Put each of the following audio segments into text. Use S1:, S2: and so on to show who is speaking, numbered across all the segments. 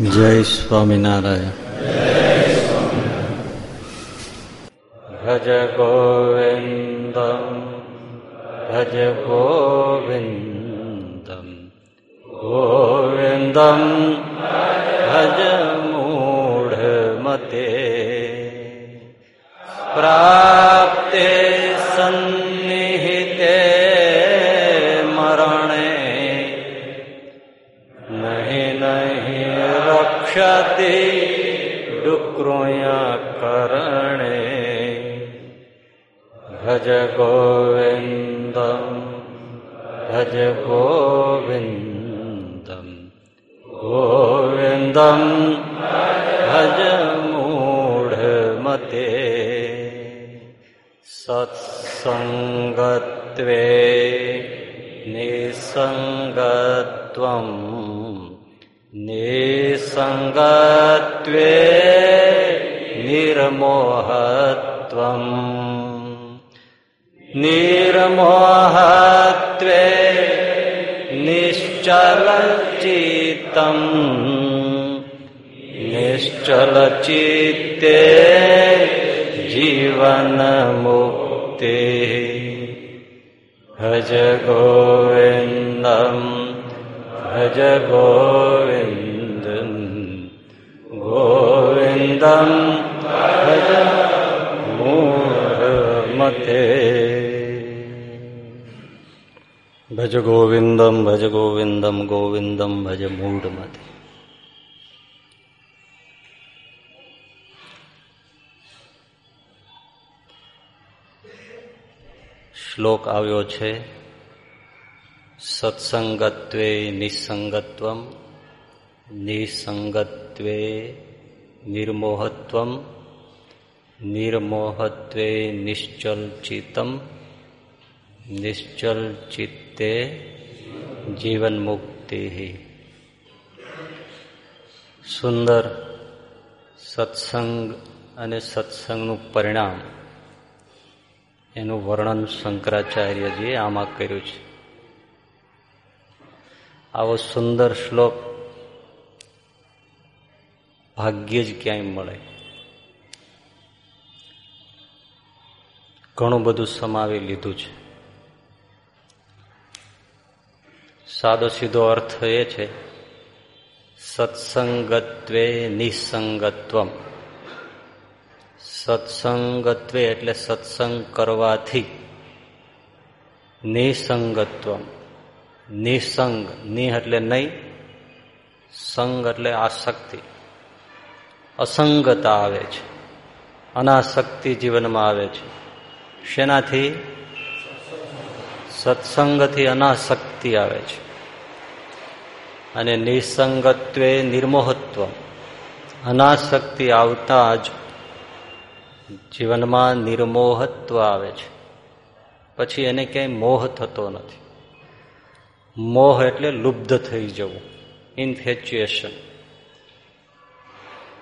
S1: જય સ્વામિનારાયણ. ભજ ગોવિંદ ભજ ગોવિંદ ગોવિંદ ભજ મૂઢમતે પ્રાપ્તે भज रजगोविन्दम् भजगोविन्दम् गोविन्दं भज मूढमते। सत्सङ्गत्वे निसङ्गत्वम् निसङ्गत्वे निर्मोहत्वम्। નિર્મોહત્વે નિશ્ચલચિત્તમ निश्चलचित्ते જીવનમુક્તિ ભજ ગોવિંદમ ભજ ગોવિંદમ ગોવિંદમ ભજ મૂઢમતે ભજ ગોવિંદમ ભજ ગોવિંદમ ગોવિંદમ ભજ મૂઢમતે શ્લોક આવ્યો છે, સત્સંગત્વે નિસંગત્વમ, નિસંગત્વે નિર્મોહત્વમ, નિર્મોહત્વે નિશ્ચલ ચિત્તમ જીવન મુક્તિ સુંદર સત્સંગ અને સત્સંગનું પરિણામ એનું વર્ણન શંકરાચાર્યજીએ આમાં કર્યું છે. આવો સુંદર શ્લોક ભાગ્યે જ ક્યાંય મળે. ઘણું બધું સમાવી લીધું છે. સાદો સીધો અર્થ એ છે, સત્સંગત્વે નિસંગત્વમ. સત્સંગત્વે એટલે સત્સંગ કરવાથી. નિસંગત્વમ. નિસંગ, નિ એટલે નહીં, સંગ એટલે આસક્તિ. અસંગતા આવે છે. અનાસક્તિ જીવનમાં આવે છે. શેનાથી? સત્સંગથી અનાસક્તિ આવે છે. અને નિસંગત્વે નિર્મોહત્વ. અનાસક્તિ આવતા જ જીવનમાં નિર્મોહત્વ આવે છે. પછી એને ક્યાંય મોહ થતો નથી. મોહ એટલે લુબ્ધ થઈ જવું. ઇન્ફેચ્યુએશન.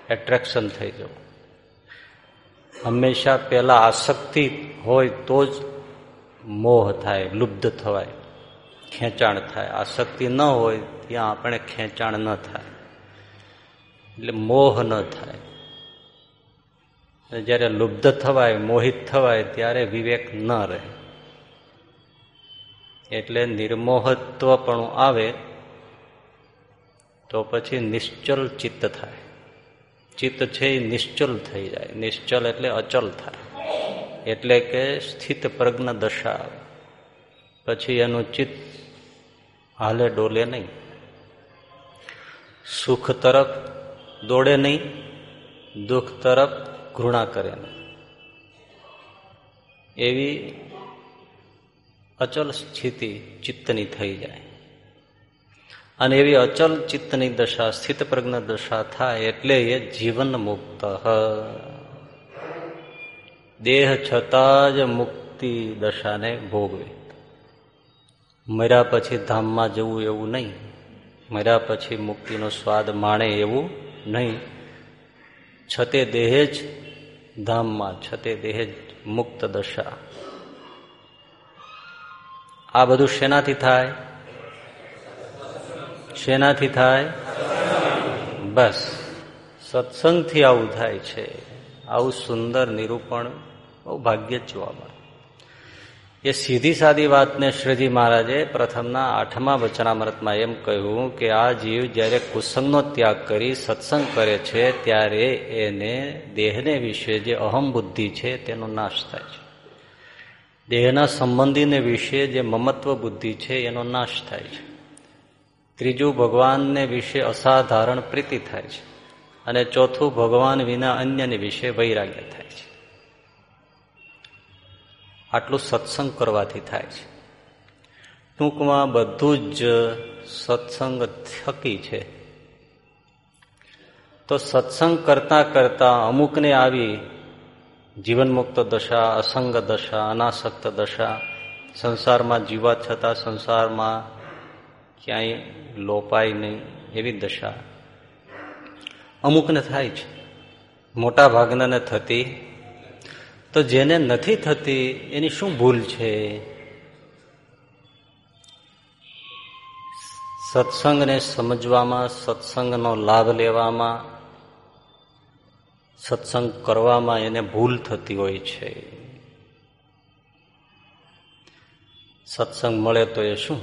S1: એટ્રેક્શન થઈ જવું. હંમેશા પહેલાં આસક્તિ હોય તો જ મોહ થાય લુબ્ધ થવાય, ખેંચાણ થાય. આસક્તિ ન હોય, ત્યાં આપણે ખેંચાણ ન થાય. એટલે મોહ ન થાય. જ્યારે લુબ્ધ થવાય, મોહિત થવાય, ત્યારે વિવેક ન રહે. એટલે નિર્મોહત્વ પણ આવે, તો પછી નિશ્ચલ ચિત્ત થાય. ચિત્ત છે એ નિશ્ચલ થઈ જાય. નિશ્ચલ એટલે અચલ થાય. એટલે કે સ્થિત પ્રજ્ઞ દશા. પછી એનું ચિત્ત હાલે ડોલે નહીં. સુખ તરફ દોડે નહીં, દુઃખ તરફ ઘૃણા કરે નહીં. એવી અચલ સ્થિતિ ચિત્તની થઈ જાય. અને એવી અચલ ચિત્તની દશા, સ્થિત પ્રજ્ઞ દશા થાય એટલે એ જીવન મુક્ત. દેહ છતાં જ મુક્તિ દશાને ભોગવે. મર્યા પછી ધામમાં જવું એવું નહીં. મર્યા પછી મુક્તિનો સ્વાદ માણે એવું નહીં. છતે દેહે જ ધામમાં, છતે દેહે જ મુક્ત દશા. આ બધું શેનાથી થાય? શેનાથી થાય? બસ. સત્સંગથી આવું થાય છે. આવું સુંદર, નિરૂપણ બહુ ભાગ્ય જ જોવા મળે. એ સીધી સાદી વાતને શ્રીજી મહારાજે પ્રથમના આઠમા વચનામૃતમાં એમ કહ્યું કે આ જીવ જ્યારે કુસંગનો ત્યાગ કરી સત્સંગ કરે છે ત્યારે એને દેહને વિશે જે અહમ બુદ્ધિ છે તેનો નાશ થાય છે. દેહના સંબંધીને વિશે જે મમત્વ બુદ્ધિ છે એનો નાશ થાય છે. ત્રીજું, ભગવાનને વિશે અસાધારણ પ્રીતિ થાય છે અને ચોથું, ભગવાન વિના અન્યને વિશે વૈરાગ્ય થાય છે. આટલું સત્સંગ કરવાથી થાય છે. ટૂંકમાં બધું જ સત્સંગ થકી છે. તો સત્સંગ કરતા કરતા અમુકને આવી જીવનમુક્ત દશા, અસંગ દશા, અનાસક્ત દશા, સંસારમાં જીવા છતાં સંસારમાં ક્યાંય લોપાય નહીં એવી દશા અમુકને થાય છે. મોટા ભાગનાને થતી તો જેને નથી થતી, એની શું ભૂલ છે? સત્સંગને સમજવામાં, સત્સંગનો લાભ લેવામાં, સત્સંગ કરવામાં એને ભૂલ થતી હોય છે. સત્સંગ મળે તો એ શું?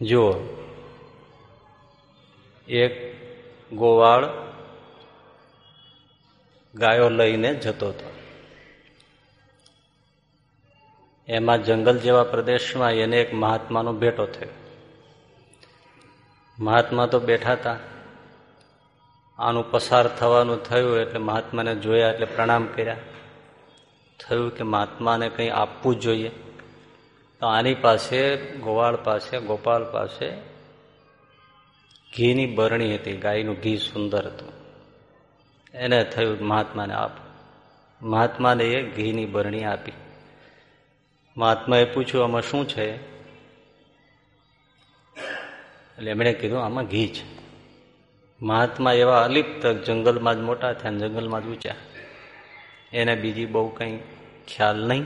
S1: જુઓ, એક ગોવાળ ગાયો લઈને જતો હતો. એમાં જંગલ જેવા પ્રદેશમાં એને એક મહાત્માનો ભેટો થયો. મહાત્મા તો બેઠા હતા. આનું પસાર થવાનું થયું એટલે મહાત્માને જોયા એટલે પ્રણામ કર્યા. થયું કે મહાત્માને કંઈ આપવું જોઈએ. તો આની પાસે, ગોવાળ પાસે, ગોપાલ પાસે ઘીની બરણી હતી. ગાયનું ઘી સુંદર હતું. એને થયું મહાત્માને આપ. મહાત્માને એ ઘીની બરણી આપી. મહાત્માએ પૂછ્યું, આમાં શું છે? એટલે એમણે કીધું, આમાં ઘી છે. મહાત્મા એવા અલિપ્ત જંગલમાં જ મોટા થયા જંગલમાં જ ઊંચા એને બીજી બહુ કંઈ ખ્યાલ નહીં.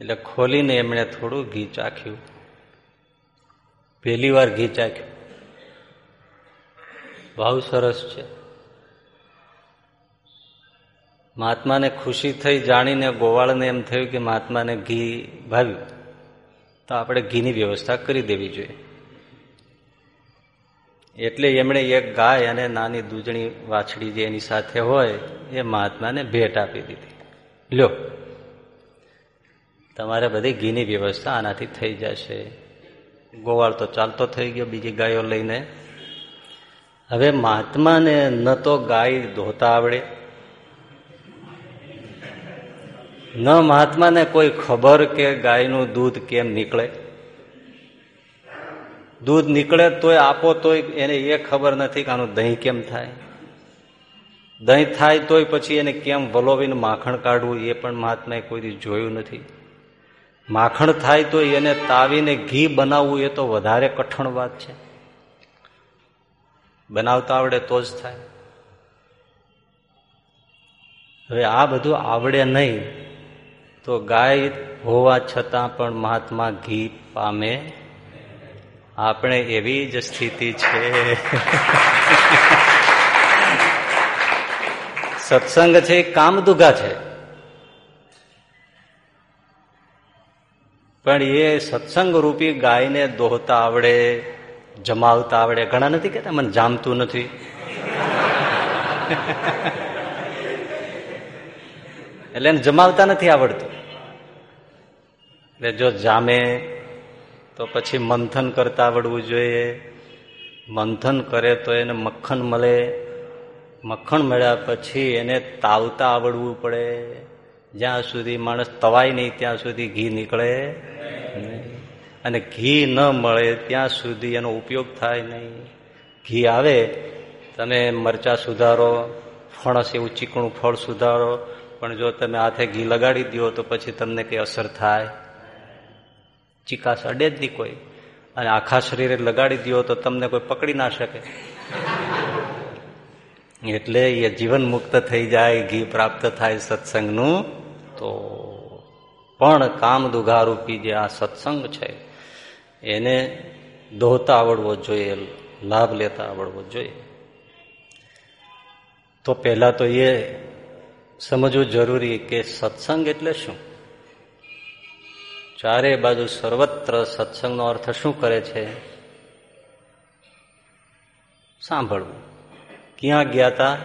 S1: એટલે ખોલીને એમણે થોડું ઘી ચાખ્યું. પહેલી વાર ઘી ચાખ્યું. ભાવ સરસ છે. મહાત્માને ખુશી થઈ જાણીને ગોવાળને એમ થયું કે મહાત્માને ઘી ભાવ્યું. તો આપણે ઘીની વ્યવસ્થા કરી દેવી જોઈએ. એટલે એમણે એક ગાય અને નાની દૂધણી વાછડી જે એની સાથે હોય, એ મહાત્માને ભેટ આપી દીધી. લ્યો, તમારે બધી ઘીની વ્યવસ્થા આનાથી થઈ જશે. ગોવાળ તો ચાલતો થઈ ગયો, બીજી ગાયો લઈને. હવે મહાત્માને ન તો ગાય ધોતા આવડે. ન મહાત્માને કોઈ ખબર કે ગાયનું દૂધ કેમ નીકળે. દૂધ નીકળે તોય આપો તોય એને એ ખબર નથી કે આનું દહીં કેમ થાય. દહીં થાય તોય પછી એને કેમ વલોવીને માખણ કાઢવું એ પણ મહાત્માએ કોઈ જોયું નથી. માખણ થાય તો એને તાવીને ઘી બનાવવું એ તો વધારે કઠણ વાત છે. બનાવતા આવડે તો જ થાય. હવે આ બધું આવડે નહીં, તો ગાય હોવા છતાં પણ મહાત્મા ઘી પામે. આપણે એવી જ સ્થિતિ છે. સત્સંગ છે એ કામદુગા છે. પણ એ સત્સંગ રૂપી ગાયને દોહતા આવડે. જમાવતા આવડે ઘણા નથી કેતા મને જામતું નથી. એટલે એને જમાવતા નથી આવડતું. એટલે જો જામે, તો પછી મંથન કરતા આવડવું જોઈએ. મંથન કરે તો એને મક્ખન મળે. મક્ખણ મળ્યા પછી એને તાવતા આવડવું પડે. જ્યાં સુધી માણસ તવાય નહીં, ત્યાં સુધી ઘી નીકળે. અને ઘી ન મળે ત્યાં સુધી એનો ઉપયોગ થાય નહીં. ઘી આવે, તમે મરચા સુધારો, ફણસ એવું ચીકણું ફળ સુધારો, પણ જો તમે હાથે ઘી લગાડી દો તો પછી તમને કઈ અસર થાય. ચીકાશ અડે જ નહીં કોઈ. અને આખા શરીરે લગાડી દો તો તમને કોઈ પકડી ના શકે. એટલે એ જીવન મુક્ત થઈ જાય, ઘી પ્રાપ્ત થાય સત્સંગનું તો પણ કામ દુઘારૂપી જે આ સત્સંગ છે એને દોહતા આવડવો જોઈએ, લાભ લેતા આવડવો જોઈએ. તો પહેલા તો એ સમજવું જરૂરી કે સત્સંગ એટલે શું? ચારે બાજુ સર્વત્ર સત્સંગનો અર્થ શું કરે છે? સાંભળવું. ક્યાં ગયા હતા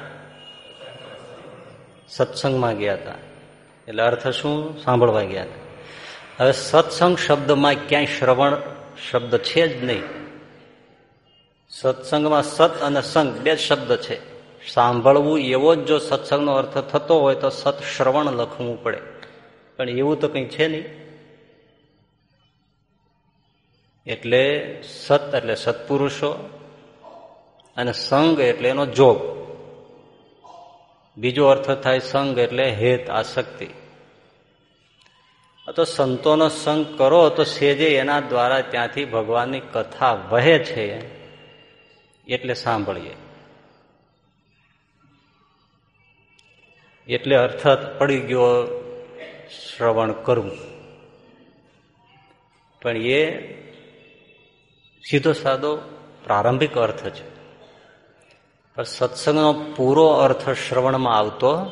S1: સત્સંગમાં ગયા હતા એટલે અર્થ શું? સાંભળવા ગયા હતા હવે સત્સંગ શબ્દમાં ક્યાંય શ્રવણ શબ્દ છે જ નહીં. સત્સંગમાં સત અને સંગ બે જ શબ્દ છે. સાંભળવું એવો જ જો સત્સંગનો અર્થ થતો હોય તો સત શ્રવણ લખવું પડે. પણ એવું તો કંઈ છે નહીં. એટલે સત એટલે સત્પુરુષો અને સંગ એટલે એનો જોગ. બીજો અર્થ થાય સંગ એટલે હેત, આસક્તિ. તો સંતોનો સંગ કરો તો સેજે એના દ્વારા ત્યાંથી ભગવાનની કથા વહે છે એટલે સાંભળીએ. એટલે અર્થ પડી ગયો શ્રવણ કરવું પણ એ સીધો સાદો પ્રારંભિક અર્થ છે. પણ સત્સંગનો પૂરો અર્થ શ્રવણમાં આવતો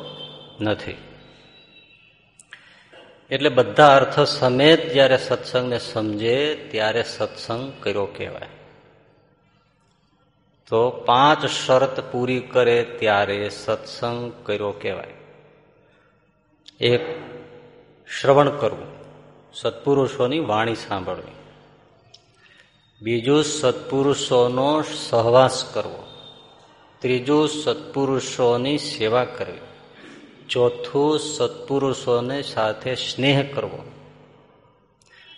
S1: નથી. એટલે બધા અર્થ સમેત જ્યારે સત્સંગને સમજે, ત્યારે સત્સંગ કર્યો કહેવાય. તો પાંચ શરત પૂરી કરે ત્યારે સત્સંગ કર્યો કહેવાય. એક, શ્રવણ કરવું, સત્પુરુષોની વાણી સાંભળવી. બીજું, સત્પુરુષોનો સહવાસ કરવો. ત્રીજું, સત્પુરુષોની સેવા કરવી. ચોથું સત્પુરુષોને સાથે સ્નેહ કરવો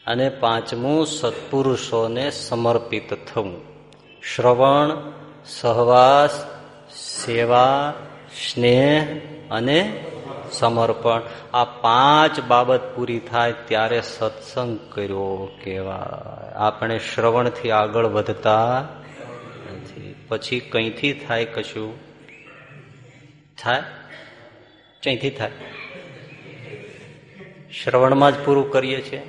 S1: અને પાંચમું સત્પુરુષોને સમર્પિત થવું. શ્રવણ, સહવાસ, સેવા, સ્નેહ અને સમર્પણ. આ પાંચ બાબત પૂરી થાય ત્યારે સત્સંગ કર્યો કેવાય આપણે શ્રવણથી આગળ વધતા નથી. પછી કંઈથી થાય કશું? થાય? ક્યાંથી થાય? શ્રવણમાં જ પૂરું કરીએ છીએ.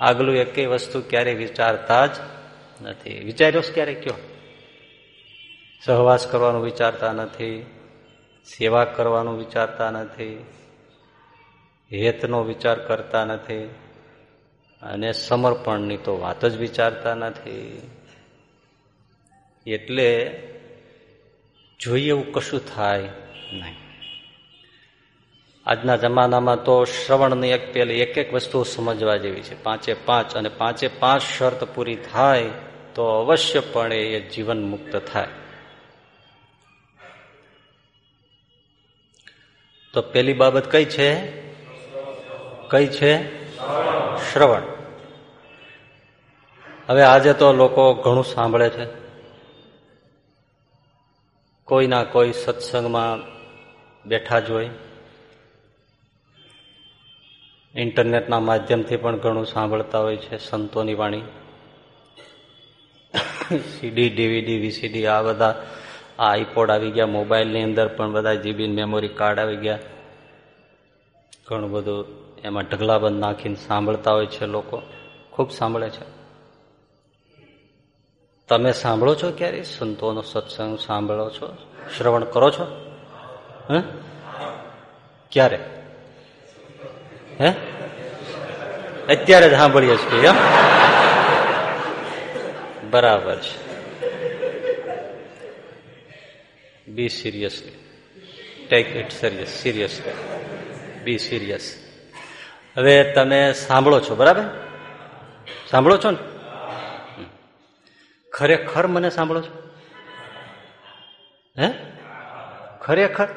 S1: આગલું એકેય વસ્તુ ક્યારેય વિચારતા જ નથી. વિચાર્યો ક્યારે કયો? સહવાસ કરવાનું વિચારતા નથી. સેવા કરવાનું વિચારતા નથી. હેતનો વિચાર કરતા નથી. અને સમર્પણની તો વાત જ વિચારતા નથી. એટલે જોઈએ એવું કશું થાય નહીં. આજના જમાનામાં તો શ્રવણની એક પેલી એક એક વસ્તુ સમજવા જેવી છે. પાંચે પાંચ અને પાંચે પાંચ શરત પૂરી થાય તો અવશ્યપણે એ જીવન મુક્ત થાય. તો પેલી બાબત કઈ છે? કઈ છે? શ્રવણ. હવે આજે તો લોકો ઘણું સાંભળે છે. કોઈના કોઈ સત્સંગમાં બેઠા જ હોય ઇન્ટરનેટના માધ્યમથી પણ ઘણું સાંભળતા હોય છે સંતોની વાણી. સીડી, ડીવીડી, વીસીડી, આ બધા, આ આઈપોડ આવી ગયા, મોબાઈલની અંદર પણ બધા જીબી મેમોરી કાર્ડ આવી ગયા. ઘણું બધું એમાં ઢગલાબંધ નાખીને સાંભળતા હોય છે લોકો. ખૂબ સાંભળે છે. તમે સાંભળો છો ક્યારે? સંતોનો સત્સંગ સાંભળો છો? શ્રવણ કરો છો? હ? ક્યારે? હે? અત્યારે જ સાંભળીએ છીએ બરાબર છે. Be seriously take it serious seriously be serious હવે તમે સાંભળો છો, બરાબર? સાંભળો છો ને? ખરેખર મને સાંભળો છો? હે? ખરેખર?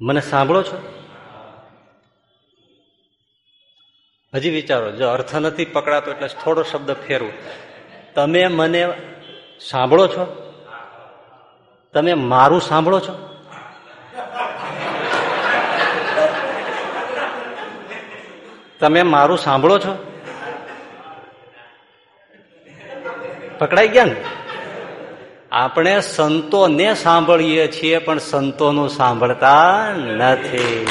S1: મને સાંભળો છો? હજી વિચારો, જો અર્થ નથી પકડાતો એટલે થોડો શબ્દ ફેરવું. તમે મને સાંભળો છો? તમે મારું સાંભળો છો? તમે મારું સાંભળો છો? પકડાઈ ગયા ને? આપણે સંતોને સાંભળીએ છીએ, પણ સંતોનું સાંભળતા નથી.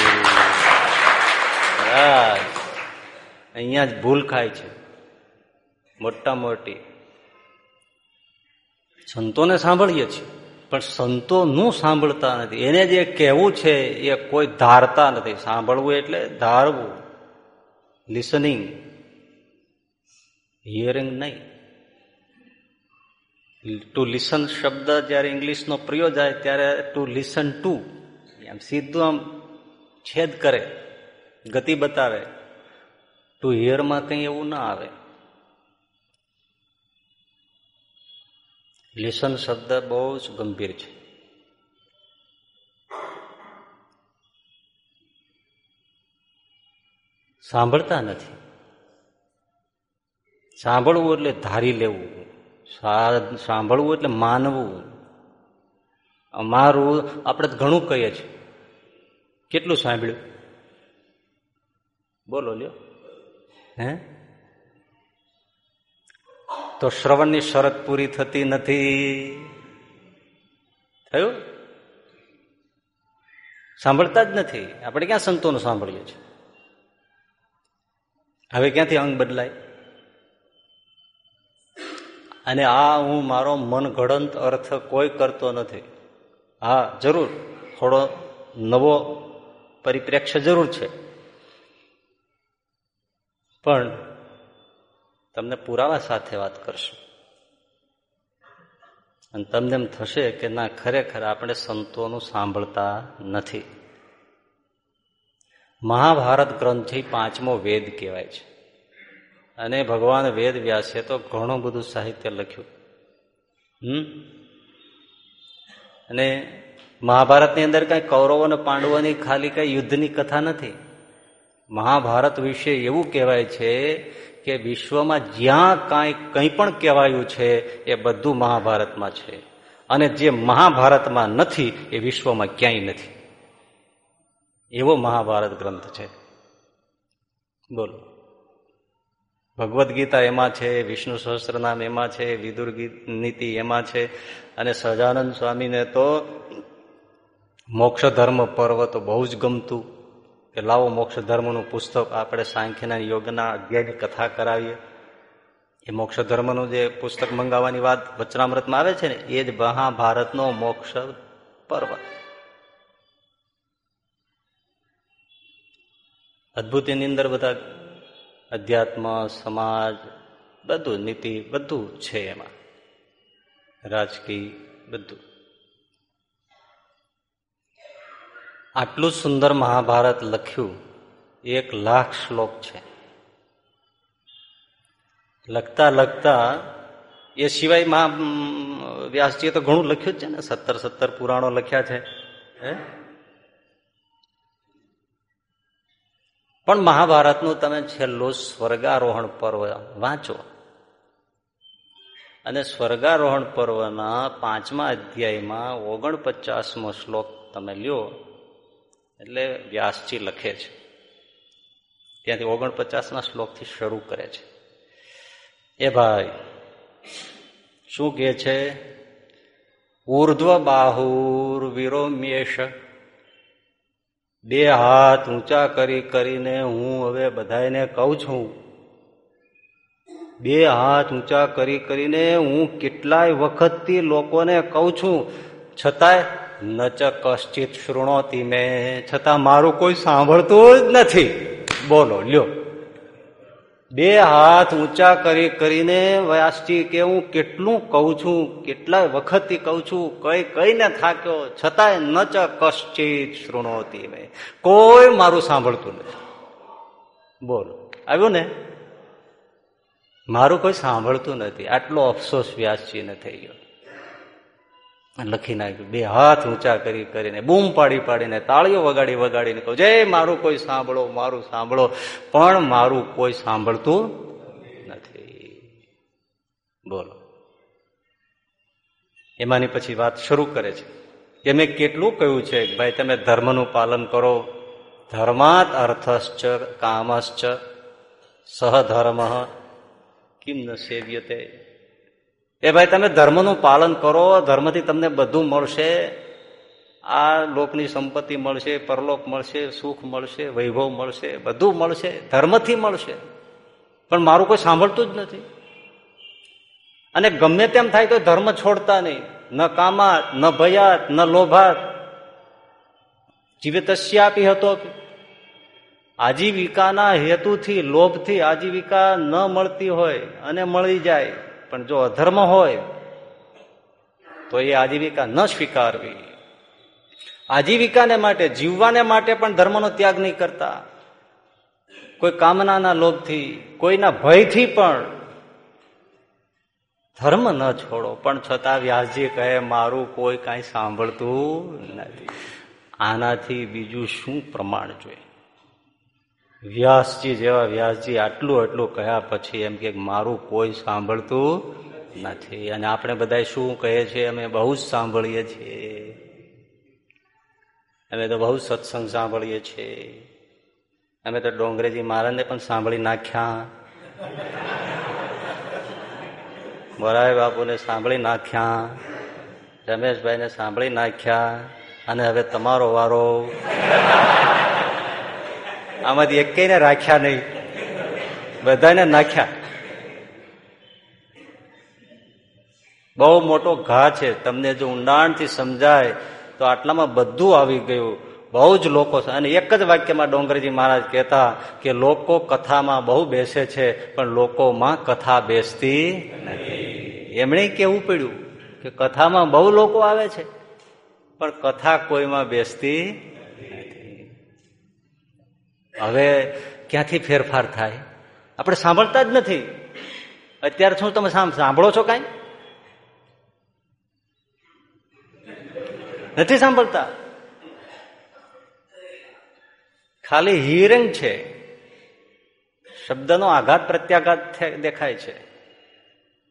S1: અહીંયા જ ભૂલ ખાય છે. મોટા મોટી. સંતોને સાંભળીએ છીએ, પણ સંતોનું સાંભળતા નથી. એને જે કહેવું છે એ કોઈ ધારતા નથી. સાંભળવું એટલે ધારવું. લિસનિંગ હિયરિંગ નહીં. ટુ લિસન શબ્દ જ્યારે ઇંગ્લિશનો પ્રયોગ જાય ત્યારે ટુ લિસન ટુ એમ સીધું આમ છેદ કરે, ગતિ બતાવે. ટુ હેરમાં કંઈ એવું ના આવે. લિસન શબ્દ બહુ જ ગંભીર છે. સાંભળતા નથી. સાંભળવું એટલે ધારી લેવું. સાંભળવું એટલે માનવું. અમારું આપણે ઘણું કહીએ છીએ. કેટલું સાંભળ્યું? બોલો લ્યો. હે? તો શ્રવણની શરત પૂરી થતી નથી. થયું? સાંભળતા જ નથી. આપણે ક્યાં સંતોનું સાંભળીએ છીએ? હવે ક્યાંથી અંગ બદલાય? અને આ હું મારો મન અર્થ કોઈ કરતો નથી. હા, જરૂર. થોડો નવો પરિપ્રેક્ષ્ય જરૂર છે. પણ તમને પુરાવા સાથે વાત કરશું. અને તમને એમ થશે કે ના, ખરેખર આપણે સંતોનું સાંભળતા નથી. મહાભારત ગ્રંથથી પાંચમો વેદ કહેવાય છે. અને ભગવાન વેદ વ્યાસે તો ઘણું બધું સાહિત્ય લખ્યું. હમ? અને મહાભારતની અંદર કઈ કૌરવો અને પાંડવોની ખાલી કઈ યુદ્ધની કથા નથી. મહાભારત વિશે એવું કહેવાય છે કે વિશ્વમાં જ્યાં કાંઈ કંઈ પણ કહેવાયું છે, એ બધું મહાભારતમાં છે. અને જે મહાભારતમાં નથી, એ વિશ્વમાં ક્યાંય નથી. એવો મહાભારત ગ્રંથ છે. બોલો. ભગવદ્ ગીતા એમાં છે, વિષ્ણુ સહસ્ત્રનામ એમાં છે, વિદુર નીતિ એમાં છે, અને સહજાનંદ સ્વામીને તો મોક્ષ ધર્મ પર્વ તો બહુ જ ગમતું. કે લાવો મોક્ષ ધર્મનું પુસ્તક આપણે સાંખ્યના યોગના અધ્યાયની કથા કરાવીએ. એ મોક્ષ ધર્મનું જે પુસ્તક મંગાવવાની વાત વચનામૃતમાં આવે છે ને, એ જ મહાભારતનો મોક્ષ પર્વ. અદભુત એની અંદર બધા અધ્યાત્મ, સમાજ, બધું, નીતિ, બધું છે એમાં. રાજકીય, બધું. આટલું સુંદર મહાભારત લખ્યું, એક લાખ શ્લોક છે. લખતા લખતા, એ સિવાય મહા વ્યાસજીએ તો ઘણું લખ્યું જ છે ને, સત્તર સત્તર પુરાણો લખ્યા છે પણ મહાભારતનું તમે છેલ્લું સ્વર્ગારોહણ પર્વ વાંચો. અને સ્વર્ગારોહણ પર્વના પાંચમા અધ્યાયમાં ઓગણપચાસમો શ્લોક તમે લ્યો એટલે વ્યાસજી લખે છે. ત્યાંથી ઓગણપચાસના શ્લોકથી શરૂ કરે છે. એ ભાઈ, શું કહે છે? ઉર્ધ્વ બાહુર વિરોમ્યેશ. બે હાથ ઊંચા કરી કરીને હું હવે બધાને કહું છું. બે હાથ ઊંચા કરી કરીને હું કેટલાય વખતથી લોકોને કહું છું. છતાંય નચ કશ્ચિત શૃણોતી મેં, છતાં મારું કોઈ સાંભળતું જ નથી. બોલો, લ્યો. બે હાથ ઊંચા કરી કરીને વ્યાસજી કે હું કેટલું કહું છું, કેટલાય વખતથી કહું છું, કઈ કઈને થાક્યો, છતાંય નચ કશ્ચિત શૃણોતી મેં. કોઈ મારું સાંભળતું નથી. બોલો. આવ્યું ને? મારું કોઈ સાંભળતું નથી. આટલો અફસોસ વ્યાસજીને થઈ ગયો. લખી નાખ્યું બે હાથ ઊંચા કરી કરીને, બૂમ પાડી પાડીને, તાળીઓ વગાડી વગાડીને કહું, જય મારું કોઈ સાંભળો, મારું સાંભળો. પણ મારું કોઈ સાંભળતું નથી. બોલો. એમાંની પછી વાત શરૂ કરે છે. કે મેં કેટલું કહ્યું છે? ભાઈ, તમે ધર્મનું પાલન કરો. ધર્માત અર્થશ્ચ, કામશ્ચ સહધર્મ કિમ ન સેવ્યતે? એ ભાઈ, તમે ધર્મનું પાલન કરો, ધર્મથી તમને બધું મળશે. આ લોકની સંપત્તિ મળશે, પરલોક મળશે, સુખ મળશે, વૈભવ મળશે, બધું મળશે, ધર્મથી મળશે. પણ મારું કોઈ સાંભળતું જ નથી. અને ગમે તેમ થાય તો ધર્મ છોડતા નહીં. ન કામાત, ન ભયાત, ન લોભાત. જીવિતસ્યાપી હતો આજીવિકાના હેતુથી, લોભથી આજીવિકા ન મળતી હોય અને મળી જાય. પણ જો અધર્મ હોય, તો એ આજીવિકા ન સ્વીકારવી. આજીવિકાને માટે, જીવવાને માટે પણ ધર્મનો ત્યાગ નહીં કરતા. કોઈ કામનાના લોભથી, કોઈના ભયથી પણ ધર્મ ન છોડો. પણ છતાં વ્યાસજી કહે, મારું કોઈ કાંઈ સાંભળતું નથી. આનાથી બીજું શું પ્રમાણ જોઈએ? વ્યાસજી જેવા વ્યાસજી આટલું આટલું કહ્યા પછી એમ કે મારું કોઈ સાંભળતું નથી. અને આપણે બધા શું કહીએ છીએ અમે બહુ જ સાંભળીએ છીએ. અમે તો બહુ સત્સંગ સાંભળીએ છીએ. અમે તો ડોંગરેજી મહારાજને પણ સાંભળી નાખ્યા. મોરારી બાપુને સાંભળી નાખ્યા. રમેશભાઈને સાંભળી નાખ્યા. અને હવે તમારો વારો. આમાંથી એકેયને રાખ્યા નહીં. બધાને નાખ્યા. બહુ મોટો ઘા છે. તમને જો ઊંડાણથી સમજાય તો આટલામાં બધું આવી ગયું. બહુ જ લોકો છે અને એક જ વાક્યમાં ડોંગરજી મહારાજ કહેતા કે લોકો કથામાં બહુ બેસે છે, પણ લોકોમાં કથા બેસતી એમણે કેવું પડ્યું? કે કથામાં બહુ લોકો આવે છે, પણ કથા કોઈમાં બેસતી હવે ક્યાંથી ફેરફાર થાય? આપણે સાંભળતા જ નથી. અત્યારે શું તમે સાંભળો છો કાંઈ? નથી સાંભળતા? ખાલી હિયરિંગ છે. શબ્દનો આઘાત, પ્રત્યાઘાત દેખાય છે.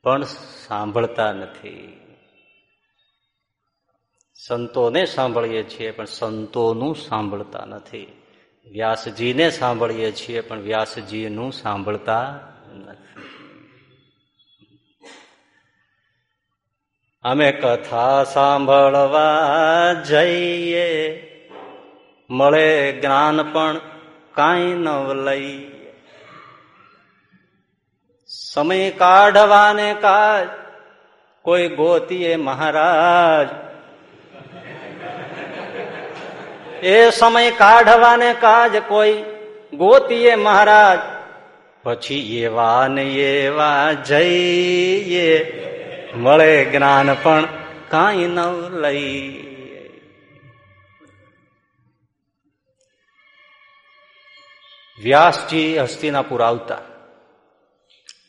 S1: પણ સાંભળતા નથી. સંતોને સાંભળીએ છીએ, પણ સંતોનું સાંભળતા નથી. વ્યાસજીને સાંભળીએ છીએ, પણ વ્યાસજીનું સાંભળતા નથી. અમે કથા સાંભળવા જઈએ, મળે જ્ઞાન પણ કાંઈ ન લઈ સમય કાઢવાને કાજ, કોઈ ગોતીએ મહારાજ એ સમય કાઢવાને કાજ કોઈ. ગોતીએ મહારાજ, પછી એવા ને એવા જઈએ. મળે જ્ઞાન પણ કાંઈ ન લઈ વ્યાસજી હસ્તિનાપુર આવતા.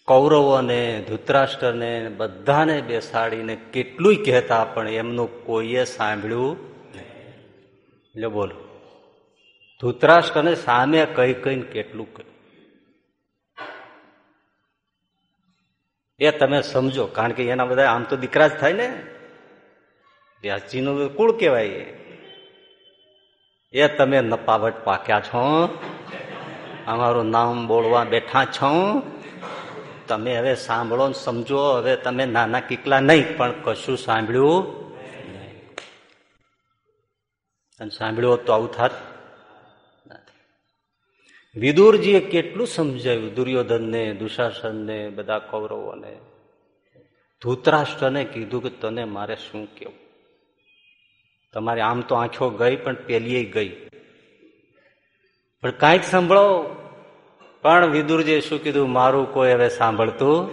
S1: કૌરવોને, ધૃતરાષ્ટ્રને, બધાને બેસાડીને કેટલું કહેતા, પણ એમનું કોઈએ સાંભળ્યું એટલે બોલો. ધૃતરાષ્ટ્રને સામે કઈ કઈને કેટલું કહ્યું એ તમે સમજો, કારણ કે એના બધા આમ તો દીકરા જ થાય ને. વ્યાસજીનું કુળ કહેવાય એ. તમે નપાવટ પાક્યા છો. અમારું નામ બોલવા બેઠા છો. તમે હવે સાંભળો સમજો, હવે તમે નાના કીકલા નહીં, પણ કશું સાંભળ્યું? અને સાંભળ્યો તો આવું થાત. વિદુરજીએ કેટલું સમજાવ્યું દુર્યોધનને, દુશાસનને, બધા કૌરવોને. ધૂતરાષ્ટ્રને કીધું કે તને મારે શું કેવું? તમારે આમ તો આંખો ગઈ પણ પેલીએ ગઈ. પણ કાંઈક સાંભળો. પણ વિદુરજીએ શું કીધું? મારું કોઈ હવે સાંભળતું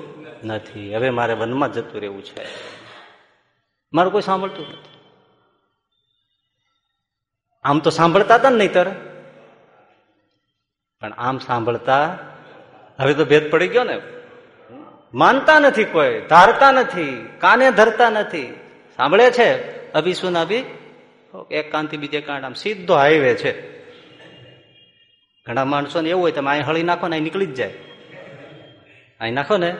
S1: નથી. હવે મારે વનમાં જતું રહેવું છે. મારું કોઈ સાંભળતું નથી. આમ તો સાંભળતા હતા ને નહીતર? પણ આમ સાંભળતા હવે તો ભેદ પડી ગયો ને. માનતા નથી કોઈ, ધારતા નથી, કાને ધરતા નથી. સાંભળે છે? અભી સુન અભી? એક કાનથી બીજે કાન આમ સીધો હાઈવે છે. ઘણા માણસોને એવું હોય, તમે અહીં હળી નાખો ને અહીં નીકળી જ જાય. અહીં નાખો ને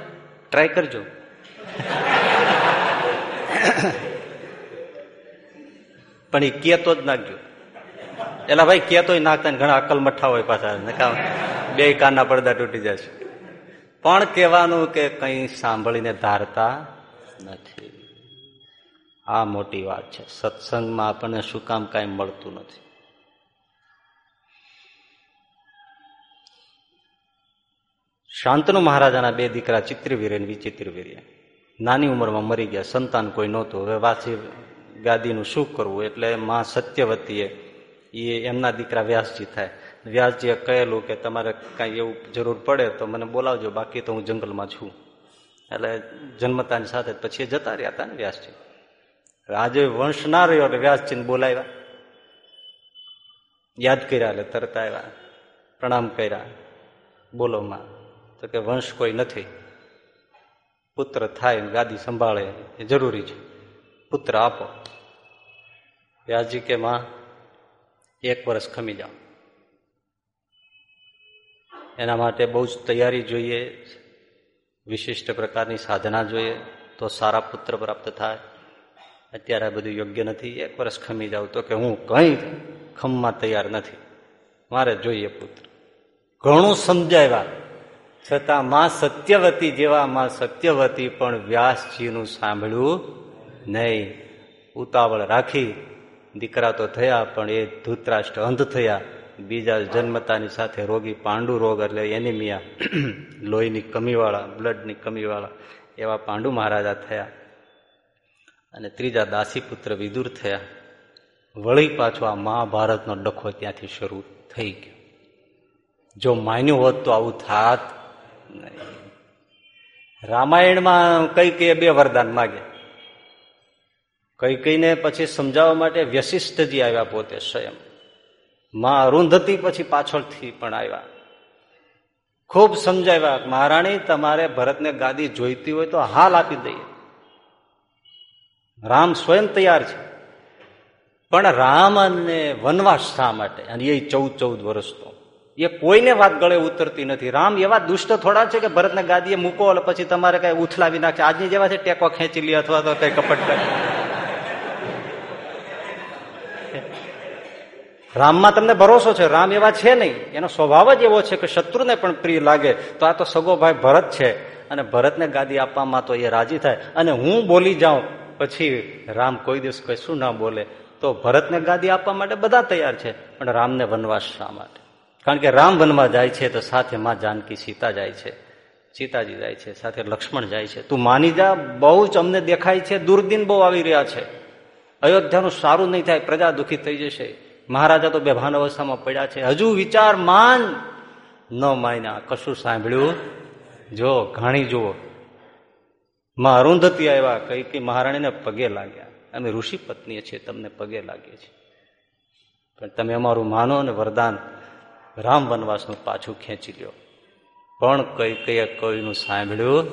S1: ટ્રાય કરજો. પણ એ કેતો જ નાખજો એલા ભાઈ કેતો નાખતા ઘણા અકલ મઠ્ઠા હોય પાછા. બે કાનના પડદા તૂટી જશે. પણ કહેવાનું કે કઈ સાંભળીને ધારતા નથી. આ મોટી વાત છે. સત્સંગમાં આપણને શું કામ કાંઈ મળતું નથી. શાંતનુ મહારાજાના બે દીકરા ચિત્રવીર્ય અને વિચિત્રવીર્ય નાની ઉંમરમાં મરી ગયા. સંતાન કોઈ નહોતું. હવે વાસી ગાદીનું શું કરવું? એટલે માં સત્યવતીએ એ એમના દીકરા વ્યાસજી થાય. વ્યાસજીએ કહેલું કે તમારે કાંઈ એવું જરૂર પડે તો મને બોલાવજો, બાકી તો હું જંગલમાં છું. એટલે જન્મતાની સાથે પછી જતા રહ્યા હતા ને વ્યાસજી. આજે વંશ ના રહ્યો એટલે વ્યાસજીને બોલાવ્યા. યાદ કર્યા એટલે તરત આવ્યા. પ્રણામ કર્યા. બોલોમાં તો કે વંશ કોઈ નથી. પુત્ર થાય ગાદી સંભાળે એ જરૂરી છે. પુત્ર આપો. વ્યાસજી કે, માં એક વર્ષ ખમી જાઓ. એના માટે બહુ જ તૈયારી જોઈએ, વિશિષ્ટ પ્રકારની સાધના જોઈએ, તો સારા પુત્ર પ્રાપ્ત થાય. અત્યારે આ બધું યોગ્ય નથી, એક વર્ષ ખમી જાઉં તો કે હું કઈ ખમમાં તૈયાર નથી. મારે જોઈએ પુત્ર. ઘણું સમજાવ્યા. છતાં માં સત્યવતી જેવા માં સત્યવતી પણ વ્યાસજીનું સાંભળ્યું નહીં. ઉતાવળ રાખી દીકરા તો થયા, પણ એ ધૂતરાષ્ટ્ર અંધ થયા. બીજા જન્મતાની સાથે રોગી પાંડુ રોગ એટલે એનિમિયા, લોહીની કમીવાળા, બ્લડની કમીવાળા એવા પાંડુ મહારાજા થયા. અને ત્રીજા દાસી પુત્ર વિદુર થયા. વળી પાછો આ મહાભારતનો ડખો ત્યાંથી શરૂ થઈ ગયો. જો માન્યું હોત તો આવું થાત રામાયણમાં કઈ કઈ બે વરદાન માગે. કઈ કઈને પછી સમજાવવા માટે વ્યશિષ્ઠજી આવ્યા પોતે સ્વયં. માં અરુંધતી પછી પાછળથી પણ આવ્યા. ખૂબ સમજાવ્યા મહારાણી, તમારે ભરતને ગાદી જોઈતી હોય તો હાલ આપી દઈએ. રામ સ્વયં તૈયાર છે. પણ રામ અને વનવાસ શા માટે? અને એ ચૌદ ચૌદ વર્ષનો એ કોઈને વાત ગળે ઉતરતી નથી. રામ એવા દુષ્ટ થોડા છે કે ભરતને ગાદીએ મૂકો પછી તમારે કઈ ઉથલાવી નાખશે આજની જેવા છે ટેકો ખેંચી લે અથવા તો કઈ કપટ કરે. રામમાં તમને ભરોસો છે, રામ એવા છે નહીં. એનો સ્વભાવ જ એવો છે કે શત્રુને પણ પ્રિય લાગે. તો આ તો સગો ભાઈ ભરત છે. અને ભરતને ગાદી આપવામાં તો એ રાજી થાય. અને હું બોલી જાઉં, પછી રામ કોઈ દિવસ કશું ના બોલે. તો ભરતને ગાદી આપવા માટે બધા તૈયાર છે. પણ રામને વનવાસ શા માટે? કારણ કે રામ વનમાં જાય છે તો સાથે માં જાનકી સીતા જાય છે. સીતાજી જાય છે, સાથે લક્ષ્મણ જાય છે. તું માની જા, બહુ જ અમને દેખાય છે. દુર્દિન બહુ આવી રહ્યા છે. અયોધ્યાનું સારું નહીં થાય, પ્રજા દુઃખી થઈ જશે. મહારાજા તો બેભાન અવસ્થામાં પડ્યા છે. હજુ વિચાર માન ન માન્યા. કશું સાંભળ્યું? જો, ઘાણી જુઓ. માં અરુંધતી આવ્યા કઈ કઈ મહારાણીને પગે લાગ્યા. અમે ઋષિ પત્નીએ છીએ, તમને પગે લાગીએ છીએ. પણ તમે અમારું માનો અને વરદાન રામ વનવાસનું પાછું ખેંચી લ્યો. પણ કઈ કઈ કોઈનું સાંભળ્યું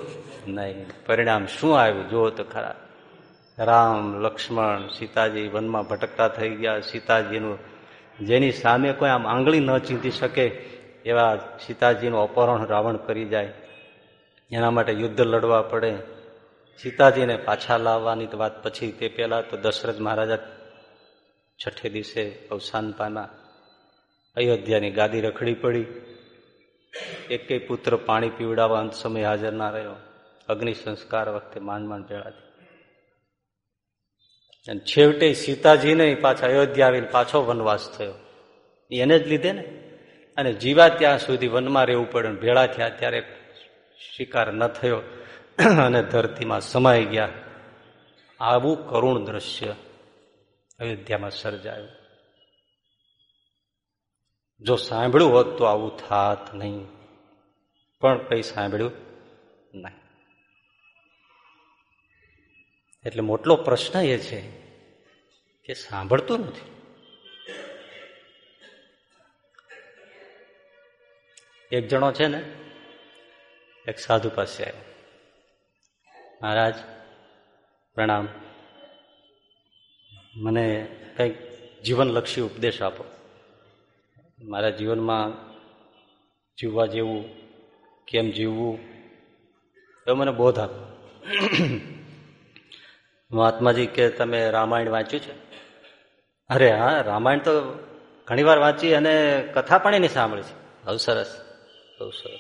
S1: નહીં. પરિણામ શું આવ્યું? જુઓ તો ખરા. રામ, લક્ષ્મણ, સીતાજી વનમાં ભટકતા થઈ ગયા. સીતાજીનું, જેની સામે કોઈ આમ આંગળી ન ચીંધી શકે એવા સીતાજીનું અપહરણ રાવણ કરી જાય. એના માટે યુદ્ધ લડવા પડે. સીતાજીને પાછા લાવવાની વાત પછી તે પહેલાં તો દશરથ મહારાજા છઠ્ઠે દિવસે અવસાન પાના અયોધ્યાની ગાદી રખડી પડી. એકેય પુત્ર પાણી પીવડાવવા અંત સમય હાજર ના રહ્યો. અગ્નિ સંસ્કાર વખતે માંડ માંડ ભેળા અને છેવટે સીતાજીને પાછા અયોધ્યા આવીને પાછો વનવાસ થયો. એને જ લીધે ને? અને જીવા ત્યાં સુધી વનમાં રહેવું પડે ભેળા થયા ત્યારે શિકાર ન થયો અને ધરતીમાં સમાઈ ગયા. આવું કરુણ દ્રશ્ય અયોધ્યામાં સર્જાયું. જો સાંભળ્યું હોત તો આવું થાત નહીં. પણ કંઈ સાંભળ્યું નહીં. એટલે મોટલો પ્રશ્ન એ છે કે સાંભળતું નથી. એક જણો છે ને, એક સાધુ પાસે આવ્યો. મહારાજ, પ્રણામ. મને કંઈક જીવનલક્ષી ઉપદેશ આપો. મારા જીવનમાં જીવવા જેવું, કેમ જીવવું એ મને બોધ આપો. મહાત્માજી કે તમે રામાયણ વાંચ્યું છે? અરે હા રામાયણ તો ઘણી વાર વાંચી અને કથા પણ એની સાંભળી છે. બહુ સરસ બહુ સરસ.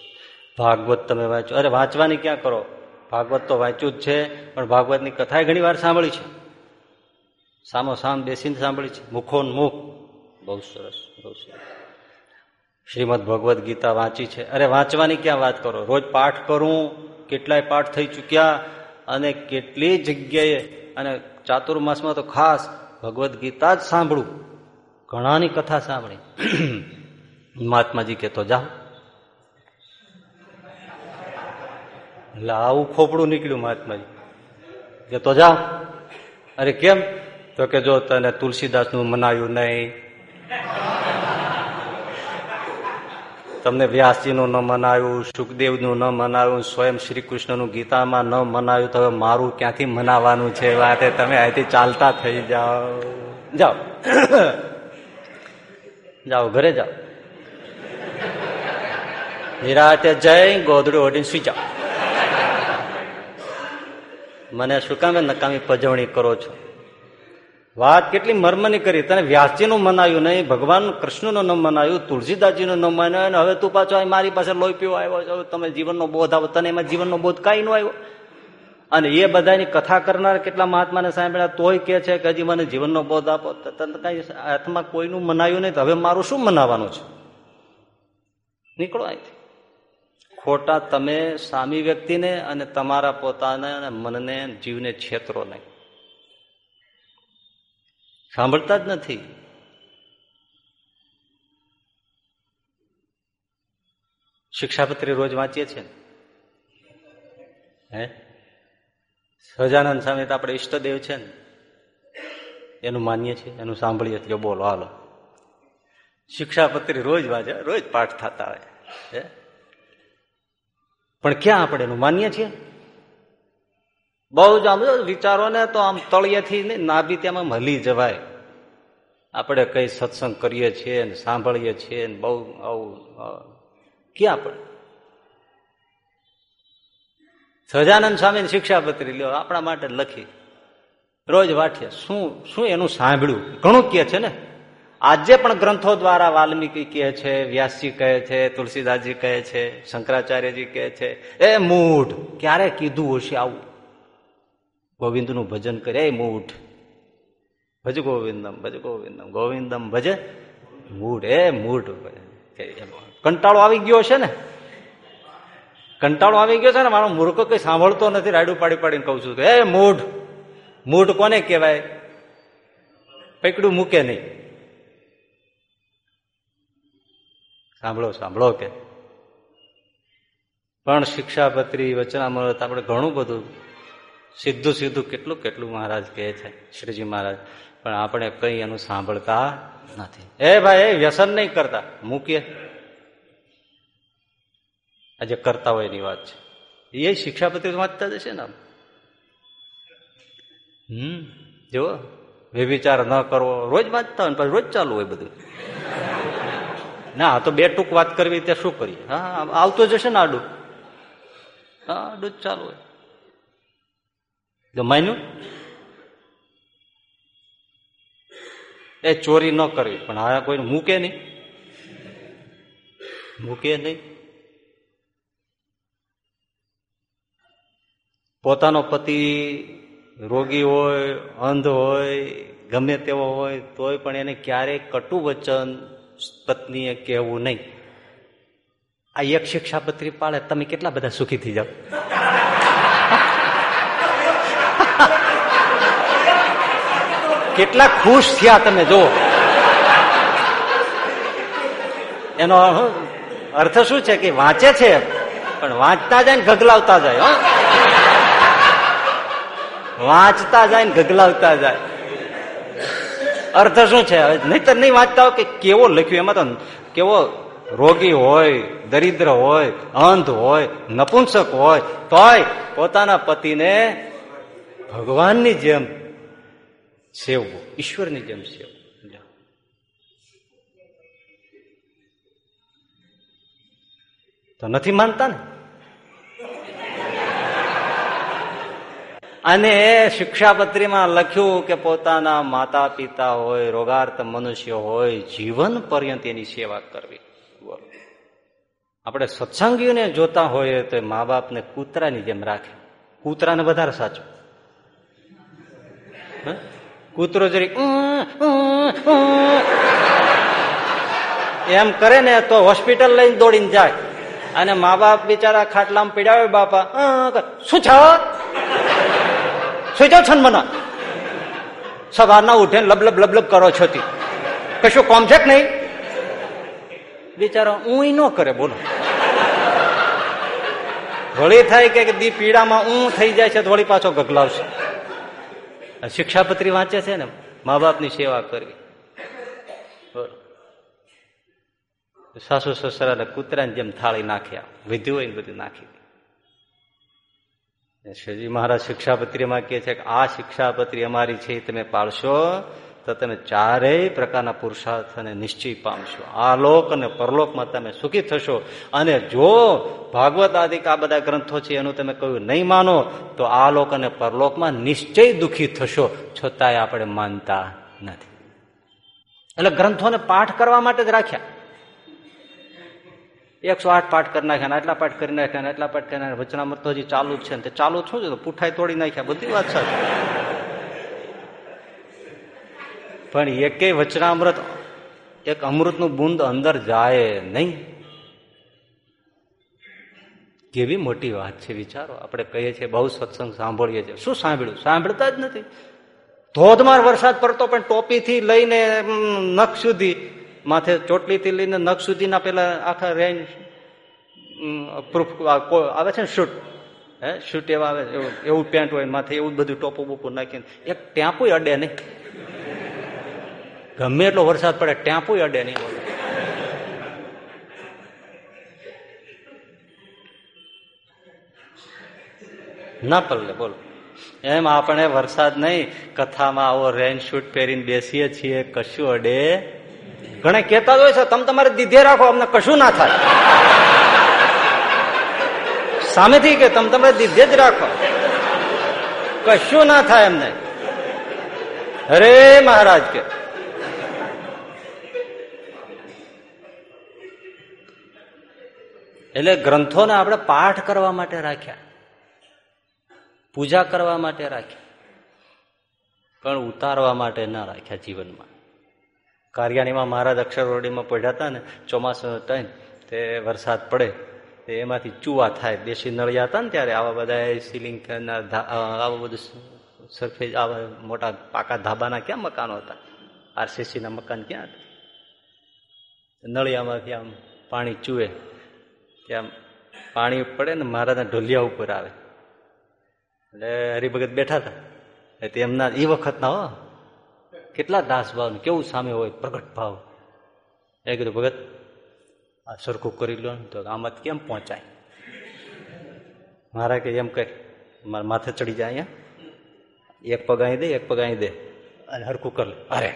S1: ભાગવત તમે વાંચો અરે વાંચવાની ક્યાં કરો? ભાગવત તો વાંચ્યું જ છે પણ ભાગવતની કથાએ ઘણી વાર સાંભળી છે. સામો સામ બેસીને સાંભળી છે. મુખોન મુખ. બહુ સરસ બહુ સરસ. શ્રીમદ ભગવદ્ ગીતા વાંચી છે. અરે વાંચવાની ક્યાં વાત કરો? રોજ પાઠ કરું કેટલાય પાઠ થઈ ચૂક્યા અને કેટલી જગ્યાએ, અને ચાતુર્માસમાં તો ખાસ ભગવદ્ ગીતા જ સાંભળું. ઘણાની કથા સાંભળી. મહાત્માજી કહેતો, જાઓ. એટલે આવું ખોપડું નીકળ્યું મહાત્માજી. કે તો જા અરે કેમ? તો કે, જો તને તુલસીદાસનું મનાયું નહીં. તમને વ્યાસજીનું ન મનાયું, સુખદેવનું ન મનાયું, સ્વયં શ્રી કૃષ્ણનું ગીતામાં ન મનાયું, તો મારું ક્યાંથી મનાવાનું છે વાતે તમે અહીંથી ચાલતા થઈ જાઓ. જાઓ. જાઓ, ઘરે જાઓ. નિરાતે જઈ ગોદડું ઓઢીને સુઈ જાઓ. મને શું કામે, નકામી પજવણી કરો છો? વાત કેટલી મર્મની કરી? તને વ્યાસજીનું મનાયું નહીં, ભગવાન કૃષ્ણનું ન મનાયું, તુલસીદાસજીનું ન મનાયું હવે તું પાછો મારી પાસે લોહી પીવો આવ્યો છો. તમે જીવનનો બોધ આવો. તને એમાં જીવનનો બોધ કાંઈ નો આવ્યો. અને એ બધાની કથા કરનાર કેટલા મહાત્માને સાંભળ્યા? તોય કે છે કે હજી મને જીવનનો બોધ આપો. તને કઈ હાથમાં કોઈનું મનાયું નહીં હવે મારું શું મનાવાનું છે? નીકળો અહીંથી. ખોટા તમે સામી વ્યક્તિને અને તમારા પોતાને અને મનને જીવને છેતરો નહીં. સાંભળતા જ નથી. શિક્ષાપત્રી રોજ વાંચીએ છીએ હે? સહજાનંદ સામે તો આપણે ઈષ્ટદેવ છે ને. એનું માનીએ છીએ, એનું સાંભળીએ છીએ. બોલો, હાલો. શિક્ષાપત્રી રોજ વાંચે, રોજ પાઠ થતા હોય. પણ ક્યાં આપણે એનું માનીએ છીએ? બહુ જ આમ વિચારો ને તો આમ તળિયેથી નાભી તેમાં હલી જવાય. આપણે કઈ સત્સંગ કરીએ છીએ ને સાંભળીએ છીએ ને બહુ આવું ક્યાં આપણે સહજાનંદ સ્વામીની શિક્ષાપત્રી લ્યો, આપણા માટે લખી. રોજ વાઠીએ, શું શું એનું સાંભળ્યું? ઘણું કહે છે ને? આજે પણ ગ્રંથો દ્વારા વાલ્મીકી કહે છે, વ્યાસજી કહે છે, તુલસીદાસજી કહે છે, શંકરાચાર્યજી કહે છે. એ મૂઢ, ક્યારે કીધું હશે આવું? ગોવિંદનું ભજન કર્યા મૂઢ. ભજ ગોવિંદમ ભજ ગોવિંદમ ગોવિંદમ ભજ મૂઢ. એ મૂઢ કંટાળો આવી ગયો છે ને? કંટાળો આવી ગયો છે ને? મારો મૂર્ખ કઈ સાંભળતો નથી રાડું પાડી પાડીને કઉ છું એ મૂઢ મૂઢ કોને કહેવાય? પકડું મૂકે નહીં. સાંભળો સાંભળો કે. પણ શિક્ષાપત્રી, વચનામૃત, આપણે ઘણું બધું સીધું સીધું કેટલું કેટલું મહારાજ કહે છે, શ્રીજી મહારાજ. પણ આપણે કઈ એનું સાંભળતા નથી. એ ભાઈ, એ વ્યસન નહીં કરતા. મૂકીએ. આજે કરતા હોય એની વાત છે. એ શિક્ષાપતિ વાંચતા જશે ને હમ જો વ્યભિચાર ન કરવો. રોજ વાંચતા હોય પછી રોજ ચાલુ હોય બધું. ના તો બે ટૂંક વાત કરવી ત્યાં શું કરીએ? હા, આવતો જશે ને આડું. હા, આડું જ ચાલુ હોય. માન્યું? એ ચોરી ન કરવી, પણ આ કોઈ મૂકે નહીં. મૂકે નહીં. પોતાનો પતિ રોગી હોય, અંધ હોય, ગમે તેવો હોય, તોય પણ એને ક્યારેય કટુ વચન પત્નીએ કહેવું નહીં. આ એક શિક્ષાપત્રી પાડે, તમે કેટલા બધા સુખી થઈ જાઓ. કેટલા ખુશ થયા તમે જો એનો અર્થ શું છે કે વાંચે છે, પણ વાંચતા જાય ને ગગલાવતા જાય વાંચતા જાય ને ગગલાવતા જાય. અર્થ શું છે? નહીતર નહીં વાંચતા હોય કે કેવો લખ્યું, એમાં તો કેવો રોગી હોય, દરિદ્ર હોય, અંધ હોય, નપુંસક હોય, તોય પોતાના પતિને ભગવાનની જેમ સેવવું ઈશ્વરની જેમ સેવવું તો નથી માનતા ને? અને શિક્ષાપત્રીમાં લખ્યું કે પોતાના માતા પિતા હોય રોગાર્થ મનુષ્ય હોય, જીવન પર્યંત એની સેવા કરવી. આપણે સત્સંગીઓને જોતા હોઈએ તો મા બાપને કૂતરાની જેમ રાખે. કૂતરાને વધારે સાચું. કૂતરો જરી એમ કરે ને તો હોસ્પિટલ લઈને દોડીને જાય. અને મા બાપ બિચારા ખાટલામાં પીડાવે બાપા. શું છો? શું છો છન મને? સવારના ઉઠે લબલબ લબલબ કરો છો કશું કોમ છે નહીં? બિચારો ઊંઈ ન કરે, બોલો. વળી થાય કે દી પીડામાં ઊં થઈ જાય છે તો વળી પાછો ગગલાવશે. શિક્ષાપત્રી વાંચે છે ને મા બાપની સેવા કરવી. સાસુ, સસરાને કૂતરાની જેમ થાળી નાખ્યા, વિધ્યું હોય બધું નાખી શ્રીજી મહારાજ શિક્ષાપત્રીમાં કહે છે કે આ શિક્ષાપત્રી અમારી છે તમે પાળશો તો તમે ચારેય પ્રકારના પુરુષાર્થ અને નિશ્ચય પામશો. આ લોક અને પરલોકમાં તમે સુખી થશો. અને જો ભાગવત આદિક આ બધા ગ્રંથો છે એનું તમે કહ્યું નહીં માનો, તો આ લોક અને પરલોકમાં નિશ્ચય દુઃખી થશો. છતાંય આપણે માનતા નથી. એટલે ગ્રંથોને પાઠ કરવા માટે જ રાખ્યા. એકસો આઠ પાઠ કરી નાખ્યા એટલા પાઠ કરી નાખ્યા એટલા પાઠ કરી નાખ્યા વચનામૃત હજી ચાલુ જ છે ને ચાલુ છે પૂઠાઈ તોડી નાખ્યા. બધી વાત સાચી. પણ એકે વચનામૃત, એક અમૃતનું બુંદ અંદર જાય નહીં. કેવી મોટી વાત છે, વિચારો. આપણે કહીએ છીએ, બહુ સત્સંગ સાંભળીએ છીએ. શું સાંભળ્યું? સાંભળતા જ નથી. ધોધમાર વરસાદ પડતો, પણ ટોપીથી લઈને નખ સુધી, માથે ચોટલીથી લઈને નખ સુધીના પેલા આખા રેન્જ પ્રૂફ આવે છે ને શૂટ હે? શૂટ એવા આવે, એવું પેન્ટ હોય, માથે એવું બધું ટોપો બોપો નાખીને. એક ટેમ્પુય અડે નહીં. ગમે એટલો વરસાદ પડે ટેમ્પુય અડે નહીં ના પલ્લે બોલો. એમ આપણે વરસાદ નહીં કથામાં આવો રેન શૂટ પહેરીને બેસીએ છીએ કશું અડે ઘણા કેતા જ હોય છે તમે તમારે દીધે રાખો અમને કશું ના થાય. સામેથી કે તમે તમારે દીધે જ રાખો. કશું ના થાય એમને. અરે મહારાજ કે એટલે ગ્રંથોને આપણે પાઠ કરવા માટે રાખ્યા. પૂજા કરવા માટે રાખ્યા. પણ ઉતારવા માટે ના રાખ્યા જીવનમાં. કારિયાણીમાં મહારાજ અક્ષરવડીમાં પડ્યા હતા ને ચોમાસાનો ટાઈમ તે વરસાદ પડે, તે એમાંથી ચૂવા થાય દેશી નળિયા હતા ને ત્યારે આવા બધા સીલિંગ આવું બધું સરફેસ આવા મોટા પાકા ધાબાના ક્યાં મકાનો હતા? આરસીસીના મકાન ક્યાં હતા? નળિયામાંથી આમ પાણી ચૂવે ત્યાં પાણી પડે ને મહારાજના ઢોલિયા ઉપર આવે. એટલે હરિભગત બેઠા હતા. તેમના એ વખતના હો, કેટલા દાસ ભાવ કેવું સામે હોય પ્રગટ ભાવ. એ કીધું, ભગત, આ સરખું કરી લો તો આમાં કેમ પહોંચાય? મારા કે, એમ કહે મારા માથે ચડી જાય અહીંયા. એક પગ અહીં દે, એક પગ અહીં દે. અને હરખું કરી લે. અરે,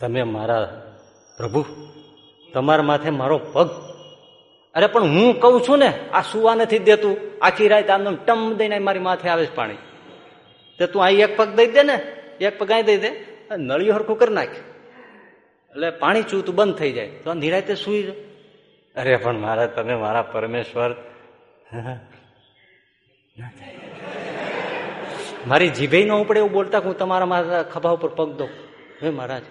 S1: તમે મારા પ્રભુ, તમારા માથે મારો પગ અરે, પણ હું કઉ છું ને, આ સુવા નથી દેતું. આખી રાત આમ ટમ દઈને મારી માથે આવે છે પાણી. તો તું અહીં એક પગ દઈ દે ને, એક પગ અહીં દઈ દે નળિયું હરખું કરી નાખ. એટલે પાણી ચૂતું બંધ થઈ જાય. તો નિરાતે સુઈ જાય અરે, પણ મારા, તમે મારા પરમેશ્વર. મારી જીભે ન ઉપડે એવું બોલતા હું તમારા મારા ખભા ઉપર પગ દઉં. હે મહારાજ.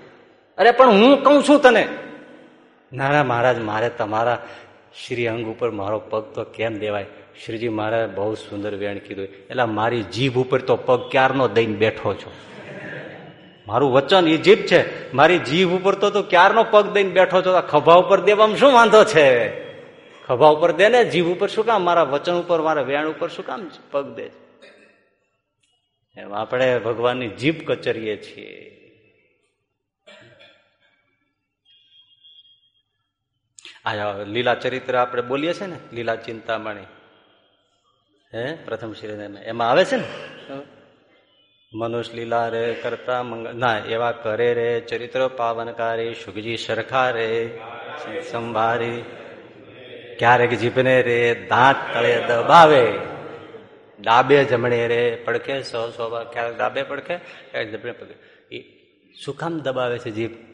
S1: અરે, પણ હું કઉ છું તને, ના ના, મહારાજ, મારે તમારા શ્રી અંગ ઉપર મારો પગ તો કેમ દેવાય? શ્રીજી મહારાજ બહુ સુંદર વેણ કીધું. એટલે મારી જીભ ઉપર તો પગ ક્યારનો દઈને બેઠો છો? મારું વચન એ જીભ છે. મારી જીભ ઉપર તો તું ક્યારનો પગ દઈને બેઠો છો? ખભા ઉપર દેવામાં શું વાંધો છે? ખભા ઉપર દે ને, જીભ ઉપર શું કામ? મારા વચન ઉપર, મારા વેણ ઉપર શું કામ પગ દે એમ આપણે ભગવાનની જીભ કચરીએ છીએ. આ લીલા ચરિત્ર આપણે બોલીએ છીએ ને લીલા ચિંતામણી. હે પ્રથમ શ્રી એમાં આવે છે ને? મનુષ્ય લીલા રે કરતા ના એવા કરે રે ચરિત્ર પાવનકારી સુખજી સરખા રે સંભારી. ક્યારેક જીભને રે દાંત તળે દબાવે. ડાબે જમણે રે પડખે સો સો ક્યારેક ડાબે પડખે ક્યારેક જમણે પડખે. એ શું કામ દબાવે છે જીભ.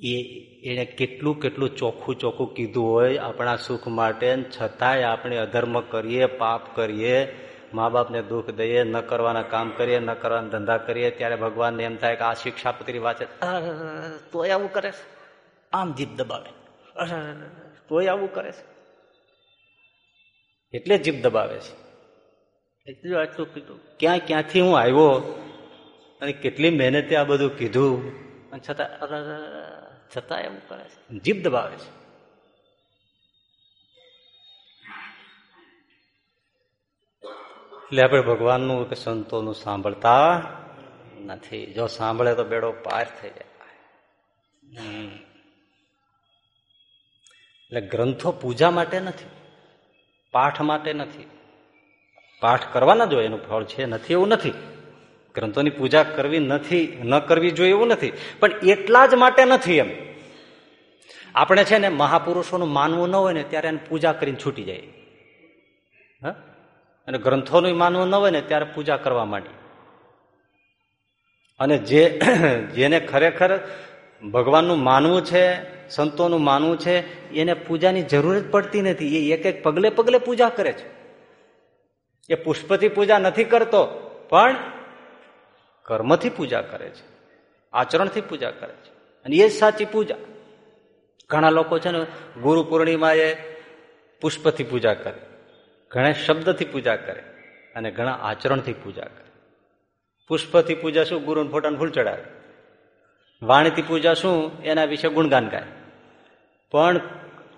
S1: એ એણે કેટલું કેટલું ચોખ્ખું ચોખ્ખું કીધું હોય આપણા સુખ માટે છતાંય આપણે અધર્મ કરીએ, પાપ કરીએ મા બાપને દુઃખ દઈએ, ન કરવાના કામ કરીએ, ન કરવાના ધંધા કરીએ, ત્યારે ભગવાનને એમ થાય કે આ શિક્ષાપત્રી વાંચે તોય આવું કરે છે. આમ જીભ દબાવે. તોય આવું કરે છે. એટલે જીભ દબાવે છે. એટલું આટલું કીધું. ક્યાં ક્યાંથી હું આવ્યો અને કેટલી મહેનતે આ બધું કીધું? અને છતાં છતાં એવું કરે છે. જીભ દબાવે છે. એટલે આપણે ભગવાનનું કે સંતોનું સાંભળતા નથી. જો સાંભળે તો બેડો પાર થઈ જાય. એટલે ગ્રંથો પૂજા માટે નથી. પાઠ માટે નથી. પાઠ કરવાના જોઈએ એનું ફળ છે. નથી એવું નથી. ગ્રંથોની પૂજા કરવી નથી, ન કરવી જોઈએ એવું નથી. પણ એટલા જ માટે નથી એમ. આપણે છે ને મહાપુરુષોનું માનવું ન હોય ને ત્યારે એને પૂજા કરીને છૂટી જાય. હા? અને ગ્રંથોનું માનવું ન હોય ને ત્યારે પૂજા કરવા માંડી. અને જે જેને ખરેખર ભગવાનનું માનવું છે, સંતોનું માનવું છે, એને પૂજાની જરૂર જ પડતી નથી. એ એક એક પગલે પગલે પૂજા કરે છે. એ પુષ્પથી પૂજા નથી કરતો, પણ કર્મથી પૂજા કરે છે, આચરણથી પૂજા કરે છે. અને એ જ સાચી પૂજા. ઘણા લોકો છે ને ગુરુ પૂર્ણિમાએ પુષ્પથી પૂજા કરે, ઘણા શબ્દથી પૂજા કરે અને ઘણા આચરણથી પૂજા કરે. પુષ્પથી પૂજા શું? ગુરુને ફોટાને ફૂલ ચડાવે. વાણીથી પૂજા શું? એના વિશે ગુણગાન ગાય. પણ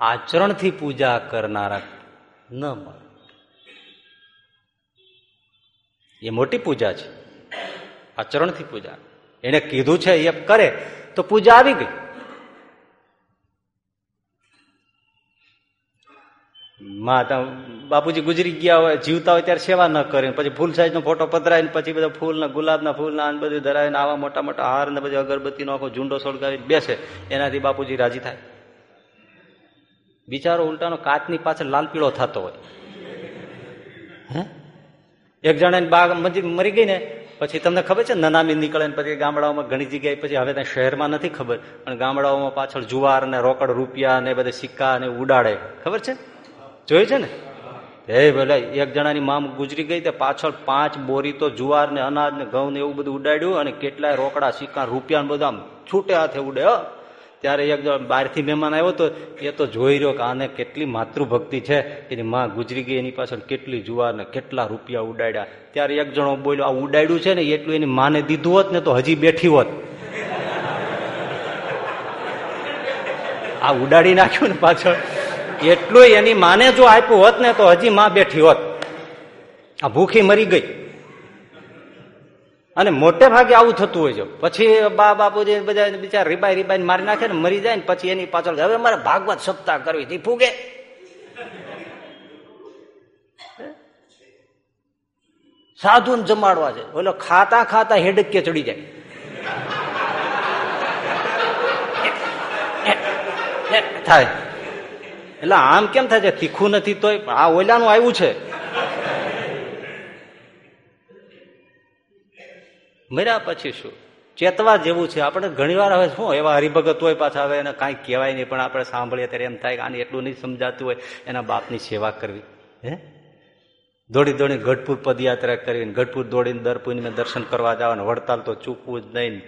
S1: આચરણથી પૂજા કરનારા ન મળે. એ મોટી પૂજા છે. આચરણથી પૂજા. એને કીધું છે, એ કરે, તો પૂજા આવી ગઈ. માતા બાપુજી ગુજરી ગયા હોય, જીવતા હોય ત્યારે સેવા ન કરીને પછી ફૂલ સાઈઝનો ફોટો પધરાવીને પછી બધા ફૂલના, ગુલાબના ફૂલના બધું ધરાવીને આવા મોટા મોટા હાર ને બધી અગરબત્તીનો આખો ઝુંડો સળગાવીને બેસે, એનાથી બાપુજી રાજી થાય. બિચારો ઉલટાનો કાચની પાછળ લાલ પીળો થતો હોય. હે? એક જણાની બાગ મરી ગઈ ને પછી તમને ખબર છે, નનામી નીકળે પછી ગામડાઓમાં ઘણી જગ્યાએ પછી હવે ત્યાં શહેરમાં નથી ખબર, પણ ગામડાઓમાં પાછળ જુવાર ને રોકડ રૂપિયા ને બધા સિક્કા ને ઉડાડે. ખબર છે? જોયું છે ને? હે ભલે એક જણાની મામ ગુજરી ગઈ તે પાછળ પાંચ બોરી તો જુવાર ને અનાજ ને ઘઉં ને એવું બધું ઉડાડ્યું અને કેટલાય રોકડા સિક્કા રૂપિયા ને બધા છૂટે હાથે ઉડે ત્યારે એક બહારથી મહેમાન આવ્યો તો એ તો જોઈ રહ્યો કે આને કેટલી માતૃભક્તિ છે. એની માં ગુજરી ગઈ, એની પાછળ કેટલી જુવાર ને કેટલા રૂપિયા ઉડાડ્યા. ત્યારે એક જણો બોલ્યો, આ ઉડાડ્યું છે ને એટલું એની માને દીધું હોત ને તો હજી બેઠી હોત. આ ઉડાડી નાખ્યું ને પાછળ. એટલું એની માને જો આપ્યું હોત ને તો હજી માં બેઠી હોત. આ ભૂખી મરી ગઈ. અને મોટે ભાગે આવું થતું હોય છે. પછી બા બાપુજી બધા બિચાર રીબાઈ રીબાઈ મારી નાખે ને મરી જાય ને પછી એની પાછળ હવે મારે ભાગવત સપ્તાહ કરવી હતી. ફૂગે. સાધુ જમાડવા છે. ઓલો ખાતા ખાતા હેડકે ચડી જાય. થાય. એટલે આમ કેમ થાય છે? તીખું નથી તોય. આ ઓલાનું આવ્યું છે. મર્યા પછી શું? ચેતવા જેવું છે. આપણે ઘણી વાર હવે શું, એવા હરિભગત હોય પાછા હવે એને કાંઈ કહેવાય નહીં, પણ આપણે સાંભળીએ ત્યારે એમ થાય કે આને એટલું નહીં સમજાતું હોય, એના બાપની સેવા કરવી. હે? દોડી દોડી ગઢપુર પદયાત્રા કરીને, ગઢપુર દોડીને દર પૂનમે દર્શન કરવા જવાનું. વડતાલ તો ચૂકવું જ નહીં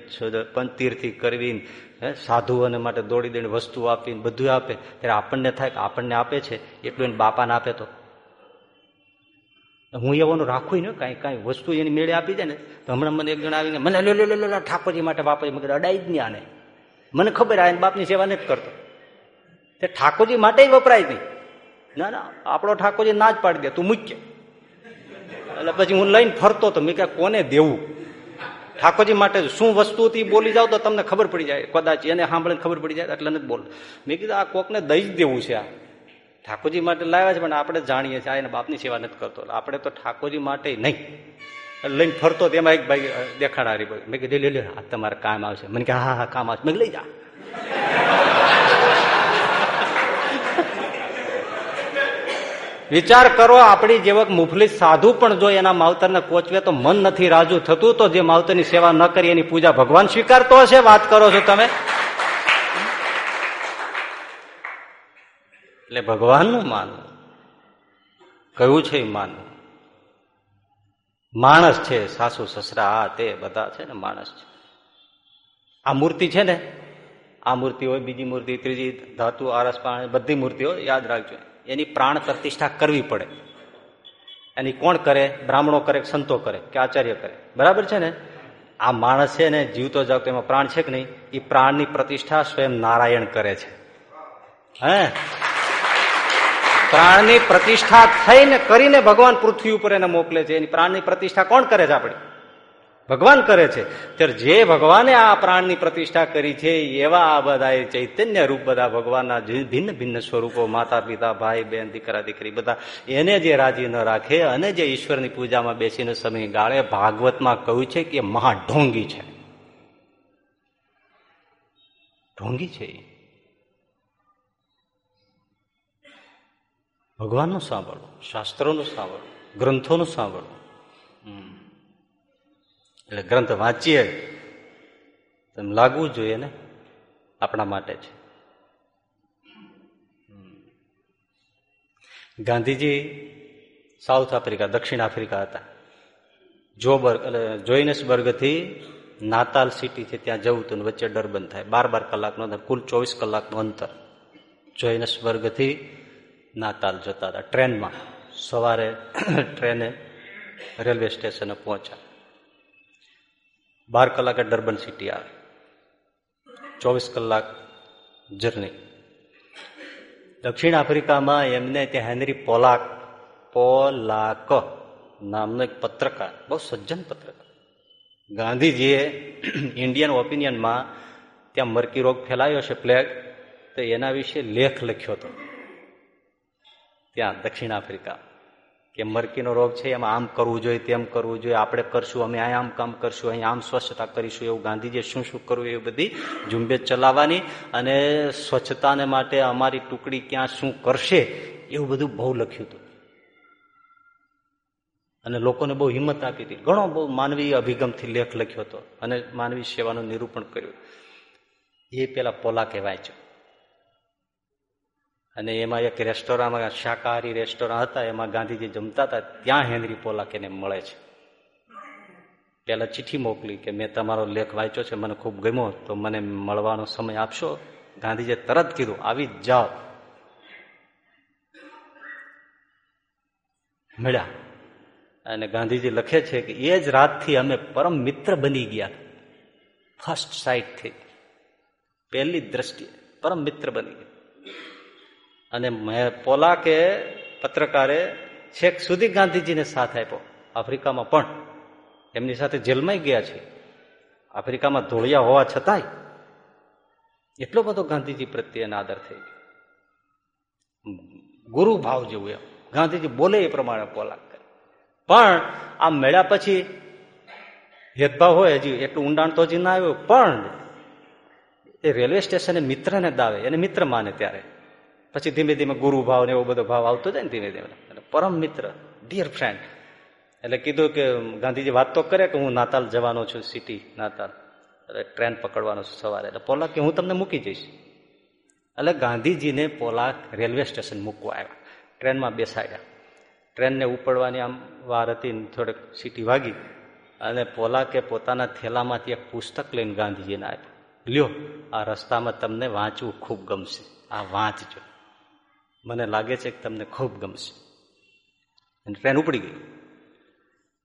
S1: પંચતીર્થી કરવી હે? સાધુઓને માટે દોડી દોડી વસ્તુ આપીને બધું આપે. ત્યારે આપણને થાય કે આપણને આપે છે. એટલું એને બાપાને આપે તો. હું એવાનું રાખું ને, કાંઈ કાંઈ વસ્તુ એની મેળે આપી દે ને, તો હમણાં મને એક જણ આવીને, મને લો લો લો ઠાકોરજી માટે વાપરી મગર અડાઈ જ નહીં આને મને ખબર આ બાપની સેવા નથી કરતો. તે ઠાકોરજી માટે વપરાય નહીં. ના ના, આપણો ઠાકોરજી ના જ પાડી દે, તું મૂક્ય એટલે પછી હું લઈને ફરતો તો મેં ક્યાં કોને દેવું? ઠાકોરજી માટે શું વસ્તુ હતી બોલી જાવ તો તમને ખબર પડી જાય. કદાચ એને સાંભળીને ખબર પડી જાય એટલે નથી બોલ મેં કીધું, આ કોકને દઈ જ દેવું છે આ. ઠાકોરજી માટે લાવ્યા છે, પણ આપણે જાણીએ છીએ એના બાપની સેવા નથી કરતો. આપણે તો ઠાકોરજી માટે નહીં. લઈને ફરતો તેમાં એક ભાઈ દેખાડારી મેં કીધું, લે લે આ તમારે કામ આવશે. મને કે, હા હા કામ આવશે. મેં લઈ જા. વિચાર કરો, આપણી જેવક મુફલી સાધુ પણ જો એના માવતરને કોચવે તો મન નથી રાજુ થતું, તો જે માવતરની સેવા ન કરી એની પૂજા ભગવાન સ્વીકારતો હશે? વાત કરો છો તમે? એટલે ભગવાનનું માનવું. કયું છે એ માનવું? માણસ છે, સાસુ, સસરા, આ, તે, બધા છે ને માણસ છે. આ મૂર્તિ છે ને, આ મૂર્તિ હોય, બીજી મૂર્તિ, ત્રીજી ધાતુ, આરસ, પાણી, બધી મૂર્તિઓ યાદ રાખજો. એની પ્રાણ પ્રતિષ્ઠા કરવી પડે. એની કોણ કરે? બ્રાહ્મણો કરે સંતો કરે? કે આચાર્ય કરે? બરાબર છે ને? આ માણસ છે ને, જીવતો જાવતો એમાં પ્રાણ છે કે નહીં? એ પ્રાણની પ્રતિષ્ઠા સ્વયં નારાયણ કરે છે. હે? પ્રાણની પ્રતિષ્ઠા થઈને કરીને ભગવાન પૃથ્વી ઉપર એને મોકલે છે. એની પ્રાણની પ્રતિષ્ઠા કોણ કરે છે આપણે? ભગવાન કરે છે. ત્યારે જે ભગવાને આ પ્રાણની પ્રતિષ્ઠા કરી છે, એવા આ બધા ચૈતન્ય રૂપ બધા ભગવાનના ભિન્ન ભિન્ન સ્વરૂપો માતા પિતા ભાઈ બહેન દીકરા, દીકરી, બધા એને જે રાજી ન રાખે અને જે ઈશ્વરની પૂજામાં બેસીને સમય ગાળે ભાગવતમાં કહ્યું છે કે મહા ઢોંગી છે. ઢોંગી છે એ. ભગવાનનું સાંભળો, શાસ્ત્રોનું સાંભળો, ગ્રંથોનું સાંભળો. એટલે ગ્રંથ વાંચીએ. તેમ લાગવું જોઈએ ને? આપણા માટે છે. ગાંધીજી સાઉથ આફ્રિકા, દક્ષિણ આફ્રિકા હતા. જોબર્ગ એટલે જોઇનસબર્ગથી નાતાલ સિટી છે ત્યાં જવું હતું વચ્ચે ડરબન થાય. બાર બાર કલાકનો, કુલ ચોવીસ કલાકનું અંતર. જોઇનસબર્ગથી નાતાલ જતા હતા. ટ્રેનમાં સવારે ટ્રેને રેલવે સ્ટેશને પહોંચ્યા. બાર કલાકે ડર્બન સિટી આવે. ચોવીસ કલાક જર્ની. દક્ષિણ આફ્રિકામાં એમને ત્યાં હેનરી પોલાક પોલાક નામનો એક પત્રકાર, બહુ સજ્જન પત્રકાર. ગાંધીજીએ ઇન્ડિયન ઓપિનિયનમાં ત્યાં મરકી રોગ ફેલાયો છે પ્લેગ તો એના વિશે લેખ લખ્યો હતો. ત્યાં દક્ષિણ આફ્રિકા, કે મરકીનો રોગ છે, એમાં આમ કરવું જોઈએ, તેમ કરવું જોઈએ, આપણે કરશું, અમે આમ કામ કરશું, અહીં આમ સ્વચ્છતા કરીશું, એવું ગાંધીજીએ શું શું કરવું એ બધી ઝુંબેશ ચલાવવાની અને સ્વચ્છતાને માટે અમારી ટુકડી ક્યાં શું કરશે, એવું બધું બહુ લખ્યું હતું. અને લોકોને બહુ હિંમત આપી હતી. ઘણો બહુ માનવીય અભિગમથી લેખ લખ્યો હતો અને માનવી સેવાનું નિરૂપણ કર્યું. એ પેલા પોલાકે વાંચ્યો અને એમાં એક રેસ્ટોરાંમાં શાકાહારી રેસ્ટોરાં હતા, એમાં ગાંધીજી જમતા હતા, ત્યાં હેનરી પોલાક એને મળે છે. પેલા ચિઠ્ઠી મોકલી કે મેં તમારો લેખ વાંચ્યો છે, મને ખૂબ ગમ્યો, તો મને મળવાનો સમય આપશો? ગાંધીજીએ તરત કીધું, આવી જ જાઓ. મળ્યા. અને ગાંધીજી લખે છે કે, એ જ રાતથી અમે પરમ મિત્ર બની ગયા. ફર્સ્ટ સાઇટથી પહેલી દ્રષ્ટિએ પરમ મિત્ર બની ગયા. અને પોલાકે પત્રકારે છેક સુધી ગાંધીજીને સાથ આપ્યો. આફ્રિકામાં પણ. એમની સાથે જેલમાં ગયા છે. આફ્રિકામાં ધોળિયા હોવા છતાંય એટલો બધો ગાંધીજી પ્રત્યેનો આદર થઈ ગયો. ગુરુ ભાવ જેવું એમ. ગાંધીજી બોલે એ પ્રમાણે પોલાક કરે. પણ આ મળ્યા પછી ભેદભાવ હોય, હજી એટલું ઊંડાણ તો હજી ના આવ્યું, પણ એ રેલવે સ્ટેશને મિત્રને દાવે. એને મિત્ર માને ત્યારે. પછી ધીમે ધીમે ગુરુ ભાવ ને એવો બધો ભાવ આવતો જાય ને ધીમે ધીમે. પરમ મિત્ર ડિયર ફ્રેન્ડ એટલે કીધું કે ગાંધીજી વાત તો કરે કે હું નાતાલ જવાનો છું સિટી નાતાલ. એટલે ટ્રેન પકડવાનો છું સવારે. એટલે પોલાક કે હું તમને મૂકી જઈશ. એટલે ગાંધીજીને પોલાક રેલવે સ્ટેશન મૂકવા આવ્યા. ટ્રેનમાં બેસાડ્યા. ટ્રેનને ઉપડવાની આમ વાર હતી થોડેક સિટી વાગી. અને પોલાકે પોતાના થેલામાંથી એક પુસ્તક લઈને ગાંધીજીને આપ્યું. લ્યો, આ રસ્તામાં તમને વાંચવું ખૂબ ગમશે. આ વાંચજો. મને લાગે છે કે તમને ખૂબ ગમશે. ટ્રેન ઉપડી ગઈ.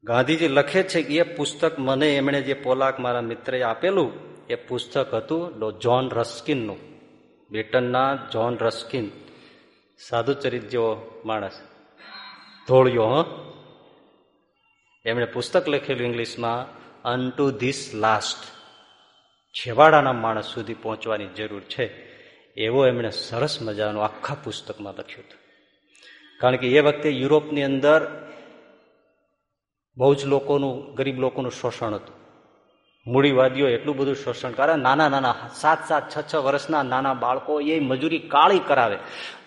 S1: ગાંધીજી લખે છે કે એ પુસ્તક મને એમણે જે પોલાક મારા મિત્રએ આપેલું, એ પુસ્તક હતું જોન રસ્કિનનું. બ્રિટનના જોન રસ્કિન. સાધુચરિત જેવો માણસ. ધોળ્યો, હ? એમણે પુસ્તક લખેલું ઇંગ્લિશમાં અન ટુ ધીસ લાસ્ટ છેવાડાના માણસ સુધી પહોંચવાની જરૂર છે. એવો એમણે સરસ મજાનું આખા પુસ્તકમાં લખ્યું હતું. કારણ કે એ વખતે યુરોપની અંદર બહુ જ લોકોનું, ગરીબ લોકોનું શોષણ હતું. મૂડીવાદીઓ એટલું બધું શોષણ કરે, નાના નાના, સાત સાત, છ છ વર્ષના નાના બાળકો એ મજૂરી કાળી કરાવે.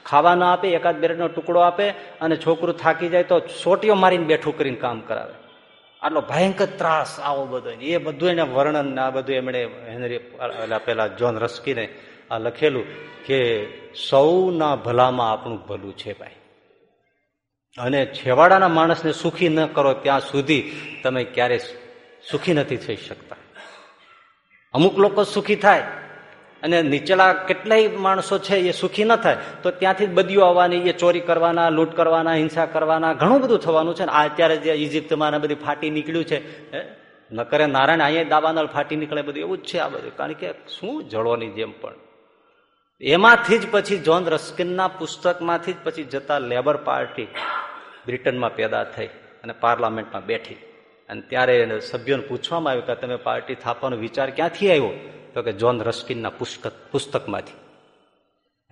S1: ખાવા ના આપે, એકાદ બેરેટનો ટુકડો આપે અને છોકરું થાકી જાય તો સોટીઓ મારીને બેઠું કરીને કામ કરાવે. આટલો ભયંકર ત્રાસ આવો બધો. એ બધું એને વર્ણન આ બધું એમણે હેનરી પેલા જોન રસ્કીને આ લખેલું કે સૌના ભલામાં આપણું ભલું છે ભાઈ. અને છેવાડાના માણસને સુખી ન કરો ત્યાં સુધી તમે ક્યારે સુખી નથી થઈ શકતા. અમુક લોકો સુખી થાય અને નીચલા કેટલાય માણસો છે એ સુખી ન થાય, તો ત્યાંથી બદીઓ આવવાની, એ ચોરી કરવાના, લૂંટ કરવાના, હિંસા કરવાના, ઘણું બધું થવાનું છે ને. આ અત્યારે જે ઇજિપ્તમાં બધી ફાટી નીકળ્યું છે ન કરે નારાયણ અહીંયા દાવાનળ ફાટી નીકળે બધું, એવું જ છે આ બધું. કારણ કે શું જળોની જેમ પણ. એમાંથી જ પછી જોન રસ્કિનના પુસ્તકમાંથી જ પછી જતા લેબર પાર્ટી બ્રિટનમાં પેદા થઈ અને પાર્લામેન્ટમાં બેઠી. અને ત્યારે સભ્યોને પૂછવામાં આવ્યું કે તમે પાર્ટી થાપવાનો વિચાર ક્યાંથી આવ્યો? તો કે જોન રસ્કિનના પુસ્તક પુસ્તકમાંથી.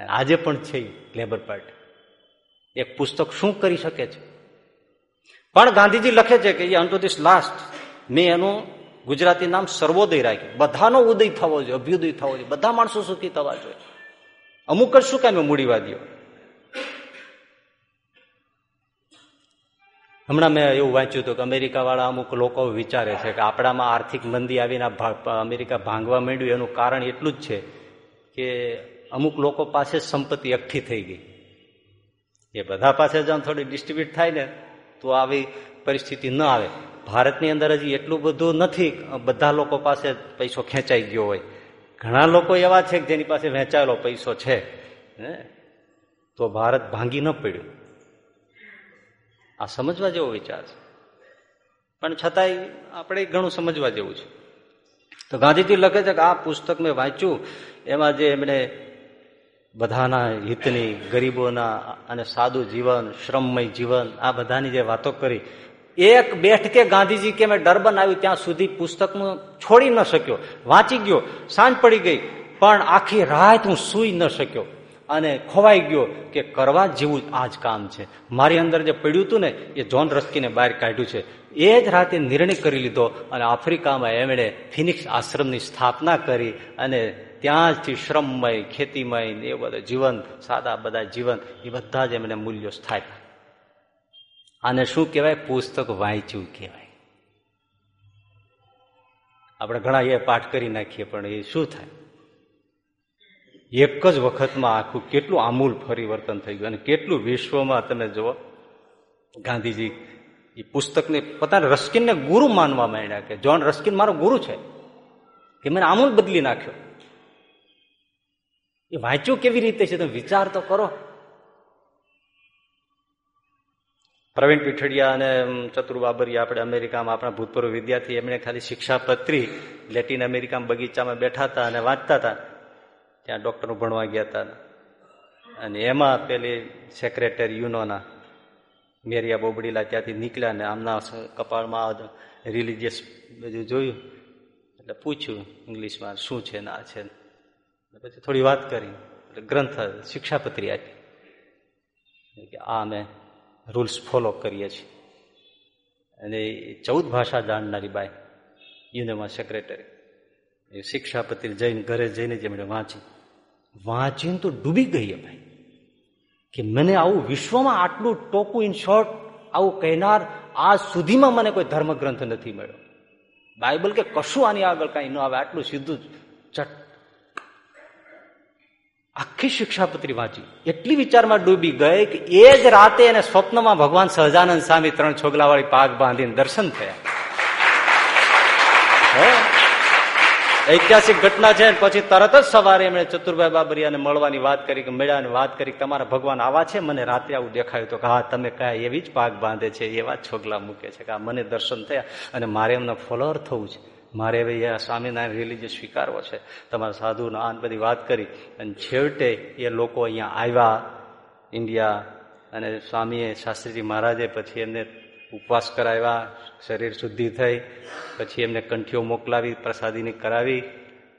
S1: આજે પણ છે લેબર પાર્ટી એક પુસ્તક શું કરી શકે છે? પણ ગાંધીજી લખે છે કે એ ધીસ લાસ્ટ મેં એનું ગુજરાતી નામ સર્વોદય રાખ્યું. બધાનો ઉદય થવો જોઈએ, અભ્યુદય થવો જોઈએ. બધા માણસો સુખી થવા જોઈએ. અમુક જ શું કામ મૂડીવાદીઓ? હમણાં મેં એવું વાંચ્યું હતું કે અમેરિકાવાળા અમુક લોકો વિચારે છે કે આપણામાં આર્થિક મંદી આવીને અમેરિકા ભાંગવા માંડ્યું, એનું કારણ એટલું જ છે કે અમુક લોકો પાસે સંપત્તિ એકઠી થઈ ગઈ. એ બધા પાસે જ થોડી ડિસ્ટ્રીબ્યુટ થાય ને, તો આવી પરિસ્થિતિ ન આવે. ભારતની અંદર હજી એટલું બધું નથી, બધા લોકો પાસે પૈસો ખેંચાઈ ગયો હોય. ઘણા લોકો એવા છે કે જેની પાસે વહેંચાયેલો પૈસો છે તો ભારત ભાંગી ન પડ્યું. આ સમજવા જેવો વિચાર છે. પણ છતાંય આપણે ઘણું સમજવા જેવું છે. તો ગાંધીજી લખે છે કે આ પુસ્તક મેં વાંચ્યું, એમાં જે એમણે બધાના હિતની, ગરીબોના અને સાદું જીવન, શ્રમમય જીવન, આ બધાની જે વાતો કરી એક બેઠકે ગાંધીજી કે મેં ડરબન આવ્યું ત્યાં સુધી પુસ્તકનું છોડી ન શક્યો. વાંચી ગયો, સાંજ પડી ગઈ, પણ આખી રાત હું સૂઈ ન શક્યો. અને ખોવાઈ ગયો કે કરવા જેવું આ જ કામ છે. મારી અંદર જે પડ્યું હતું ને, એ જોન રસ્કીને બહાર કાઢ્યું છે. એ જ રાતે નિર્ણય કરી લીધો અને આફ્રિકામાં એમણે ફિનિક્સ આશ્રમની સ્થાપના કરી અને ત્યાંથી શ્રમમય, ખેતીમય એ બધા જીવન સાદા બધા જીવન એ બધા જ એમને મૂલ્યો સ્થાપ્યા. આને શું કહેવાય? પુસ્તક વાંચ્યું કહેવાય. આપણે ઘણા એ પાઠ કરી નાખીએ, પણ એ શું થાય? એક જ વખતમાં આખું કેટલું આમૂલ પરિવર્તન થઈ ગયું અને કેટલું વિશ્વમાં તમે જુઓ, ગાંધીજી એ પુસ્તકને પોતાને રસ્કિનને ગુરુ માનવા માંડ્યા કે, જોન રસ્કિન મારો ગુરુ છે. કે મને આમૂલ બદલી નાખ્યો. એ વાંચ્યું કેવી રીતે છે? તમે વિચાર તો કરો. પ્રવીણ પીઠડિયા અને ચતુર બાબરી આપણે અમેરિકામાં આપણા ભૂતપૂર્વ વિદ્યાર્થી, એમણે ખાલી શિક્ષાપત્રી લેટિન અમેરિકામાં બગીચામાં બેઠા હતા અને વાંચતા હતા. ત્યાં ડૉક્ટરો ભણવા ગયા હતા. અને એમાં પેલી સેક્રેટરી યુનોના, મેરિયા બોબડીલા ત્યાંથી નીકળ્યા ને આમના કપાળમાં રિલિજિયસ બધું જોયું. એટલે પૂછ્યું ઇંગ્લિશમાં શું છે ને આ છે પછી થોડી વાત કરી. એટલે ગ્રંથ શિક્ષાપત્રી આપી. કે આ અમે રૂલ્સ ફોલો કરીએ છીએ. અને ચૌદ ભાષા જાણનારી બાય યુનિમાં સેક્રેટરી એ શિક્ષાપતિ જઈને, ઘરે જઈને જેમણે વાંચી. વાંચીને તો ડૂબી ગઈ ભાઈ કે મને આવું વિશ્વમાં આટલું ટોકું ઇન શોર્ટ આવું કહેનાર આજ સુધીમાં મને કોઈ ધર્મગ્રંથ નથી મળ્યો. બાઇબલ કે કશું આની આગળ કાંઈ ન આવે, આટલું સીધું ચટ આખી શિક્ષાપત્રી વાંચી. એટલી વિચારમાં ડૂબી ગઈ કે એ જ રાતે એને સ્વપ્નમાં ભગવાન સહજાનંદ સ્વામી ત્રણ છોગલાવાળી પાક બાંધીને દર્શન થયા. ઐતિહાસિક ઘટના છે પછી તરત જ સવારે એમણે ચતુરભાઈ બાબરિયાને મળવાની વાત કરી કે મેળાની વાત કરી તમારા ભગવાન આવા છે? મને રાત્રે આવું દેખાયું તો કે હા, તમે કયા એવી જ પાક બાંધે છે, એવા છોગલા મૂકે છે કે આ મને દર્શન થયા અને મારે એમને ફોલોઅર થવું છે. મારે હવે એ સ્વામિનારાયણ રિલીજિયસ સ્વીકારવો છે. તમારા સાધુનો આ બધી વાત કરી અને છેવટે એ લોકો અહીંયા આવ્યા ઇન્ડિયા અને સ્વામીએ શાસ્ત્રીજી મહારાજે પછી એમને ઉપવાસ કરાવ્યા, શરીર શુદ્ધિ થઈ, પછી એમને કંઠીઓ મોકલાવી, પ્રસાદીની કરાવી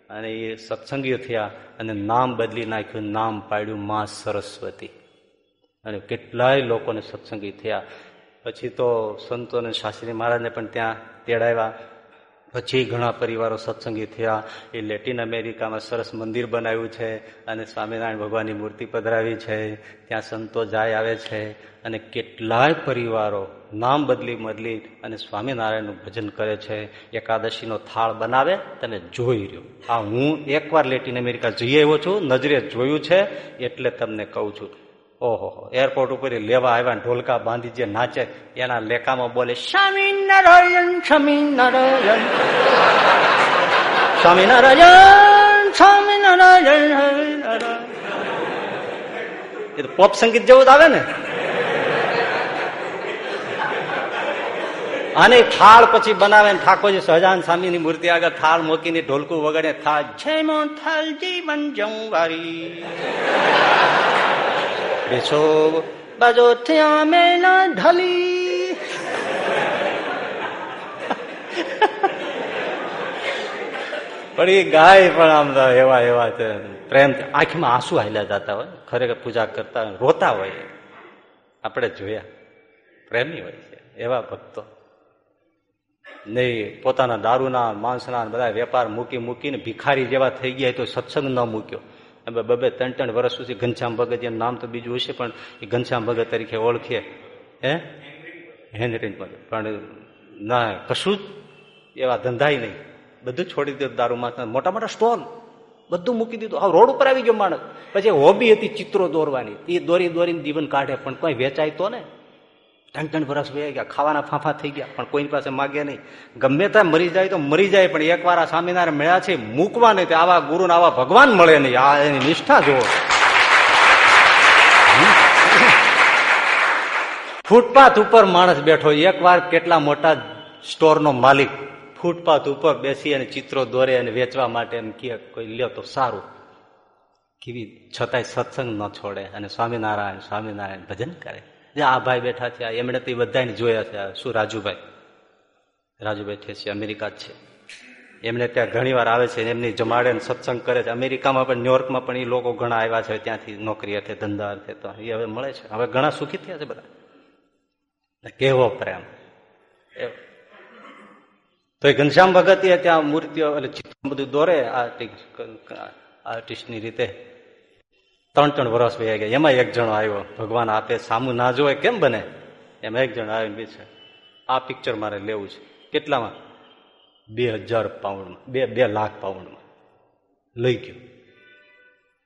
S1: અને એ સત્સંગીઓ થયા અને નામ બદલી નાખ્યું, નામ પાડ્યું મા સરસ્વતી. અને કેટલાય લોકોને સત્સંગી થયા. પછી તો સંતો અને શાસ્ત્રી મહારાજને પણ ત્યાં તેડાવ્યા. પછી ઘણા પરિવારો સત્સંગી થયા. એ લેટિન અમેરિકામાં સરસ મંદિર બનાવ્યું છે અને સ્વામિનારાયણ ભગવાનની મૂર્તિ પધરાવી છે. ત્યાં સંતો જાય આવે છે અને કેટલાય પરિવારો નામ બદલી બદલી અને સ્વામિનારાયણનું ભજન કરે છે. એકાદશીનો થાળ બનાવે તને જોઈ રહ્યો. આ હું એકવાર લેટિન અમેરિકા જઈ આવ્યો છું. નજરે જોયું છે એટલે તમને કહું છું. ઓહો એરપોર્ટ ઉપર લેવા આવ્યા ઢોલકા બાંધી જે નાચે, એના લેખામાં બોલે સ્વામિનારાયણ સ્વામિનારાયણ સ્વામિનારાયણ સ્વામિનારાયણ એ તો પોપ સંગીત જેવું જ આવે ને. અને થાળ પછી બનાવે ને ઠાકોરજી સહજાન સ્વામીની મૂર્તિ આગળ થાળ મૂકીને ઢોલકું વગાડે, થાળ જયમો થાલ જીવન જંવારી બેસો. બાજો થયા મેલા ઢલી. પણ એ ગાય પણ આમ એવા એવા છે. પ્રેમ આંખમાં આંસુ હાલ્યા જતા હોય. ખરેખર પૂજા કરતા હોય. રોતા હોય. આપણે જોયા. પ્રેમી હોય છે. એવા ભક્તો. નહીં પોતાના દારૂના માંસના બધા વેપાર મૂકી મૂકીને ભિખારી જેવા થઈ ગયા તો સત્સંગ ન મૂક્યો. હવે બબે ત્રણ ત્રણ વર્ષ સુધી ઘનશ્યામ ભગત એનું નામ તો બીજું હશે, પણ એ ઘનશ્યામ ભગત તરીકે ઓળખીએ હે? હેનરી પણ ના, કશું જ એવા ધંધાય નહીં. બધું છોડી દીધું દારૂમાં મોટા મોટા સ્ટોલ બધું મૂકી દીધું. હવે રોડ ઉપર આવી ગયો માણસ. પછી હોબી હતી ચિત્રો દોરવાની. એ દોરી દોરીને જીવન કાઢે, પણ કોઈ વેચાય તો ને? ત્રણ વર્ષ વહી ગયા, ખાવાના ફાંફા થઈ ગયા, પણ કોઈની પાસે માગે નહીં. ગમે ત્યાં મરી જાય તો મરી જાય, પણ એકવાર આ સ્વામિનારાયણ મળ્યા છે, મૂકવા નહીં આવા ગુરુ આવા ભગવાન મળે નહીં. આ એની નિષ્ઠા જુઓ. ફૂટપાથ ઉપર માણસ બેઠો, એકવાર કેટલા મોટા સ્ટોરનો માલિક ફૂટપાથ ઉપર બેસી અને ચિત્રો દોરે અને વેચવા માટે એમ કોઈ લ્યો તો સારું. કેવી છતાંય સત્સંગ ન છોડે અને સ્વામિનારાયણ સ્વામિનારાયણ ભજન કરે. આ ભાઈ બેઠા છે એમણે તો બધાને જોયા છે. શું રાજુભાઈ? રાજુભાઈ છે અમેરિકા જ છે. એમને ત્યાં ઘણી વાર આવે છે એમની જમાડે સત્સંગ કરે છે. અમેરિકામાં પણ, ન્યુયોર્કમાં પણ એ લોકો ઘણા આવ્યા છે. ત્યાંથી નોકરી અર્થે ધંધા અર્થે તો એ હવે મળે છે. હવે ઘણા સુખી થયા છે બધા. કેવો પ્રેમ. તો એ ઘનશ્યામ ભગતીએ ત્યાં મૂર્તિઓ, એટલે ચિત્ર બધું દોરે આર્ટિસ્ટની રીતે. ત્રણ ત્રણ વર્ષ વહી ગયા. એમાં એક જણો આવ્યો. ભગવાન આપે સામું ના જોવે, કેમ બને? એમાં એક જણ આવીને છે આ પિક્ચર મારે લેવું છે. કેટલામાં? બે હજાર પાઉન્ડમાં. બે બે લાખ પાઉન્ડમાં. લઈ ગયો.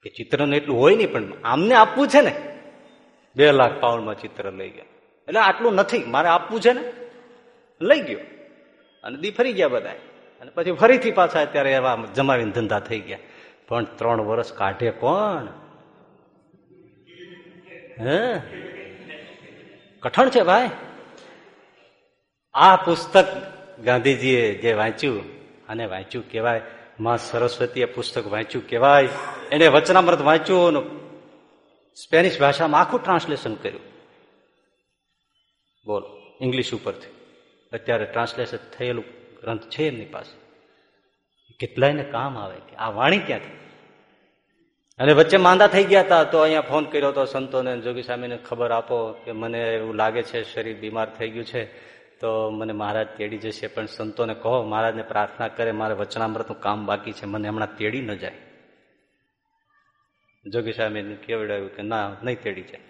S1: કે ચિત્રને એટલું હોય નહીં, પણ આમને આપવું છે ને? બે લાખ પાઉન્ડમાં ચિત્ર લઈ ગયો. એટલે આટલું નથી. મારે આપવું છે ને? લઈ ગયો. અને દી ફરી ગયા બધા અને પછી ફરીથી પાછા અત્યારે એવા જમાવીને ધંધા થઈ ગયા. પણ ત્રણ વર્ષ કાઢે કોણ? હે? કઠણ છે ભાઈ. આ પુસ્તક ગાંધીજીએ જે વાંચ્યું અને વાંચ્યું કેવાયમાં સરસ્વતીએ પુસ્તક વાંચ્યું કેવાય એને વચનામૃત વાંચ્યું સ્પેનિશ ભાષામાં આખું ટ્રાન્સલેશન કર્યું. બોલ, ઇંગ્લિશ ઉપરથી. અત્યારે ટ્રાન્સલેશન થયેલું ગ્રંથ છે એમની પાસે. કેટલાયને કામ આવે કે આ વાણી ક્યાંથી? અને વચ્ચે માંદા થઈ ગયા હતા, તો અહીંયા ફોન કર્યો હતો સંતોને જોગી સ્વામીને ખબર આપો કે મને એવું લાગે છે શરીર બીમાર થઈ ગયું છે, તો મને મહારાજ તેડી જશે. પણ સંતોને કહો, મહારાજને પ્રાર્થના કરે, મારે વચનામૃતનું કામ બાકી છે, મને હમણાં તેડી ન જાય. જોગી સ્વામીને કેવડાવ્યું કે ના, નહીં તેડી જાય.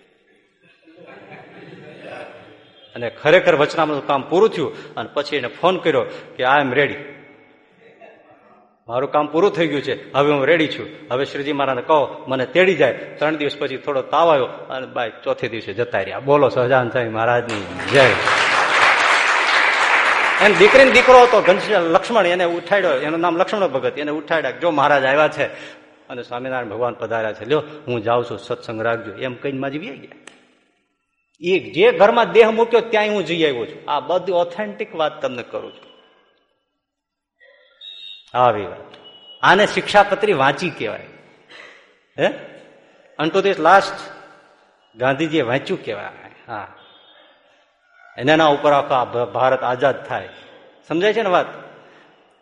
S1: અને ખરેખર વચનામૃતનું કામ પૂરું થયું અને પછી એને ફોન કર્યો કે આઈ એમ રેડી મારું કામ પૂરું થઈ ગયું છે. હવે હું રેડી છું. હવે શ્રીજી મહારાજને કહો, મને તેડી જાય. ત્રણ દિવસ પછી થોડો તાવ આવ્યો અને બાય, ચોથે દિવસે જતા રહ્યા. બોલો સહજાન સાહેબ મહારાજની જય. એમ દીકરીને દીકરો હતો લક્ષ્મણ, એને ઉઠાડ્યો. એનું નામ લક્ષ્મણ ભગત. એને ઉઠાડ્યા. જો મહારાજ આવ્યા છે અને સ્વામિનારાયણ ભગવાન પધાર્યા છે, લ્યો, હું જાઉં છું, સત્સંગ રાખજો. એમ કઈ માજી વી ગયા. એ જે ઘરમાં દેહ મૂક્યો ત્યાં હું જઈ આવ્યો છું. આ બધી ઓથેન્ટિક વાત તમને કરું છું. આવી. વાત આને શિક્ષાપત્રી વાંચી કહેવાય. હે? અન ટુ ધીસ લાસ્ટ ગાંધીજીએ વાંચ્યું કહેવાય. હા. એના ઉપર આખો ભારત આઝાદ થાય. સમજાય છે ને વાત?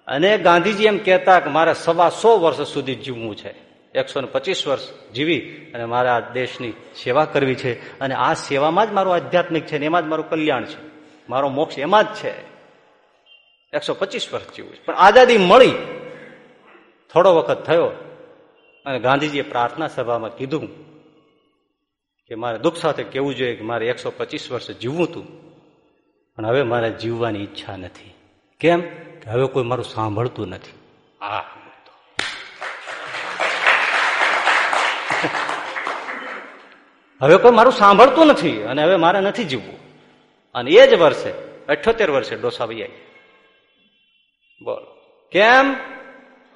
S1: અને ગાંધીજી એમ કહેતા કે મારે સવા સો વર્ષ સુધી જીવવું છે. એકસો પચીસ વર્ષ જીવી અને મારે આ દેશની સેવા કરવી છે. અને આ સેવામાં જ મારું આધ્યાત્મિક છે ને એમાં જ મારું કલ્યાણ છે. મારો મોક્ષ એમાં જ છે. એકસો પચીસ વર્ષ જીવું પણ આઝાદી મળી. થોડો વખત થયો અને ગાંધીજીએ પ્રાર્થના સભામાં કીધું કે મારે દુઃખ સાથે કેવું જોઈએ કે મારે એકસો પચીસ વર્ષ જીવવું હતું. પણ હવે મારે જીવવાની ઈચ્છા નથી. કેમ? કે હવે કોઈ મારું સાંભળતું નથી. આ હવે કોઈ મારું સાંભળતું નથી અને હવે મારે નથી જીવવું. અને એ જ વર્ષે, અઠ્યોતેર વર્ષે ડોસા વૈયા બોલો. કેમ?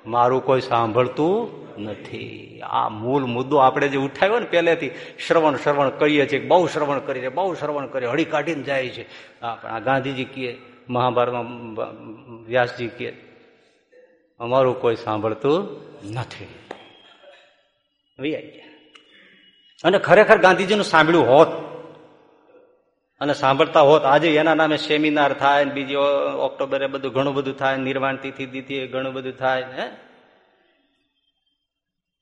S1: મારું કોઈ સાંભળતું નથી. આ મૂળ મુદ્દો આપણે જે ઉઠાવ્યો ને પહેલેથી શ્રવણ શ્રવણ કરીએ છીએ, બહુ શ્રવણ કરીએ બહુ શ્રવણ કરીએ, હળી કાઢીને જાય છે. આ ગાંધીજી કહે, મહાભારતમાં વ્યાસજી કહે, અમારું કોઈ સાંભળતું નથી. અને ખરેખર ગાંધીજીનું સાંભળ્યું હોત અને સાંભળતા હોત, આજે એના નામે સેમિનાર થાય બીજી ઓક્ટોબરે બધું ઘણું બધું થાય નિર્વાણ તિથિ તિથિ ઘણું બધું થાય હે?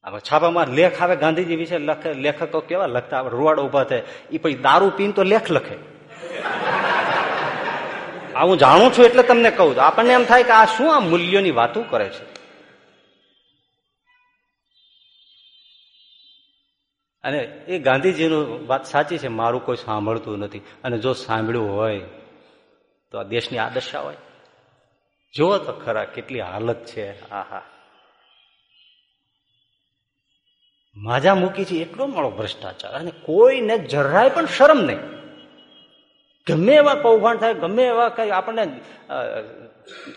S1: આમાં છાપામાં લેખ આવે, ગાંધીજી વિશે લખે, લેખકો કેવા લખતા? રૂવાડો ઊભા થાય. એ પછી દારૂ પીને તો લેખ લખે. આ હું જાણું છું એટલે તમને કહું આપણને એમ થાય કે આ શું આ મૂલ્યોની વાતો કરે છે? અને એ ગાંધીજીનું વાત સાચી છે, મારું કોઈ સાંભળતું નથી. અને જો સાંભળ્યું હોય, તો આ દેશની આ દશા હોય. જુઓ તો ખરા કેટલી હાલત છે. હા હા માજા મૂકી છે એટલો મળો ભ્રષ્ટાચાર, અને કોઈને જરાય પણ શરમ નહીં. ગમે એવા કૌભાંડ થાય, ગમે એવા કઈ આપણને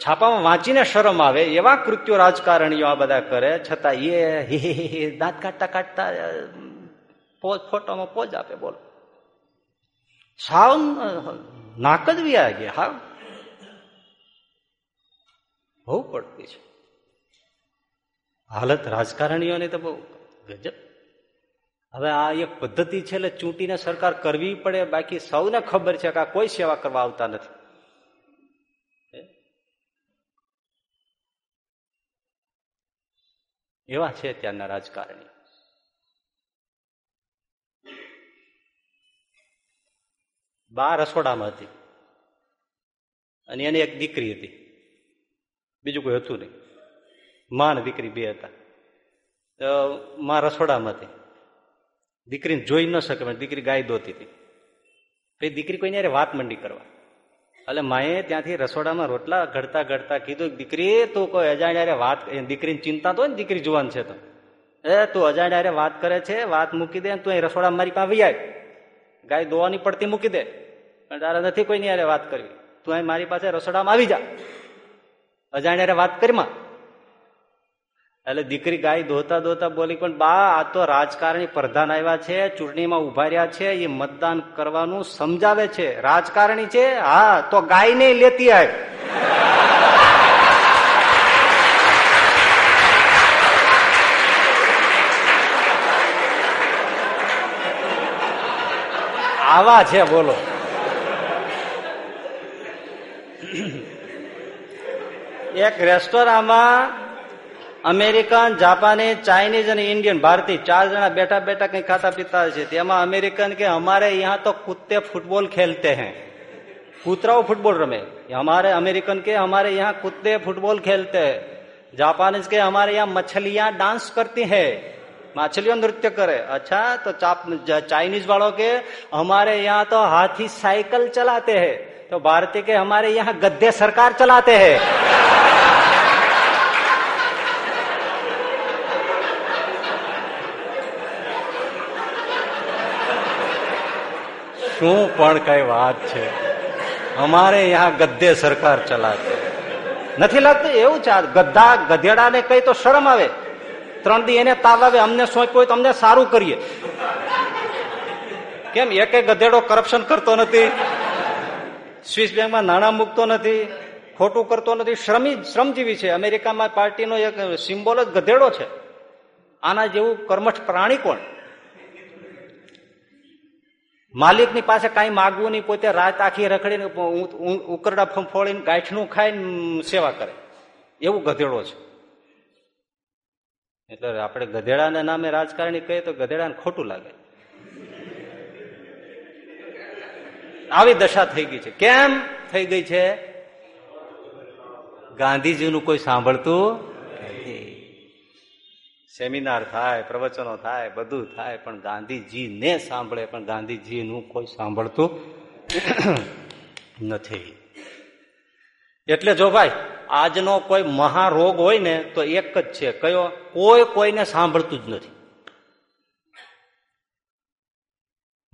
S1: છાપામાં વાંચીને શરમ આવે, એવા કૃત્યો રાજકારણીઓ આ બધા કરે, છતાં એ દાંત કાઢતા કાઢતા પોજ, ફોટોમાં પોજ આપે, બોલો. સાવ નાક જ વ્યા હા. બહુ પડતી છે. હાલત રાજકારણીઓની તો બહુ ગજબ. હવે આ એક પદ્ધતિ છે એટલે ચૂંટીને સરકાર કરવી પડે, બાકી સૌને ખબર છે કે આ કોઈ સેવા કરવા આવતા નથી. એવા છે ત્યાંના રાજકારણી બા રસોડામાં હતી. અને એની એક દીકરી હતી. બીજું કોઈ હતું નહીં. માં ને દીકરી બે હતા. તો માં રસોડામાં હતી. દીકરીને જોઈ ન શકે દીકરી ગાય દોતી હતી. પછી દીકરી કોઈને યારે વાત મંડી કરવા. એટલે માએ ત્યાંથી રસોડામાં રોટલા ઘડતા ઘડતા કીધું, દીકરી, તું કોઈ અજાણ્યારે વાત દીકરીની ચિંતા તો ને, દીકરી જુવાન છે તો. એ, તું અજાણ્યારે વાત કરે છે, વાત મૂકી દે તું અહીં રસોડામાં મારી પાસે આવી ગાય દોવાની પડતી મૂકી દે. પણ તારે નથી કોઈની યારે વાત કરવી. તું અહીં મારી પાસે રસોડામાં આવી જા. અજાણ્યારે વાત કરીમાં એટલે દીકરી ગાય દોતા દોતા બોલી પણ બા, આ તો રાજકારણી પ્રધાન આવ્યા છે, ચૂંટણીમાં ઊભા રહ્યા છે, એ મતદાન કરવાનું સમજાવે છે. રાજકારણી છે? હા, તો ગાય નહીં લેતી આવ આવા છે બોલો એક રેસ્ટોરાંમાં અમેરિકન જાપાનીઝ ચાઇનીઝ અને ઇન્ડિયન ભારતીય ચાર જણા બેઠા બેઠા કઈ ખાતા પીતા છે તેમાં અમેરિકન કે हमारे यहाँ तो कुत्ते फुटबॉल खेलते हैं કૂતરાઓ ફૂટબોલ રમે हमारे अमेरिकन के हमारे यहाँ कुत्ते फुटबॉल खेलते हैं जापानीज के हमारे यहाँ मछलियां डांस करती है માછલીઓ નૃત્ય કરે. અચ્છા, તો ચાઇનીઝ વાળો કે, અમારે યહાં તો હાથી સાયકલ ચલાતે હે. તો ભારતીય કે, અમારે યહાં ગદ્દે સરકાર ચલાતે હે. શું પણ કઈ વાત છે? અમારે યહાં ગદ્ય સરકાર ચલાતે નથી લાગતું? એવું છે ગદ્દા ગધેડાને કઈ તો શરમ આવે. ત્રણ દી એને તાવ આવે, અમને સોંપ્યો હોય તો અમને સારું કરીએ. કેમ એકે ગધેડો કરપ્શન કરતો નથી સ્વિસ બેંકમાં નાણાં મૂકતો નથી, ખોટું કરતો નથી. શ્રમી, શ્રમજીવી છે. અમેરિકામાં પાર્ટીનો એક સિમ્બોલ જ ગધેડો છે. આના જેવું કર્મઠ પ્રાણી કોણ? માલિકની પાસે કાંઈ માગવું નહીં, પોતે રાત આખી રખડીને ઉકરડા ફોડીને ગાંઠનું ખાઈને સેવા કરે. એવું ગધેડો છે. એટલે આપણે ગધેડાને નામે રાજકારણી કહીએ તો ગધેડાને ખોટું લાગે. આવી દશા થઈ ગઈ છે. કેમ થઈ ગઈ છે? ગાંધીજીનું કોઈ સાંભળતું સેમિનાર થાય, પ્રવચનો થાય, બધું થાય, પણ ગાંધીજીને સાંભળે, પણ ગાંધીજીનું કોઈ સાંભળતું નથી. એટલે જો ભાઈ આજનો કોઈ મહારોગ હોય ને, તો એક જ છે. કયો? કોઈ કોઈને સાંભળતું જ નથી.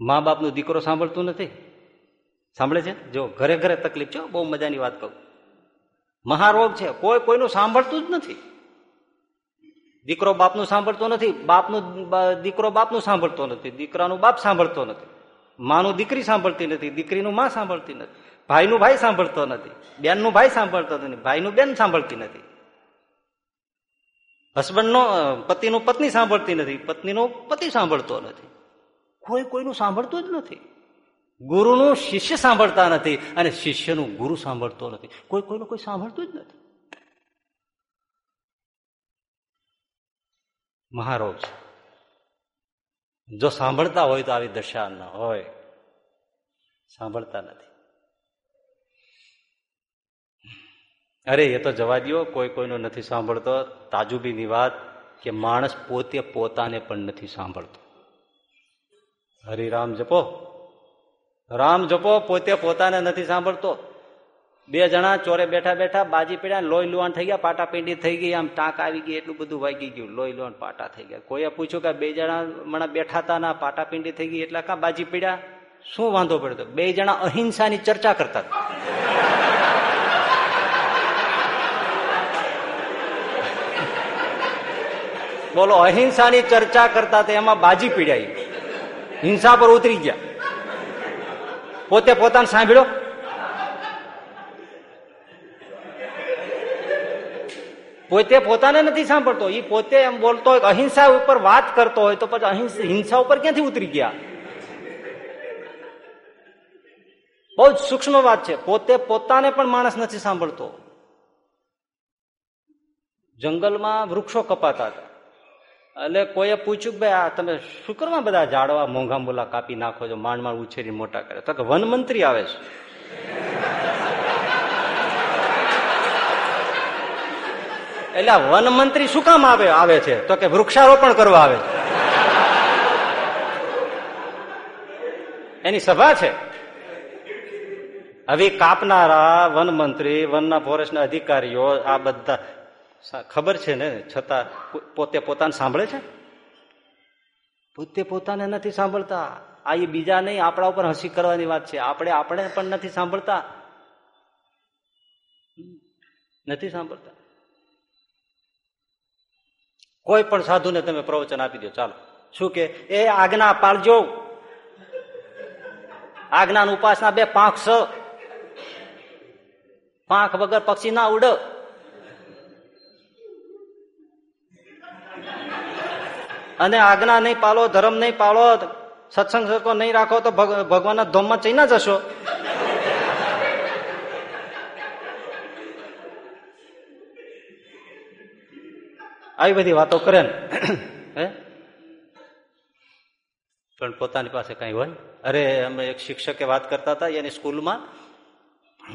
S1: મા બાપનું દીકરો સાંભળતું નથી? સાંભળે છે? જો, ઘરે ઘરે તકલીફ છે. બહુ મજાની વાત કહું. મહારોગ છે. કોઈ કોઈનું સાંભળતું જ નથી. દીકરો બાપનું સાંભળતો નથી. બાપનું દીકરો બાપનું સાંભળતો નથી. દીકરાનું બાપ સાંભળતો નથી. માનું દીકરી સાંભળતી નથી. દીકરીનું માં સાંભળતી નથી. ભાઈનું ભાઈ સાંભળતો નથી, બેનનું ભાઈ સાંભળતો નથી, ભાઈનું બેન સાંભળતી નથી. હસબન્ડનો પતિનું પત્ની સાંભળતી નથી, પત્નીનો પતિ સાંભળતો નથી. કોઈ કોઈનું સાંભળતું જ નથી. ગુરુનું શિષ્ય સાંભળતા નથી અને શિષ્યનું ગુરુ સાંભળતો નથી. કોઈ કોઈનું કોઈ સાંભળતું જ નથી. મહારોગ છે જો સાંભળતા હોય તો આવી દશા ન હોય. સાંભળતા નથી. અરે, એ તો જવા દો કોઈ કોઈનો નથી સાંભળતો. તાજુબીની વાત કે માણસ પોતે પોતાને પણ નથી સાંભળતો. હરિરામ જપો. રામ જપો, પોતે પોતાને નથી સાંભળતો. બે જણા ચોરે બેઠા બેઠા બાજી પીડ્યા, લોહી લુહાણ થઈ ગયા પાટા પીંડી થઈ ગઈ, આમ ટાંક આવી ગઈ, એટલું બધું વાગી ગયું. લોહી લુહાણ, પાટા થઈ ગયા. કોઈએ પૂછ્યું કે બે જણા મણા બેઠા હતા ના પાટા પીંડી થઈ ગઈ, એટલે કાં બાજી પીડ્યા? શું વાંધો પડ્યો? બે જણા અહિંસાની ચર્ચા કરતા હતા. બોલો, અહિંસાની ચર્ચા કરતા એમાં બાજી પીડાઈ. હિંસા પર ઉતરી ગયા. પોતે પોતાને સાંભળ્યો? પોતે પોતાને નથી સાંભળતો. એ પોતે એમ બોલતો હોય અહિંસા ઉપર વાત કરતો હોય તો પછી હિંસા ઉપર ક્યાંથી ઉતરી ગયા? બહુ જ સૂક્ષ્મ વાત છે. પોતે પોતાને પણ માણસ નથી સાંભળતો. જંગલમાં વૃક્ષો કપાતા હતા. એટલે કોઈએ પૂછ્યું કે ભાઈ, આ તમે શું કરવા બધા ઝાડવા મોંઘા મોલા કાપી નાખો છો, માંડ માંડ ઉછેરી મોટા કરે તો કે વન મંત્રી આવે છે. એટલે વન મંત્રી શું કામ આવે આવે છે? તો કે વૃક્ષારોપણ કરવા આવે છે. એની સભા છે. હવે કાપનારા વન મંત્રી, વનના ફોરેસ્ટના અધિકારીઓ, આ બધા ખબર છે ને? છતાં પોતે પોતાને સાંભળે છે? પોતે પોતાને નથી સાંભળતા. આ એ બીજા નહીં, આપણા ઉપર હસી કરવાની વાત છે. આપણે આપણે પણ નથી સાંભળતા. નથી સાંભળતા. કોઈ પણ સાધુને તમે પ્રવચન આપી દો. ચાલો. શું કે? એ આજ્ઞા પાળજો. આજ્ઞાન ઉપાસના બે પાંખ છ પાંખ વગર પક્ષી ના ઉડ. અને આજ્ઞા નહીં પાળો ધર્મ નહીં પાળો સત્સંગ સરખો નહીં રાખો તો ભગવાનના ધોમમાં ચઈ ના જશો. આવી બધી વાતો કરે ને. પણ પોતાની પાસે કઈ હોય? અરે અમે એક શિક્ષકે વાત કરતા હતા એની સ્કૂલમાં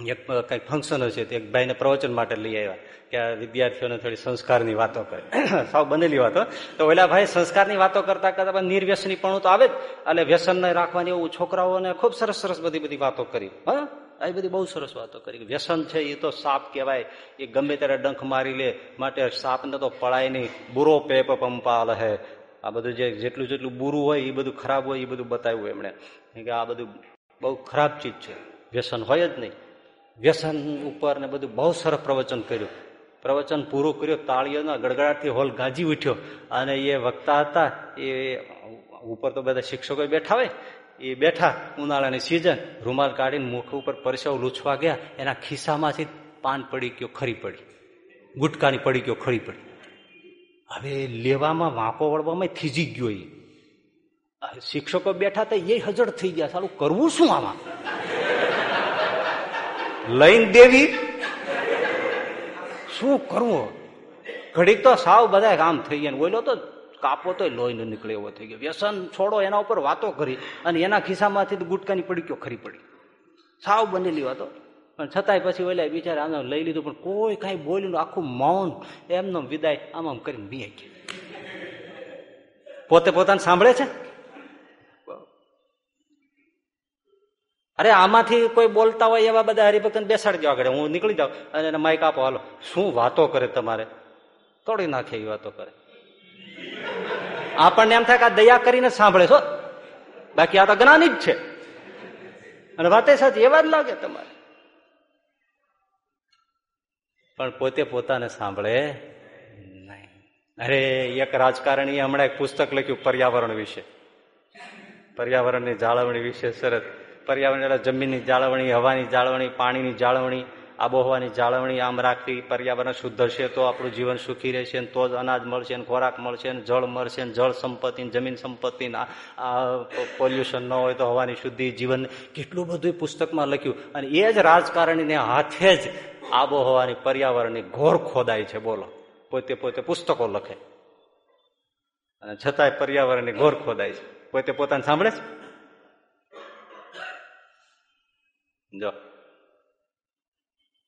S1: એક કંઈક ફંક્શન હશે એક ભાઈને પ્રવચન માટે લઈ આવ્યા કે આ વિદ્યાર્થીઓને થોડી સંસ્કારની વાતો કરે. સાવ બનેલી વાતો તો ઓલા ભાઈ સંસ્કારની વાતો કરતા કરતા નિર્વ્યસની પણ તો આવે જ. અને વ્યસનને રાખવાની એવું છોકરાઓને ખૂબ સરસ સરસ બધી બધી વાતો કરી. હા? એ બધી બહુ સરસ વાતો કરી. વ્યસન છે એ તો સાપ કહેવાય. એ ગમે ત્યારે ડંખ મારી લે, માટે સાપને તો પળાય નહીં. બુરો પેપ પંપાલ હે. આ બધું જે જેટલું જેટલું બુરું હોય એ બધું ખરાબ હોય એ બધું બતાવ્યું એમણે. કે આ બધું બહુ ખરાબ ચીજ છે. વ્યસન હોય જ નહીં. વ્યસન ઉપર ને બધું બહુ સરસ પ્રવચન કર્યું. પ્રવચન પૂરું કર્યું, તાળીઓના ગડગડાટથી હોલ ગાજી ઉઠ્યો અને એ વક્તા હતા, એ ઉપર તો બધા શિક્ષકો બેઠા હોય, એ બેઠા ઉનાળાની સિઝન રૂમાલ કાઢીને મુખ ઉપર પરસેવ લૂછવા ગયા, એના ખિસ્સામાંથી પાન પડી ગયો, ખરી પડી. ગુટકાની પડી ગયો, ખરી પડી. હવે લેવામાં, વાંકો વળવામાં થીજી ગયો એ. શિક્ષકો બેઠા તો એ હજળ થઈ ગયા સારું કરવું શું આમાં? લઈને દેવી? શું કરવું? ઘડીક તો સાવ બધા કામ થઈ ગયા ઓઈલો તો કાપો તો લોહી ન નીકળે એવો થઈ ગયો. વ્યસન છોડો એના ઉપર વાતો કરી અને એના ખિસ્સામાંથી ગુટકાની પડી ગયો, ખરી પડી. સાવ બનેલી વાતો પણ છતાંય પછી ઓલા બિચારા આમ લઈ લીધું, પણ કોઈ કાંઈ બોલ્યું આખું મૌન એમનો વિદાય આમ આમ કરીને બી પોતે પોતાને સાંભળે છે? અરે આમાંથી કોઈ બોલતા હોય એવા બધા હરિભક્ત બેસાડી દો આગળ, હું નીકળી જાઉં. અને એને માઇક આપો, હાલો. શું વાતો કરે તમારે? તોડી નાખે એવી વાતો કરે. આપણને એમ થાય કે આ દયા કરીને સાંભળે છો બાકી આ તો જ્ઞાની જ છે. અને વાતે સાચી એવા જ લાગે તમારે. પણ પોતે પોતાને સાંભળે નહીં. અરે, એક રાજકારણીએ હમણાં એક પુસ્તક લખ્યું, પર્યાવરણ વિશે. પર્યાવરણની જાળવણી વિશે, સરસ. પર્યાવરણ એટલે જમીનની જાળવણી, હવાની જાળવણી, પાણીની જાળવણી, આબોહવાની જાળવણી આમ રાખવી. પર્યાવરણ શુદ્ધ હશે તો આપણું જીવન સુખી રહેશે તો જ અનાજ મળશે ને ખોરાક મળશે ને જળ મળશે ને જળ સંપત્તિ જમીન સંપત્તિ પોલ્યુશન ન હોય તો હવાની શુદ્ધિ જીવન કેટલું બધું પુસ્તકમાં લખ્યું. અને એ જ રાજકારણીને હાથે જ આબોહવાની પર્યાવરણની ઘોર ખોદાય છે. બોલો. પોતે પોતે પુસ્તકો લખે. અને છતાંય પર્યાવરણની ઘોર ખોદાય છે. પોતે પોતાને સાંભળે છે? જો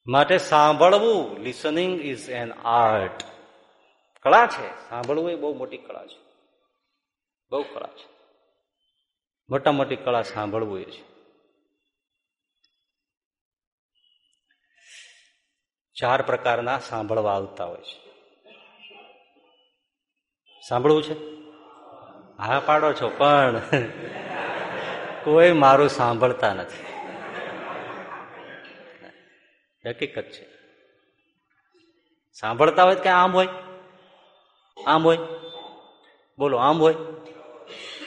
S1: માટે સાંભળવું લિસનિંગ ઇઝ એન આર્ટ કળા છે. સાંભળવું એ બહુ મોટી કળા છે. બહુ કળા છે. મોટા મોટી કળા સાંભળવું એ છે. ચાર પ્રકારના સાંભળવા આવતા હોય છે. સાંભળવું છે? હા, પાડો છો, પણ કોઈ મારું સાંભળતા નથી. હકીકત છે. સાંભળતા હોય કે આમ હોય? આમ હોય? બોલો, આમ હોય?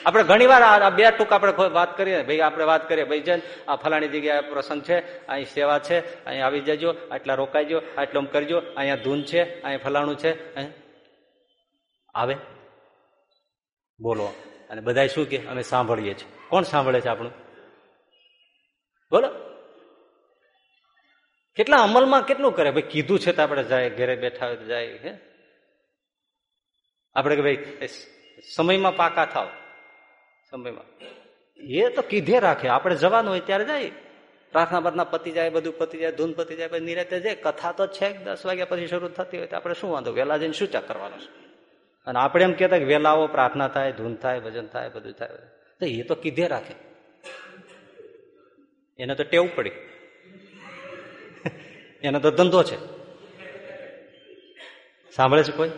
S1: આપણે ઘણી વાર આ બે ટૂંક આપણે વાત કરીએ, ભાઈ આપણે વાત કરીએ, ભાઈ જન, આ ફલાણી જગ્યાએ પ્રસંગ છે, અહીં સેવા છે, અહીં આવી જજો, આટલા રોકાઈજો આટલું કરજો, અહીંયા ધૂન છે અહીં ફલાણું છે આવે? બોલો. અને બધા શું કે? અમે સાંભળીએ છીએ. કોણ સાંભળે છે આપણું? બોલો. કેટલા અમલમાં કેટલું કરે? ભાઈ, કીધું છે તો આપણે જાય, ઘરે બેઠા હોય તો જાય, હે? આપણે કે ભાઈ સમયમાં પાકા થાવ. સમયમાં. એ તો કીધે રાખે. આપણે જવાનું હોય ત્યારે જાય. પ્રાર્થના પ્રાર્થના પતી જાય, બધું પતી જાય, ધૂન પતી જાય, પછી નિરાતે જાય. કથા તો છે દસ વાગ્યા પછી શરૂ થતી હોય તો આપણે શું વાંધો? વહેલા જઈને શું ચા કરવાનું છે? અને આપણે એમ કહેતા કે વહેલા આવો પ્રાર્થના થાય, ધૂન થાય, ભજન થાય, બધું થાય તો એ તો કીધે રાખે. એને તો ટેવ પડી. એનો તો ધંધો છે. સાંભળે છે કોઈ?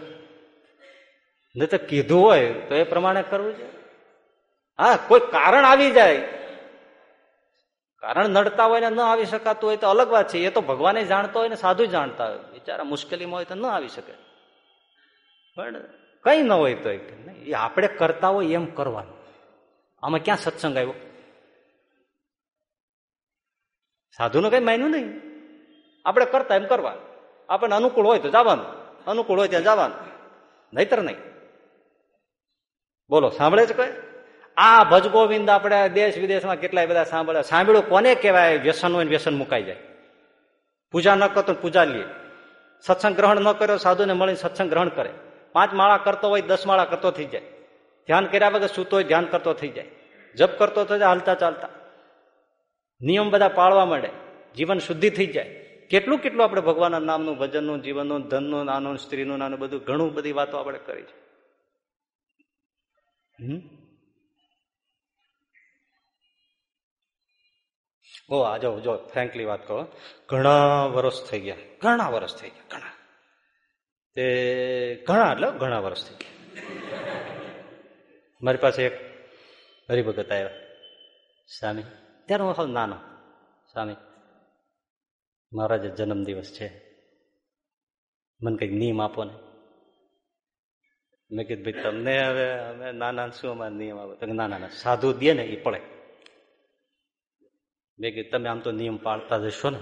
S1: નહીં તો કીધું હોય તો એ પ્રમાણે કરવું છે હા, કોઈ કારણ આવી જાય. કારણ નડતા હોય ને ન આવી શકાતું હોય તો અલગ વાત છે. એ તો ભગવાને જાણતો હોય ને સાધુ જાણતા હોય. બિચારા મુશ્કેલીમાં હોય તો ન આવી શકે. પણ કઈ ન હોય તો એ આપણે કરતા હોય એમ કરવાનું. આમાં ક્યાં સત્સંગ આવ્યો? સાધુનું કઈ માન્યું નહીં. આપણે કરતા એમ કરવા આપણને અનુકૂળ હોય તો જવાનું. અનુકૂળ હોય ત્યાં જવાનું. નહીતર નહીં. બોલો, સાંભળે છે કોઈ? આ ભજગોવિંદ આપણે દેશ વિદેશમાં કેટલાય બધા સાંભળે સાંભળ્યું કોને કહેવાય? વ્યસન હોય વ્યસન મુકાઈ જાય. પૂજા ન કરતો પૂજા લઈએ સત્સંગ ગ્રહણ ન કર્યો, સાધુને મળીને સત્સંગ ગ્રહણ કરે. પાંચ માળા કરતો હોય, દસ માળા કરતો થઈ જાય. ધ્યાન કર્યા વગર સૂતો હોય, ધ્યાન કરતો થઈ જાય. જપ કરતો થઈ જાય હાલતા ચાલતા. નિયમ બધા પાળવા માંડે. જીવન શુદ્ધિ થઈ જાય. કેટલું કેટલું આપણે ભગવાનના નામનું, ભજનનું, જીવનનું, ધનનું, નાનું, સ્ત્રીનું, નાનું, બધું ઘણું બધી વાતો આપણે કરી છે. ઓ, આ જો જો ફ્રેન્કલી વાત કહો ઘણા વર્ષ થઈ ગયા. ઘણા વર્ષ થઈ ગયા, ઘણા. તે ઘણા એટલે ઘણા વર્ષ થઈ ગયા. મારી પાસે એક હરિભગત આવ્યા. સ્વામી ત્યારે હું નાનો. સ્વામી મારા જે જન્મદિવસ છે. મને કંઈક નિયમ આપો ને. મેં કીધું, ભાઈ, તમને હવે અમે નાના શું અમારે નિયમ આપો? તો ના ના સાધુ દે ને એ પડે. મેં કીધું, તમે આમ તો નિયમ પાળતા જશો ને.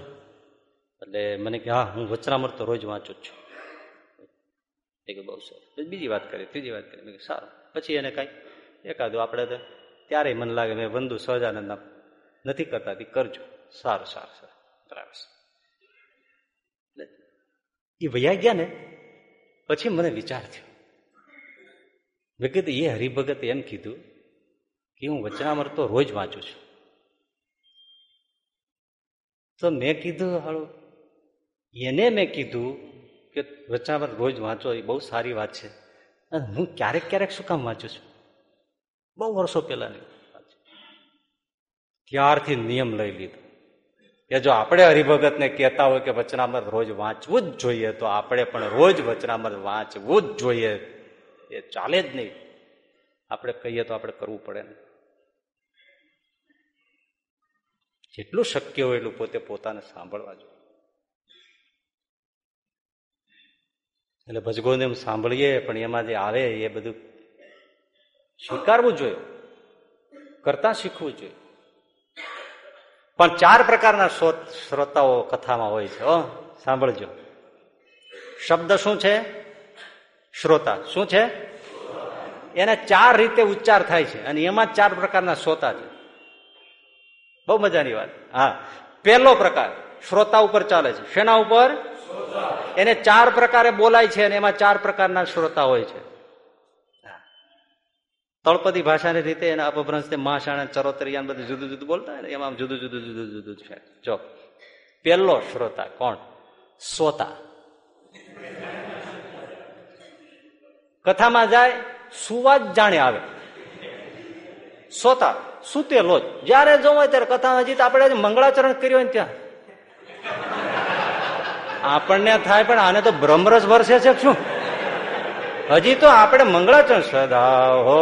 S1: એટલે મને કે, હા, હું વચનામૃત તો રોજ વાંચું જ છું. મેં કીધું, બહુ સરસ. બીજી વાત કરી, ત્રીજી વાત કરી. મેં સારું. પછી એને કાંઈ એકાદું, આપણે તો ત્યારે મને લાગે, મેં બંધુ સહજાનંદ નથી કરતા કરજો. સારું સારું સારું. બરાબર એ ભૈયા ગયા ને, પછી મને વિચાર થયો. કીધું, એ હરિભગત એમ કીધું કે હું વચનામર તો રોજ વાંચું છું. તો મેં કીધું, હાળું, એને મેં કીધું કે વચનામર રોજ વાંચો, એ બહુ સારી વાત છે. અને હું ક્યારેક ક્યારેક શું કામ વાંચું છું? બહુ વર્ષો પહેલાની ત્યારથી નિયમ લઈ લીધો. કે જો આપણે હરિભગતને કહેતા હોય કે વચનામૃત રોજ વાંચવું જ જોઈએ, તો આપણે પણ રોજ વચનામૃત વાંચવું જ જોઈએ. એ ચાલે જ નહીં. આપણે કહીએ તો આપણે કરવું પડે ને. જેટલું શક્ય હોય એટલું પોતે પોતાને સાંભળવા જોઈએ. એટલે ભજગોને એમ સાંભળીએ, પણ એમાં જે આવે એ બધું સ્વીકારવું જોઈએ. કરતા શીખવું જોઈએ. પણ ચાર પ્રકારના શ્રોતાઓ કથામાં હોય છે સાંભળજો. શબ્દ શું છે? શ્રોતા. શું છે? એને ચાર રીતે ઉચ્ચાર થાય છે, અને એમાં ચાર પ્રકારના શ્રોતા છે. બહુ મજાની વાત. હા. પહેલો પ્રકાર, શ્રોતા ઉપર ચાલે છે. શેના ઉપર? એને ચાર પ્રકારે બોલાય છે, અને એમાં ચાર પ્રકારના શ્રોતા હોય છે. તળપદી ભાષાની રીતે એના અપભ્રંશ મહાશાણા ચરોતરિયાન બધું જુદું જુદું બોલતા હોય ને, એમાં જુદું જુદું જુદું જુદું છે. જો, પહેલો શ્રોતા કોણ? સોતા કથામાં જાય સુવા જ જાણે આવે. સોતા સુતેલો જ જયારે જોવો ત્યારે કથામાં જીત આપણે મંગળાચરણ કર્યું હોય ને ત્યાં. આપણને થાય પણ આને તો બ્રહ્મરસ વર્ષે છે, શું? હજી તો આપણે મંગળાચરણ સદા હો.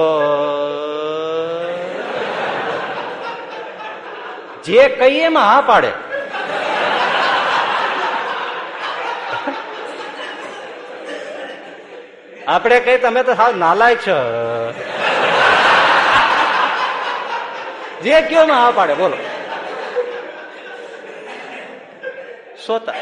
S1: જે કહીએ એમાં હા પાડે. આપણે કઈ તમે તો સાવ નાલાય છો. જે કયો હા પાડે, બોલો. સોતા.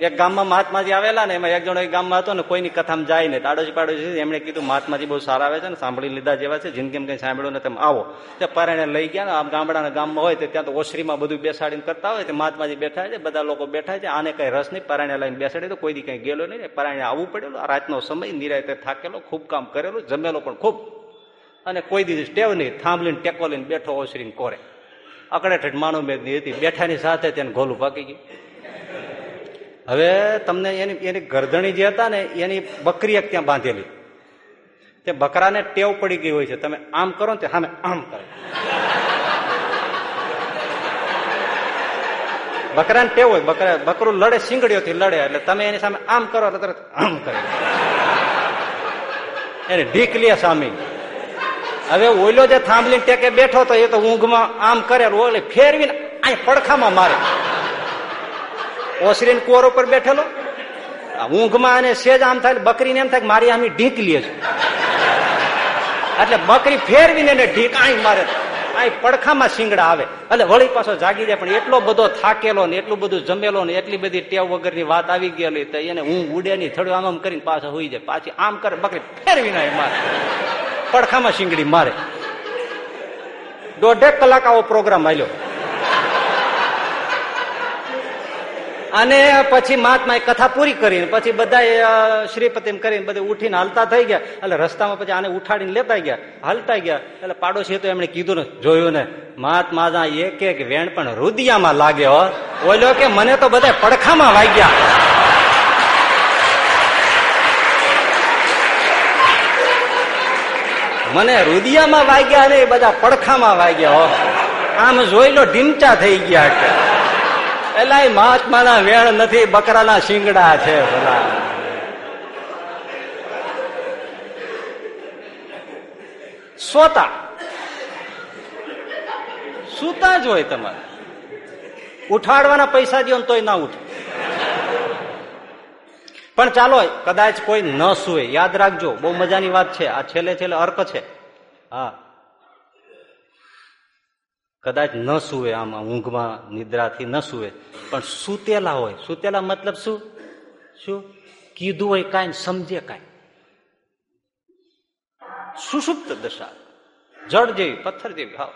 S1: એક ગામમાં મહાત્માજી આવેલા ને એમાં એક જણો એક ગામમાં હતો ને કોઈની કથામાં જાય ને તાડોજી પાડોજી એમણે કીધું, મહાત્માજી બહુ સારા આવે છે ને, સાંભળી લીધા જેવા છે જિંદગી કઈ સાંભળ્યું ને તમે આવો. તે પરાણે લઈ ગયા ને, આમ ગામડાના ગામમાં હોય તો ત્યાં તો ઓસરીમાં બધું બેસાડીને કરતા હોય, તો મહાત્માજી બેઠા છે, બધા લોકો બેઠા છે, આને કઈ રસ નહીં પરાણે લઈને બેસાડી તો કોઈ દી કઈ ગયેલો નહીં પરાણે આવવું પડેલું રાતનો સમય, નિરાયતે થાકેલો, ખૂબ કામ કરેલું, જમેલો પણ ખૂબ. અને કોઈ દીધી સ્ટેવ નહીં, થાંભલીને ટેકો લઈને બેઠો ઓસરીને કોરે. અકડે માનો મેદની હતી, બેઠાની સાથે તેને ગોલું પાકી ગયું. હવે તમને એની એની ગરદણી જે હતા ને, એની બકરી એક ત્યાં બાંધેલી. તે બકરાને ટેવ પડી ગઈ હોય છે. તમે આમ કરો ને સામે આમ કરે. બકરાને ટેવ હોય. બકરા, બકરું લડે, શીંગડીઓથી લડે, એટલે તમે એની સામે આમ કરો એટલે તરત આમ કરે. એને ઢીક લે સામી. હવે ઓઈલો જે થાંભલી ટેકે બેઠો તો એ તો ઊંઘમાં આમ કરે ઓલે ફેરવીને અહીં પડખામાં મારે. ઓસરીને કુવર ઉપર બેઠેલો? ઊંઘમાં અને સેજ આમ થાય બકરીને એમ થાય મારી આમ ઢીક લે છે. એટલે બકરી ફેરવીને એને ઢીક આઈ મારે આ પડખામાં શિંગડા આવે. એટલે વળી પાછો જાગી જાય, પણ એટલો બધો થાકેલો ને, એટલું બધું જમેલો ને, એટલી બધી ટેવ વગરની વાત આવી ગયેલી તો એને હું ઉડે ની થડું આમ આમ કરીને પાછો હોઈ જાય. પાછી આમ કરે, બકરી ફેરવીને મારે. પડખામાં શિંગડી મારે. દોઢેક કલાક આવો પ્રોગ્રામ આવ્યો અને પછી મહાત્માએ કથા પૂરી કરીને, પછી બધા શ્રીપતિ કરીને બધે ઉઠીને હાલતા થઈ ગયા. એટલે રસ્તામાં પછી આને ઉઠાડીને લેતા ગયા, હાલતા ગયા. એટલે પાડોશી તો એમણે કીધું ને, જોયું ને, મહાત્મા એક એક વેણ પણ રુદિયામાં લાગ્યો બોલ્યો કે મને તો બધા પડખામાં વાગ્યા. મને રુદિયામાં વાગ્યા ને બધા પડખામાં વાગ્યા આમ જોઈ લો, ઢીમચા થઈ ગયા એલા મહાત્માના વેણ નથી, બકરાના શિંગડા છે સોતા. સુતા જ હોય તમારે. ઉઠાડવાના પૈસા દો તોય ના ઉઠે. પણ ચાલો, કદાચ કોઈ ન સુવે. યાદ રાખજો, બહુ મજાની વાત છે. આ છેલ્લે છેલ્લે અર્ક છે. હા. કદાચ ન સુવે આમ ઊંઘમાં નિદ્રાથી ન સુવે. પણ સુતેલા હોય. સુતેલા મતલબ શું? શું? કીધું હોય કાંઈ સમજે કાંઈ. સુષુપ્ત દશા. જળ જેવી, પથ્થર જેવી, હા.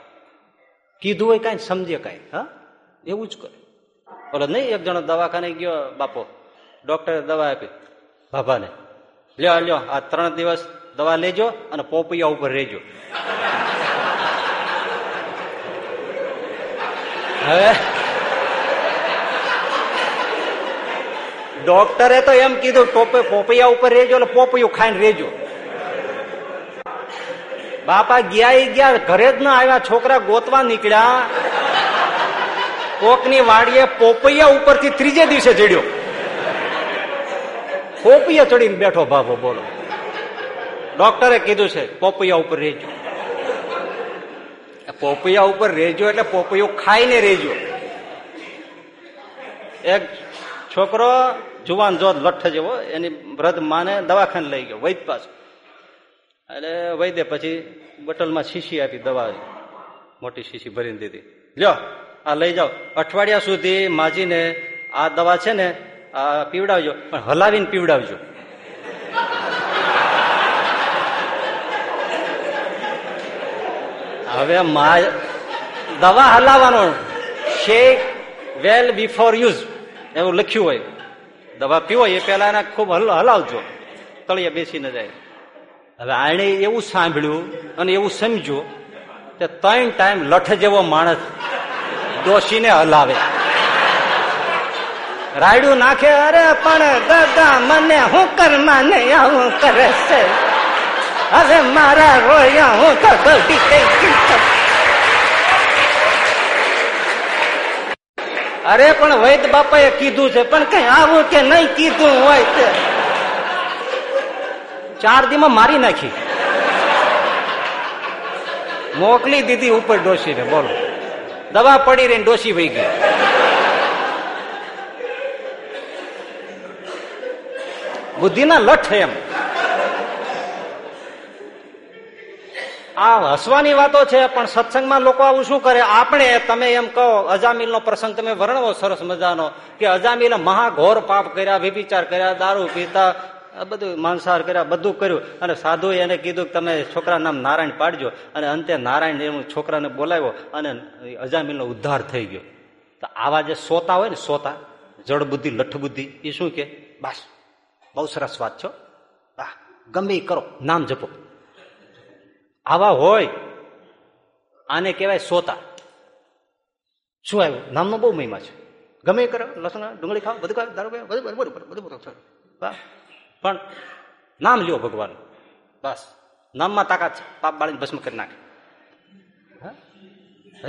S1: કીધું હોય કાંઈ સમજે કાંઈ, હા? એવું જ કરે. બોલો નહીં, એક જણો દવાખાને ગયો બાપો. ડોક્ટરે દવા આપી. બાબાને. લ્યો લ્યો, આ ત્રણ દિવસ દવા લેજો અને પોપૈયા ઉપર રહેજો. હવે? ડોક્ટરે તો એમ કીધું, ટોપે પોપૈયા ઉપર રેજો એટલે પોપૈયું ખાઈને રેજો બાપા ગયા એ ગયા, ઘરે જ ના આવ્યા, છોકરા ગોતવા નીકળ્યા. કોકની વાડીએ પોપૈયા ઉપરથી ત્રીજે દિવસે ચડ્યો. પોપૈયા ચડીને બેઠો બાપો બોલો. ડોક્ટરે કીધું છે, પોપૈયા ઉપર રેજો પોપૈયા ઉપર રેજો એટલે પોપિયો ખાઈને રેજો એક છોકરો જુવાન જોત લઠ્ઠ જેવો, એની વૃદ્ધ માને દવાખાને લઈ ગયો, વૈદ પાછો. એટલે વૈદે પછી બોટલમાં શીશી આપી, દવા મોટી શીશી ભરીને દીધી. લ્યો, આ લઈ જાઓ. અઠવાડિયા સુધી માજીને આ દવા છે ને, આ પીવડાવજો, પણ હલાવીને પીવડાવજો. હવે દવા હલાવવાનો શેક વેલ બિફોર યુઝ એવું લખ્યું હોય. દવા પીવો એ પેલા એને ખૂબ હલાવજો. તળિયે બેસી ન જાય. હવે આણે એવું સાંભળ્યું અને એવું સમજ્યું કે ત્રણ ટાઈમ લઠ જેવો માણસ દોષીને હલાવે. રાયડું નાખે, અરે પણ દાદા, મને હું કર, માને આવું કરે છે હવે મારા રોયા હું તો ગલતી ગઈ અરે, પણ વૈદ બાપાએ કીધું છે, પણ કઈ આવું કે નહીં કીધું હોય તે. ચાર દીમાં મારી નાખી. મોકલી દીધી ઉપર ડોશીને, બોલો. દવા પડી રહી ડોસી વહી ગઈ. બુદ્ધિના લઠ એમ. આ હસવાની વાતો છે, પણ સત્સંગમાં લોકો આવું શું કરે? આપણે, તમે એમ કહો અજામિલ પ્રસંગ તમે વર્ણવો સરસ મજાનો, કે અજામિલે મહાઘોર પાપ કર્યા વિભિચાર કર્યા, દારૂ પીતા બધું માંસાહાર કર્યા, બધું કર્યું. અને સાધુએ એને કીધું કે તમે છોકરા નામ નારાયણ પાડજો. અને અંતે નારાયણ એનું છોકરાને બોલાવ્યો અને અજામિલનો ઉદ્ધાર થઈ ગયો. તો આવા જે સોતા હોય ને, સોતા જળ બુદ્ધિ, લઠ બુદ્ધિ, એ શું કે? બસ. બહુ સરસ વાત છો ગમે કરો. નામ જપો. આવા હોય, આને કહેવાય સોતા. શું આવ્યું? નામનો બહુ મહિમા છે. ગમે કરો, લસણ, ડુંગળી ખાવ બધું ખાવ દારૂ બધું બરોબર બધું બરોબર પણ નામ લ્યો ભગવાન. બસ. નામમાં તાકાત છે. પાપ બાળીને ભસ્મ કરી નાખે.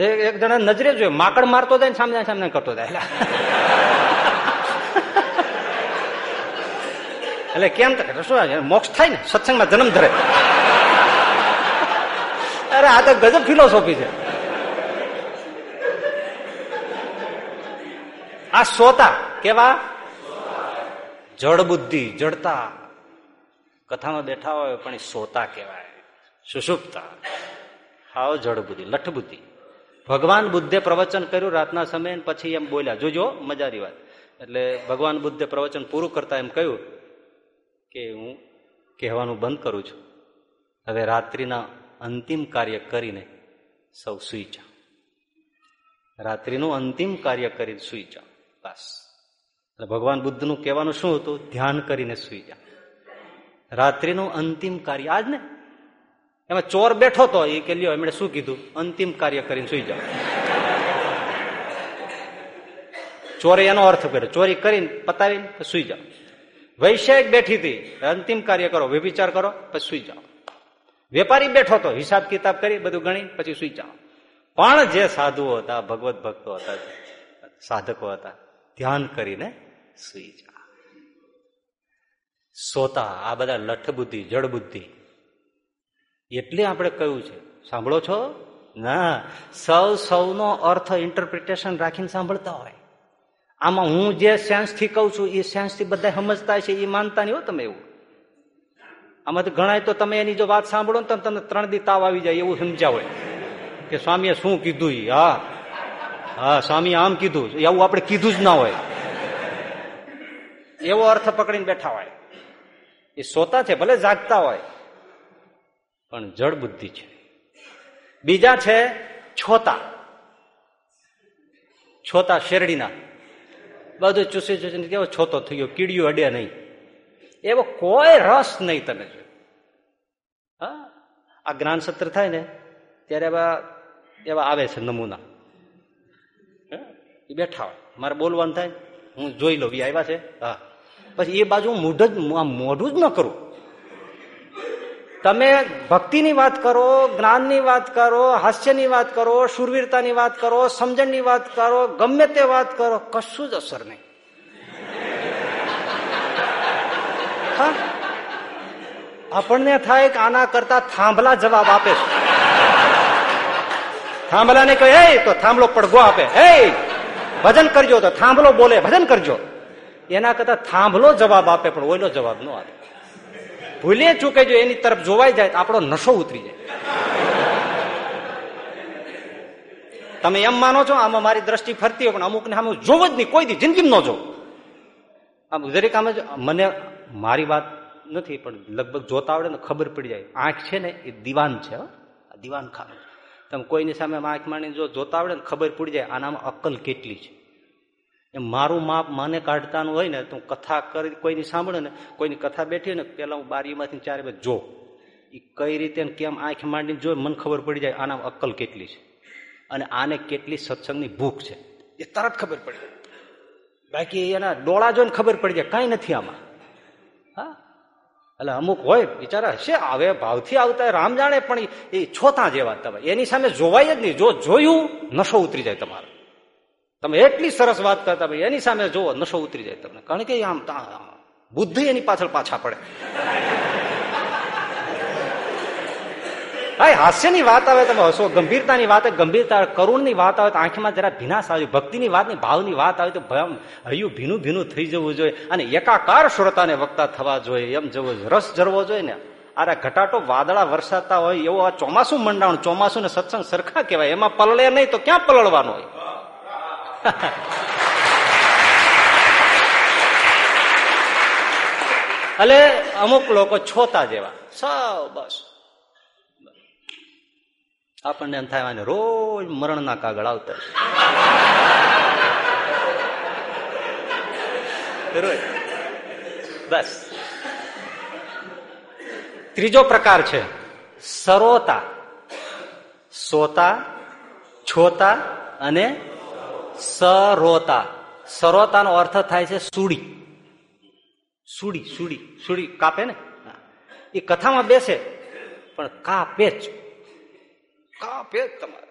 S1: એક જણા નજરે જોયે. માકડ મારતો જાય ને સામે સામે કરતો જાય. એટલે કેમ મોક્ષ થાય ને? સત્સંગમાં જન્મ ધરે. અરે આ તો ગજબ ફિલોસોફી છે. આ સોતા કેવા? જળ બુદ્ધિ, જડતા. કથામાં બેઠા હોય પણ સોતા કહેવાય. સુષુપ્તા. હાવ જળ બુદ્ધિ, લઠ બુદ્ધિ. ભગવાન બુદ્ધે પ્રવચન કર્યું રાતના સમયે પછી એમ બોલ્યા, જોજો, મજાની વાત. એટલે ભગવાન બુદ્ધે પ્રવચન પૂરું કરતા એમ કહ્યું કે હું કહેવાનું બંધ કરું છું. હવે રાત્રિના અંતિમ કાર્ય કરીને સૌ સુઈ જાઓ. રાત્રિનું અંતિમ કાર્ય કરીને સુઈ જાઓ. બસ. એટલે ભગવાન બુદ્ધનું કહેવાનું શું હતું? ધ્યાન કરીને સુઈ જાઓ. રાત્રિનું અંતિમ કાર્ય આજ ને? એમાં ચોર બેઠો તો એ કે લ્યો, એમણે શું કીધું? અંતિમ કાર્ય કરીને સુઈ જાઓ. ચોરે એનો અર્થ કર્યો. ચોરી કરીને પતાવીને સુઈ જાઓ. વૈશ્યાયિક બેઠી હતી. અંતિમ કાર્ય કરો, વ્યભિચાર કરો, પછી સુઈ જાઓ. વેપારી બેઠો હતો હિસાબ કિતાબ કરી, બધું ગણી, પછી સુઈ જાઓ. પણ જે સાધુઓ હતા, ભગવત ભક્તો હતા, સાધકો હતા, ધ્યાન કરીને સુઈ જા સોતા, આ બધા લઠ બુદ્ધિ જળ બુદ્ધિ. એટલે આપણે કહ્યું છે, સાંભળો છો? ના, સૌ સૌનો અર્થ ઇન્ટરપ્રિટેશન રાખીને સાંભળતા હોય. આમાં હું જે સેન્સથી કહું છું, એ સેન્સથી બધા સમજતા છે એ માનતા નહીં હો તમે એવું. આમાંથી ઘણા તો તમે એની જો વાત સાંભળો ને તમને ત્રણ દી તાવ આવી જાય એવું સમજાવો કે સ્વામીએ શું કીધું હા. હા સ્વામી આમ કીધું. એવું આપણે કીધું જ ના હોય. એવો અર્થ પકડીને બેઠા હોય. એ સોતા છે, ભલે જાગતા હોય. પણ જળ બુદ્ધિ છે. બીજા છે છોતા. છોતા શેરડીના. બધું ચૂસી ચૂસીને કેવો છોતો થઈ ગયો કીડીયું અડે નહીં. એવો કોઈ રસ નહીં જો હા? આ જ્ઞાન સત્ર થાય ને, ત્યારે એવા એવા આવે છે નમૂના. એ બેઠા હોય. મારે બોલવાનું થાય હું જોઈ લઉં, એ આવ્યા છે? હા. પછી એ બાજુ મૂઢ જ મોઢું જ ન કરું. તમે ભક્તિની વાત કરો, જ્ઞાનની વાત કરો, હાસ્યની વાત કરો, શુરવીરતાની વાત કરો, સમજણની વાત કરો, ગમે તે વાત કરો, કશું જ અસર નહીં. આપણને થાય કે આના કરતા થાંભલા જવાબ આપે. થાંભલાને કહે, હે! તો થાંભલો પડઘો આપે. હે! ભજન કરજો તો થાંભલો બોલે, ભજન કરજો. એના કરતા થાંભલો જવાબ આપે, પણ ઓઈલો જવાબ ન આપે. ભૂલે ચૂકે જો એની તરફ જોવાઈ જાય તો આપણો નશો ઉતરી જાય. તમે એમ માનો છો, આમાં મારી દ્રષ્ટિ ફરતી હોય, પણ અમુક ને આમ જોવો જ નહીં. કોઈ દી જિંદગી ન જો આમ દરેક આમ મને મારી વાત નથી, પણ લગભગ જોતા આવડે ને ખબર પડી જાય. આંખ છે ને, એ દિવાન છે દિવાન ખાનું તમે કોઈની સામે આંખ માંડીને જો જોતા આવડે ને ખબર પડી જાય, આનામાં અક્કલ કેટલી છે. એમ મારું માપ મને કાઢતાનું હોય ને, તો કથા કરી, કોઈની સાંભળે ને, કોઈની કથા બેઠી ને, પેલા હું બારીમાંથી ચારે બાજુ જો. એ કઈ રીતે કેમ આંખ માંડીને જો મને ખબર પડી જાય, આનામાં અક્કલ કેટલી છે. અને આને કેટલી સત્સંગની ભૂખ છે. એ તરત ખબર પડી બાકી એના ડોળા જોઈને ખબર પડી જાય, કઈ નથી આમાં. એટલે અમુક હોય, બિચારા હશે આવે ભાવથી આવતા રામ જાણે, પણ એ છોતા જેવા તમે એની સામે જોવાય જ નહીં. જો જોયું, નશો ઉતરી જાય તમારો. તમે એટલી સરસ વાત કરતા ભાઈ એની સામે જોવો નશો ઉતરી જાય તમને. કારણ કે આમ બુદ્ધિ એની પાછળ પાછા પડે. હા હાસ્યની વાત આવે તમે હસો, ગંભીરતાની વાત, ગંભીરતા કરુણની વાત આવે તો આંખમાં જરા ભીનાશ આવે, ભક્તિની વાતની ભાવની વાત આવે તો હયું ભીનું ભીનું થઈ જવું જોઈએ અને એકાકાર શ્રોતાને વક્તા થવા જોઈએ, એમ જવું રસ જરવો જોઈએ ને. અરે ઘટાટો વાદળા વરસાતા હોય, એવું આ ચોમાસું મંડાણ ચોમાસું ને સત્સંગ સરખા કહેવાય, એમાં પલળે નહીં તો ક્યાં પલળવાનું હોય? એટલે અમુક લોકો છોતા જેવા સૌ બસ. આપણને એમ થાય રોજ મરણના કાગળ આવતા બસ. ત્રીજો પ્રકાર છે સરોતા. સોતા છોતા અને સરોતા. સરોતાનો અર્થ થાય છે સુડી સુડી સુડી સુડી કાપે ને? એ કથામાં બેસે પણ કાપે જ. કાપે જ તમારે.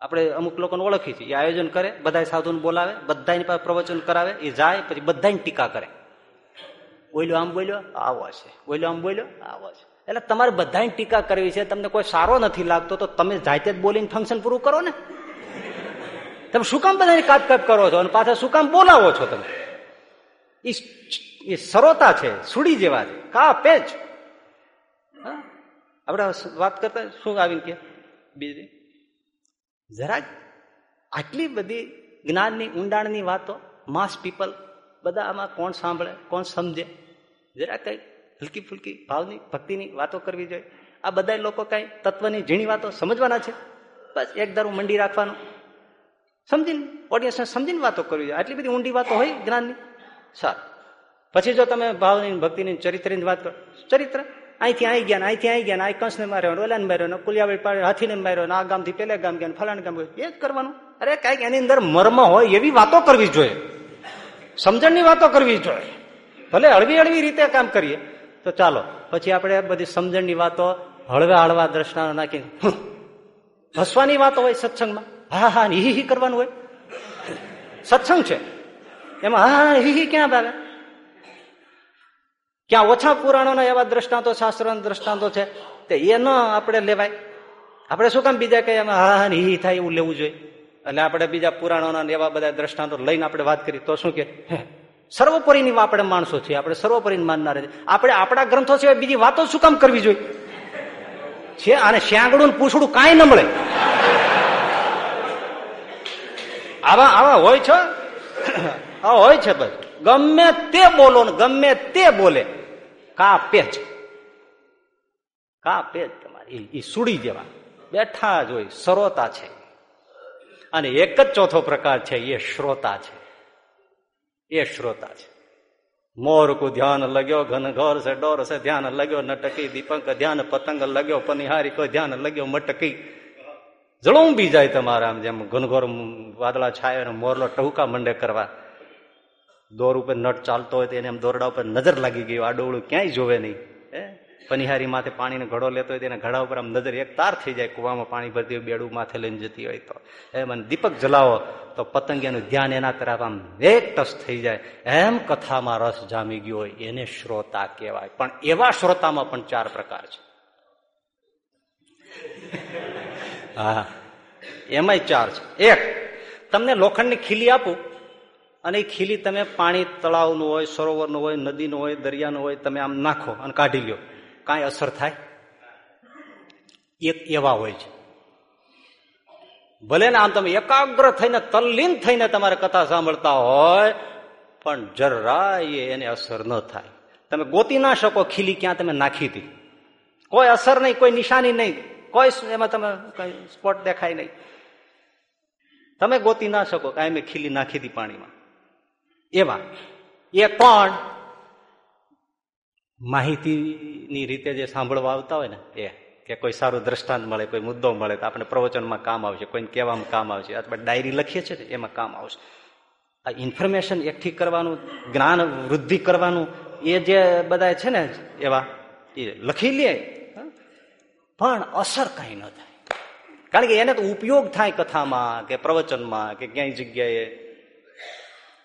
S1: આપણે અમુક લોકોને ઓળખી છીએ. એ આયોજન કરે બધા સાધુને બોલાવે બધાની પાસે પ્રવચન કરાવે, એ જાય, પછી બધાની ટીકા કરે. બોલ્યો આમ બોલ્યો આવો છે. બોલ્યો આમ બોલ્યો આવો છે. એટલે તમારે બધાની ટીકા કરવી છે, તમને કોઈ સારો નથી લાગતો, તો તમે જાતે જ બોલીને ફંક્શન પૂરું કરો ને. તમે શું કામ બધાની કાપ કાપ કરો છો? અને પાછા શું કામ બોલાવો છો તમે? એ સરોતા છે, સુડી જેવા છે. કાપે જ. આપણે વાત કરતા શું આવીને કે બીજી? જરાક આટલી બધી જ્ઞાનની, ઊંડાણની વાતો માસ પીપલ બધા આમાં કોણ સાંભળે, કોણ સમજે? જરા કઈ હલકી ફુલકી ભાવની, ભક્તિની વાતો કરવી જોઈએ. આ બધા લોકો કઈ તત્વની ઝીણી વાતો સમજવાના છે? બસ, એક દારૂ મંડી રાખવાનું. સમજીને ઓડિયન્સને સમજીને વાતો કરવી જોઈએ. આટલી બધી ઊંડી વાતો હોય જ્ઞાનની? સારું. પછી જો તમે ભાવની, ભક્તિની, ચરિત્રની વાત કરો. ચરિત્ર? અહીંથી આવી ગયા અહીંથી આવી ગયા અહીં કંસને માર્યો ઓલાને માર્યો કુલિયાવાડી પાડે હાથીને માર્યો આ ગામથી પેલા ગામ ગયા ફલાણ ગામ એ જ કરવાનું. અરે કંઈક એની અંદર મર્મ હોય એવી વાતો કરવી જોઈએ. સમજણની વાતો કરવી જોઈએ. ભલે હળવી હળવી રીતે કામ કરીએ. તો ચાલો, પછી આપણે બધી સમજણની વાતો હળવા હળવા દ્રષ્ટાનો નાખીને હસવાની વાતો હોય સત્સંગમાં. હા હા હી હી કરવાનું હોય. સત્સંગ છે. એમાં, હા હા હી ક્યાં આવે ક્યાં ઓછા પુરાણોના એવા દ્રષ્ટાંતો, શાસ્ત્રોના દ્રષ્ટાંતો છે, તે એ ન આપણે લેવાય. આપણે શું કામ બીજા કઈ એમાં હા હા થાય એવું લેવું જોઈએ. એટલે આપણે બીજા પુરાણોના એવા બધા દ્રષ્ટાંતો લઈને આપણે વાત કરી. તો શું કે સર્વોપરીની આપણે માણસો છીએ, આપણે સર્વોપરી માનનાર આપણે આપણા ગ્રંથો સિવાય બીજી વાતો શું કામ કરવી જોઈએ? છે અને શ્યાંગડું પૂછડું કાંઈ ન મળે. આવા આવા હોય છે? હોય છે બસ. ગમે તે બોલો ને ગમે તે બોલે કા પેજ કા પેજ તમારી. એ સુડી જેવા બેઠા જ હોય સરોતા છે. અને એક જ ચોથો પ્રકાર છે, એ શ્રોતા છે. એ શ્રોતા છે. મોર કો ધ્યાન લગ્યો ઘન ઘર છે, ડોર છે, ધ્યાન લગ્યો, નટકી, દીપક, ધ્યાન પતંગ લગ્યો પનિહારી કો ધ્યાન લગ્યો, મટકી. જળુંબી જાય તમારા આમ જેમ ઘનઘોર વાદળા છાય અને મોરલો ટહુકા મંડે કરવા. દોર ઉપર નટ ચાલતો હોય તો એને દોરડા ઉપર નજર લાગી ગઈ, આડોળું ક્યાંય જોવે નહીં, હે? પનિહારી માથે પાણીનો ઘડો લેતો હોય તેના ઘડા ઉપર આમ નજર એક તાર થઈ જાય, કુવામાં પાણી ભરતી હોય, બેડું માથે લઈને જતી હોય તો. એમ અને દીપક જલાવો, તો પતંગિયાનું ધ્યાન એના તરફ આમ એક ટસ થઈ જાય. એમ કથામાં રસ જામી ગયો હોય, એને શ્રોતા કહેવાય. પણ એવા શ્રોતામાં પણ ચાર પ્રકાર છે. હા, એમાંય ચાર છે. એક, તમને લોખંડની ખીલી આપું. અને એ ખીલી તમે પાણી તળાવનું હોય, સરોવરનું હોય, નદીનું હોય, દરિયાનું હોય, તમે આમ નાખો અને કાઢી લ્યો. કાંઈ અસર થાય? એક એવા હોય છે. ભલે ને આમ તમે એકાગ્ર થઈને, તલ્લીન થઈને તમારે કથા સાંભળતા હોય, પણ જરાય એને અસર ન થાય. તમે ગોતી ના શકો ખીલી ક્યાં તમે નાખી હતી. કોઈ અસર નહીં, કોઈ નિશાની નહીં. કોઈ એમાં તમે કઈ સ્પોટ દેખાય નહીં. તમે ગોતી ના શકો કાંઈ મેં ખીલી નાખી હતી પાણીમાં. એવા. એ કોણ માહિતીની રીતે જે સાંભળવા આવતા હોય ને, એ કે કોઈ સારું દ્રષ્ટાંત મળે, કોઈ મુદ્દો મળે, તો આપણે પ્રવચનમાં કામ આવશે, કોઈને કહેવામાં કામ આવશે, અથવા ડાયરી લખીએ છીએ ને એમાં કામ આવશે. આ ઇન્ફોર્મેશન એકઠી કરવાનું, જ્ઞાન વૃદ્ધિ કરવાનું, એ જે બધા છે ને એવા, એ લખી લે પણ અસર કાંઈ ન થાય. કારણ કે એને તો ઉપયોગ થાય કથામાં, કે પ્રવચનમાં, કે ક્યાંય જગ્યાએ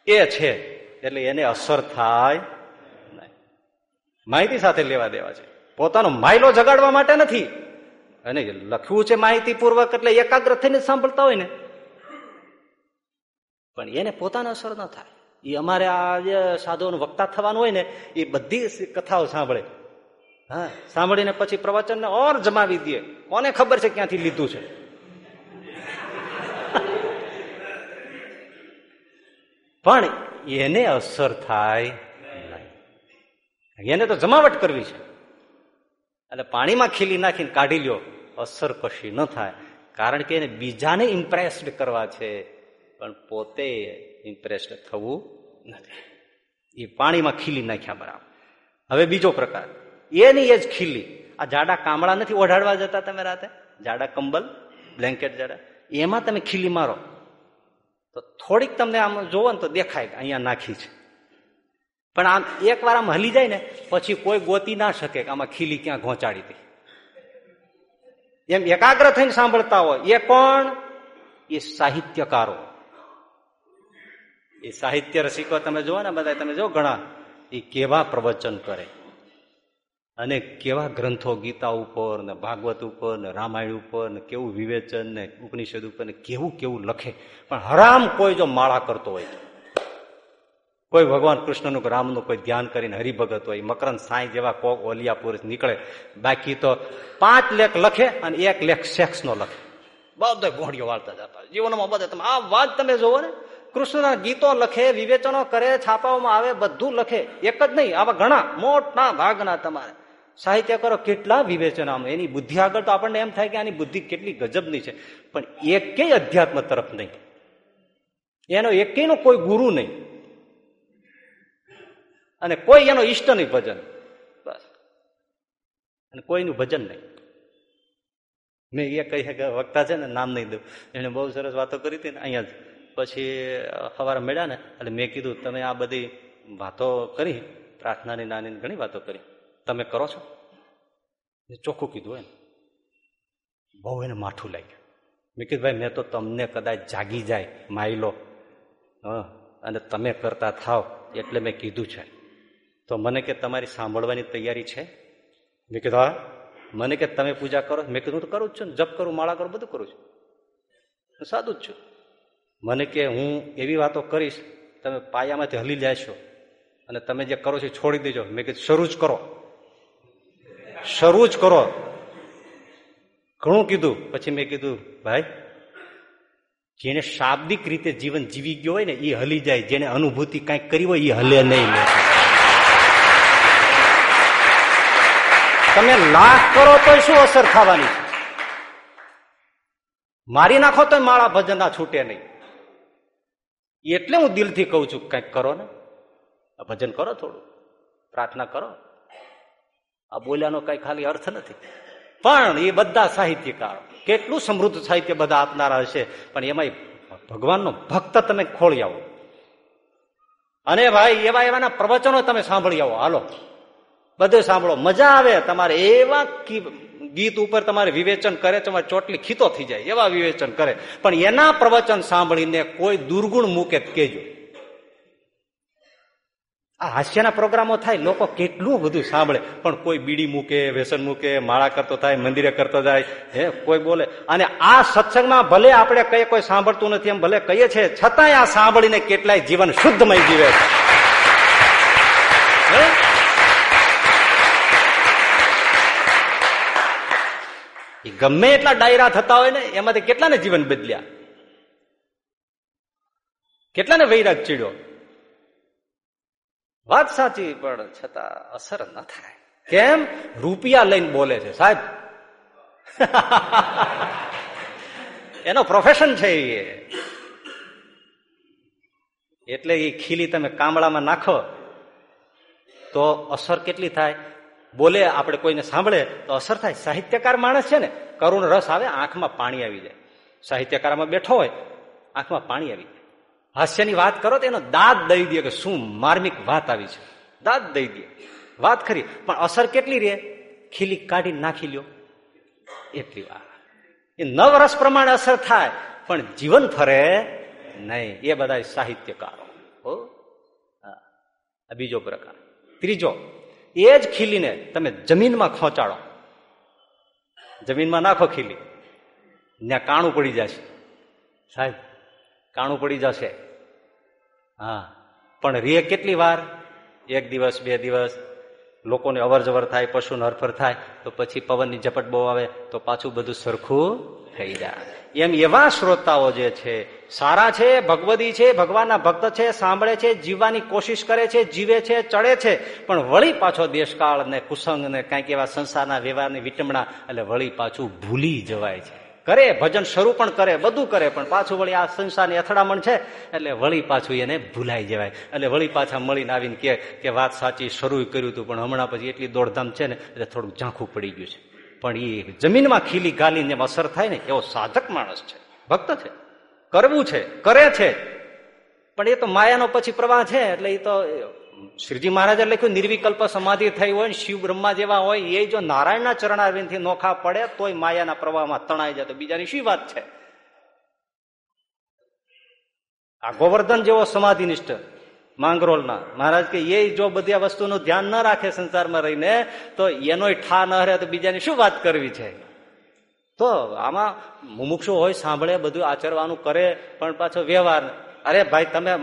S1: એ છે? એટલે એને અસર થાય માહિતી સાથે લેવા દેવા છે. પોતાનો માયલો જગાડવા માટે નથી. અને લખવું છે માહિતી પૂર્વક એટલે એકાગ્ર થઈને સાંભળતા હોય ને. પણ એને પોતાને અસર ન થાય. એ અમારે આ જે સાધુઓનું વક્તા થવાનું હોય ને એ બધી કથાઓ સાંભળે. હા, સાંભળીને પછી પ્રવચનને ઓર જમાવી દે. કોને ખબર છે ક્યાંથી લીધું છે? પણ એને અસર થાય એને તો જમાવટ કરવી છે. એટલે પાણીમાં ખીલી નાખીને કાઢી લ્યો, અસર કશી ન થાય. કારણ કે એને બીજાને ઇમ્પ્રેસ્ડ કરવા છે, પણ પોતે ઇમ્પ્રેસ્ડ થવું નથી. એ પાણીમાં ખીલી નાખ્યા બરાબર. હવે બીજો પ્રકાર. એની એ જ ખીલી. આ જાડા કામળા નથી ઓઢાડવા જતા તમે રાતે? જાડા કંબલ બ્લેન્કેટ જાડા. એમાં તમે ખીલી મારો. તો થોડીક તમને આમ જોવો ને તો દેખાય અહીંયા નાખી છે. પણ આમ એક વાર આમ હલી જાય ને, પછી કોઈ ગોતી ના શકે કે આમાં ખીલી ક્યાં ઘોંચાડી હતી એમ એકાગ્ર થઈને સાંભળતા હોય. એ કોણ? એ સાહિત્યકારો. એ સાહિત્ય રસિકો, તમે જુઓ ને બધા તમે જો ઘણા, એ કેવા પ્રવચન કરે. અને કેવા ગ્રંથો ગીતા ઉપર ને ભાગવત ઉપર ને રામાયણ ઉપર ને કેવું વિવેચન ને ઉપનિષદ ઉપર ને કેવું કેવું લખે. પણ હરામ કોઈ જો માળા કરતો હોય કોઈ ભગવાન કૃષ્ણનું રામનું કોઈ ધ્યાન કરીને હરિભગત હોય, મકરંદ સાંઈ જેવા કોક ઓલિયા પુરુષ નીકળે, બાકી તો પાંચ લેખ લખે અને એક લેખ સેક્સ લખે. બધો ઘોડીઓ વાળતા જતા જીવનમાં બધા તમે આ વાત તમે જોવો ને, કૃષ્ણના ગીતો લખે, વિવેચનો કરે, છાપાઓમાં આવે, બધું લખે. એક જ નહીં, આવા ઘણા મોટા ભાગના તમારે. સાહિત્યકારો કેટલા વિવેચનો આમ. એની બુદ્ધિ આગળ તો આપણને એમ થાય કે આની બુદ્ધિ કેટલી ગજબની છે. પણ એકેય અધ્યાત્મ તરફ નહીં. એનો એકેયનો કોઈ ગુરુ નહીં. અને કોઈ એનો ઈષ્ટ નહીં ભજન. બસ. અને કોઈનું ભજન નહીં. મેં એ કહી કે વક્તા છે ને, નામ નહીં દઉં. એને બહુ સરસ વાતો કરી હતી ને, અહીંયા જ. પછી સવારે મળ્યા ને, એટલે મેં કીધું, તમે આ બધી વાતો કરી, પ્રાર્થનાની નાની ઘણી વાતો કરી. તમે કરો છો? ચોખ્ખું કીધું એમ. બહુ એને માઠું લાગ્યું. મેં કીધું, ભાઈ, મેં તો તમને કદાચ જાગી જાય, માયલો. હ, અને તમે કરતા થાવ એટલે મેં કીધું છે. તો મને કે તમારી સાંભળવાની તૈયારી છે? મેં કીધું, હા. મને કે, તમે પૂજા કરો. મેં કીધું તો કરું જ છું જપ કરું, માળા કરું, બધું કરું છું. સાદું જ છું. મને કે, હું એવી વાતો કરીશ, તમે પાયામાંથી હલી જશો અને તમે જે કરો છો છોડી દેજો. મેં કીધું, શરૂ જ કરો. શરૂ જ કરો. ઘણું કીધું. પછી મેં કીધું, ભાઈ, જેને શાબ્દિક રીતે જીવન જીવી ગયો હોય ને એ હલી જાય. જેને અનુભૂતિ કંઈક કરી હોય એ હલે નહીં તમે લાખ કરો તો શું અસર થવાની? મારી નાખો તો માળા ભજન ના છૂટે નહીં. એટલે હું દિલથી કહું છું, કંઈક કરો ને. ભજન કરો થોડું. પ્રાર્થના કરો. આ બોલ્યાનો કઈ ખાલી અર્થ નથી. પણ એ બધા સાહિત્યકારો, કેટલું સમૃદ્ધ સાહિત્ય બધા આપનારા હશે, પણ એમાં ભગવાનનો ભક્ત તમે ખોળી આવો. અને ભાઈ, એવા એવાના પ્રવચનો તમે સાંભળી આવો. હાલો. બધું સાંભળો. મજા આવે તમારે એવા ગીત ઉપર તમારે વિવેચન કરે, તમારે ચોટલી ખીતો થઈ જાય, એવા વિવેચન કરે. પણ એના પ્રવચન સાંભળીને કોઈ દુર્ગુણ મૂકે કેજો. આ હાસ્યના પ્રોગ્રામો થાય, લોકો કેટલું બધું સાંભળે. પણ કોઈ બીડી મૂકે, વ્યસન મૂકે, માળા કરતો થાય, મંદિરે કરતો જાય, હે, કોઈ બોલે. અને આ સત્સંગમાં ભલે આપણે કઈ કોઈ સાંભળતું નથી, એમ ભલે કહીએ છીએ, છતાંય આ સાંભળીને કેટલાય જીવન શુદ્ધમય જીવે છે. ગમે એટલા ડાયરા થતા હોય ને, એમાંથી કેટલાને જીવન બદલ્યા? કેટલાને વૈરાગ ચીડ્યો? વાત સાચી, પણ છતાં અસર ન થાય. કેમ? રૂપિયા લઈને બોલે છે, સાહેબ. એનો પ્રોફેશન છે એ. એટલે એ ખીલી તમે કામળામાં નાખો, તો અસર કેટલી થાય? બોલે, આપણે કોઈને સાંભળે, તો અસર થાય. સાહિત્યકાર માણસ છે ને, કરુણ રસ આવે, આંખમાં પાણી આવી જાય. સાહિત્યકારમાં બેઠો હોય, આંખમાં પાણી આવી જાય. હાસ્યની વાત કરો તો એનો દાદ દઈ દે કે શું માર્મિક વાત આવી છે. દાદ દઈ દે. વાત ખરી, પણ અસર કેટલી રે ખીલી કાઢી નાખી લ્યો. એટલી વાત એ નવરસ પ્રમાણે અસર થાય, પણ જીવન ફરે નહીં. એ બધા સાહિત્યકારો. બીજો પ્રકાર. ત્રીજો, એ જ ખીલીને તમે જમીનમાં ખોંચાડો. જમીનમાં નાખો ખીલી. ત્યાં કાણું પડી જશે. સાહેબ કાણું પડી જશે. હા. પણ રે કેટલી વાર? એક દિવસ, બે દિવસ. લોકોને અવર જવર થાય, પશુને હરફર થાય, તો પછી પવનની ઝપટ બહુ આવે, તો પાછું બધું સરખું થઈ જાય. એમ એવા શ્રોતાઓ જે છે, સારા છે, ભગવદી છે, ભગવાનના ભક્ત છે, સાંભળે છે, જીવવાની કોશિશ કરે છે, જીવે છે, ચડે છે, પણ વળી પાછો દેશકાળ ને કુસંગ ને કંઈક એવા સંસારના વ્યવહારની વિટમણા, એટલે વળી પાછું ભૂલી જવાય છે. કરે, ભજન શરૂ પણ કરે, બધું કરે, પણ પાછું વળી આ સંસારની અથડામણ છે, એટલે વળી પાછું એને ભૂલાઈ જવાય. એટલે વળી પાછા મળીને આવીને કે કે વાત સાચી, શરૂ કર્યું હતું પણ હમણાં પછી એટલી દોડધામ છે ને, એટલે થોડુંક ઝાંખું પડી ગયું છે. પણ એ જમીનમાં ખીલી ગાલીને અસર થાય ને, એવો સાધક માણસ છે. ભક્ત છે. કરવું છે, કરે છે. પણ એ તો માયાનો પછી પ્રવાહ છે, એટલે એ તો શ્રીજી મહારાજે લખ્યું નિર્વિકલ્પ સમાધિ થઈ હોય શિવ બ્રહ્મા જેવા હોય, એ જો નારાયણના ચરણારવિંદથી નોખા પડે, તોય માયાના પ્રવાહમાં તણાઈ જાય. તો બીજાની શી વાત છે? આ ગોવર્ધન જેવો સમાધિનિષ્ઠ માંગરોલના. મહારાજ કે, એ જો બધી આ વસ્તુનું ધ્યાન ન રાખે સંસારમાં રહીને, તો એનો ઠા ન રહે, તો બીજાની શું વાત કરવી છે? તો આમાં મુમુક્ષુ હોય, સાંભળે, બધું આચરવાનું કરે, પણ પાછો વ્યવહાર અરે ભાઈ, તમે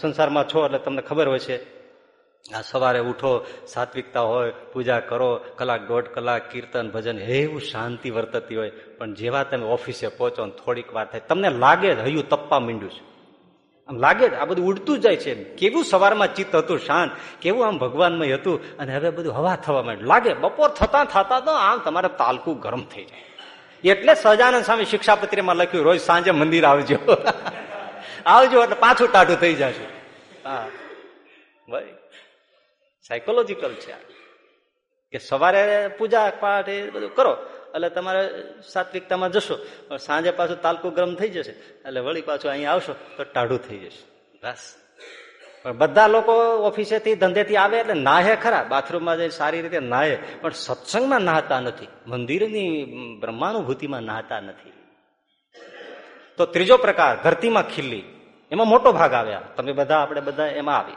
S1: સંસારમાં છો એટલે તમને ખબર હોય છે. આ સવારે ઉઠો, સાત્વિકતા હોય, પૂજા કરો, કલાક દોઢ કલાક કીર્તન, ભજન, એવું શાંતિ વર્તતી હોય. પણ જેવા તમે ઓફિસે પહોંચો ને થોડીક વાર થાય, તમને લાગે જ હયું તપ્પા માંડ્યું છે. આમ લાગે જ, આ બધું ઉડતું જાય છે. કેવું સવારમાં ચિત્ત હતું શાંત, કેવું આમ ભગવાનમય હતું. અને હવે બધું હવા થવા માંડ્યું. લાગે, બપોર થતા થતા તો આમ તમારે તાલકું ગરમ થઈ જાય. એટલે સહજાનંદ સ્વામી શિક્ષાપત્રીમાં લખ્યું, રોજ સાંજે મંદિર આવજો. આવજો એટલે પાછું ટાઢું થઈ જશે. હા. ભાઈ સાયકોલોજીકલ છે કે સવારે પૂજા પાઠ એ બધું કરો, એટલે તમારે સાત્વિકતામાં જશો સાંજે પાછું તાલકું ગરમ થઈ જશે, એટલે વળી પાછું અહીંયા આવશો, તો ટાઢું થઈ જશે. બસ. પણ બધા લોકો ઓફિસેથી, ધંધેથી આવે એટલે નાહે ખરા, બાથરૂમમાં જઈને સારી રીતે નાહે, પણ સત્સંગમાં નાહતા નથી, મંદિરની બ્રહ્માનુભૂતિમાં નાહતા નથી. તો ત્રીજો પ્રકાર, ધરતીમાં ખીલ્લી. એમાં મોટો ભાગ આવ્યા. તમે બધા, આપણે બધા એમાં આવી.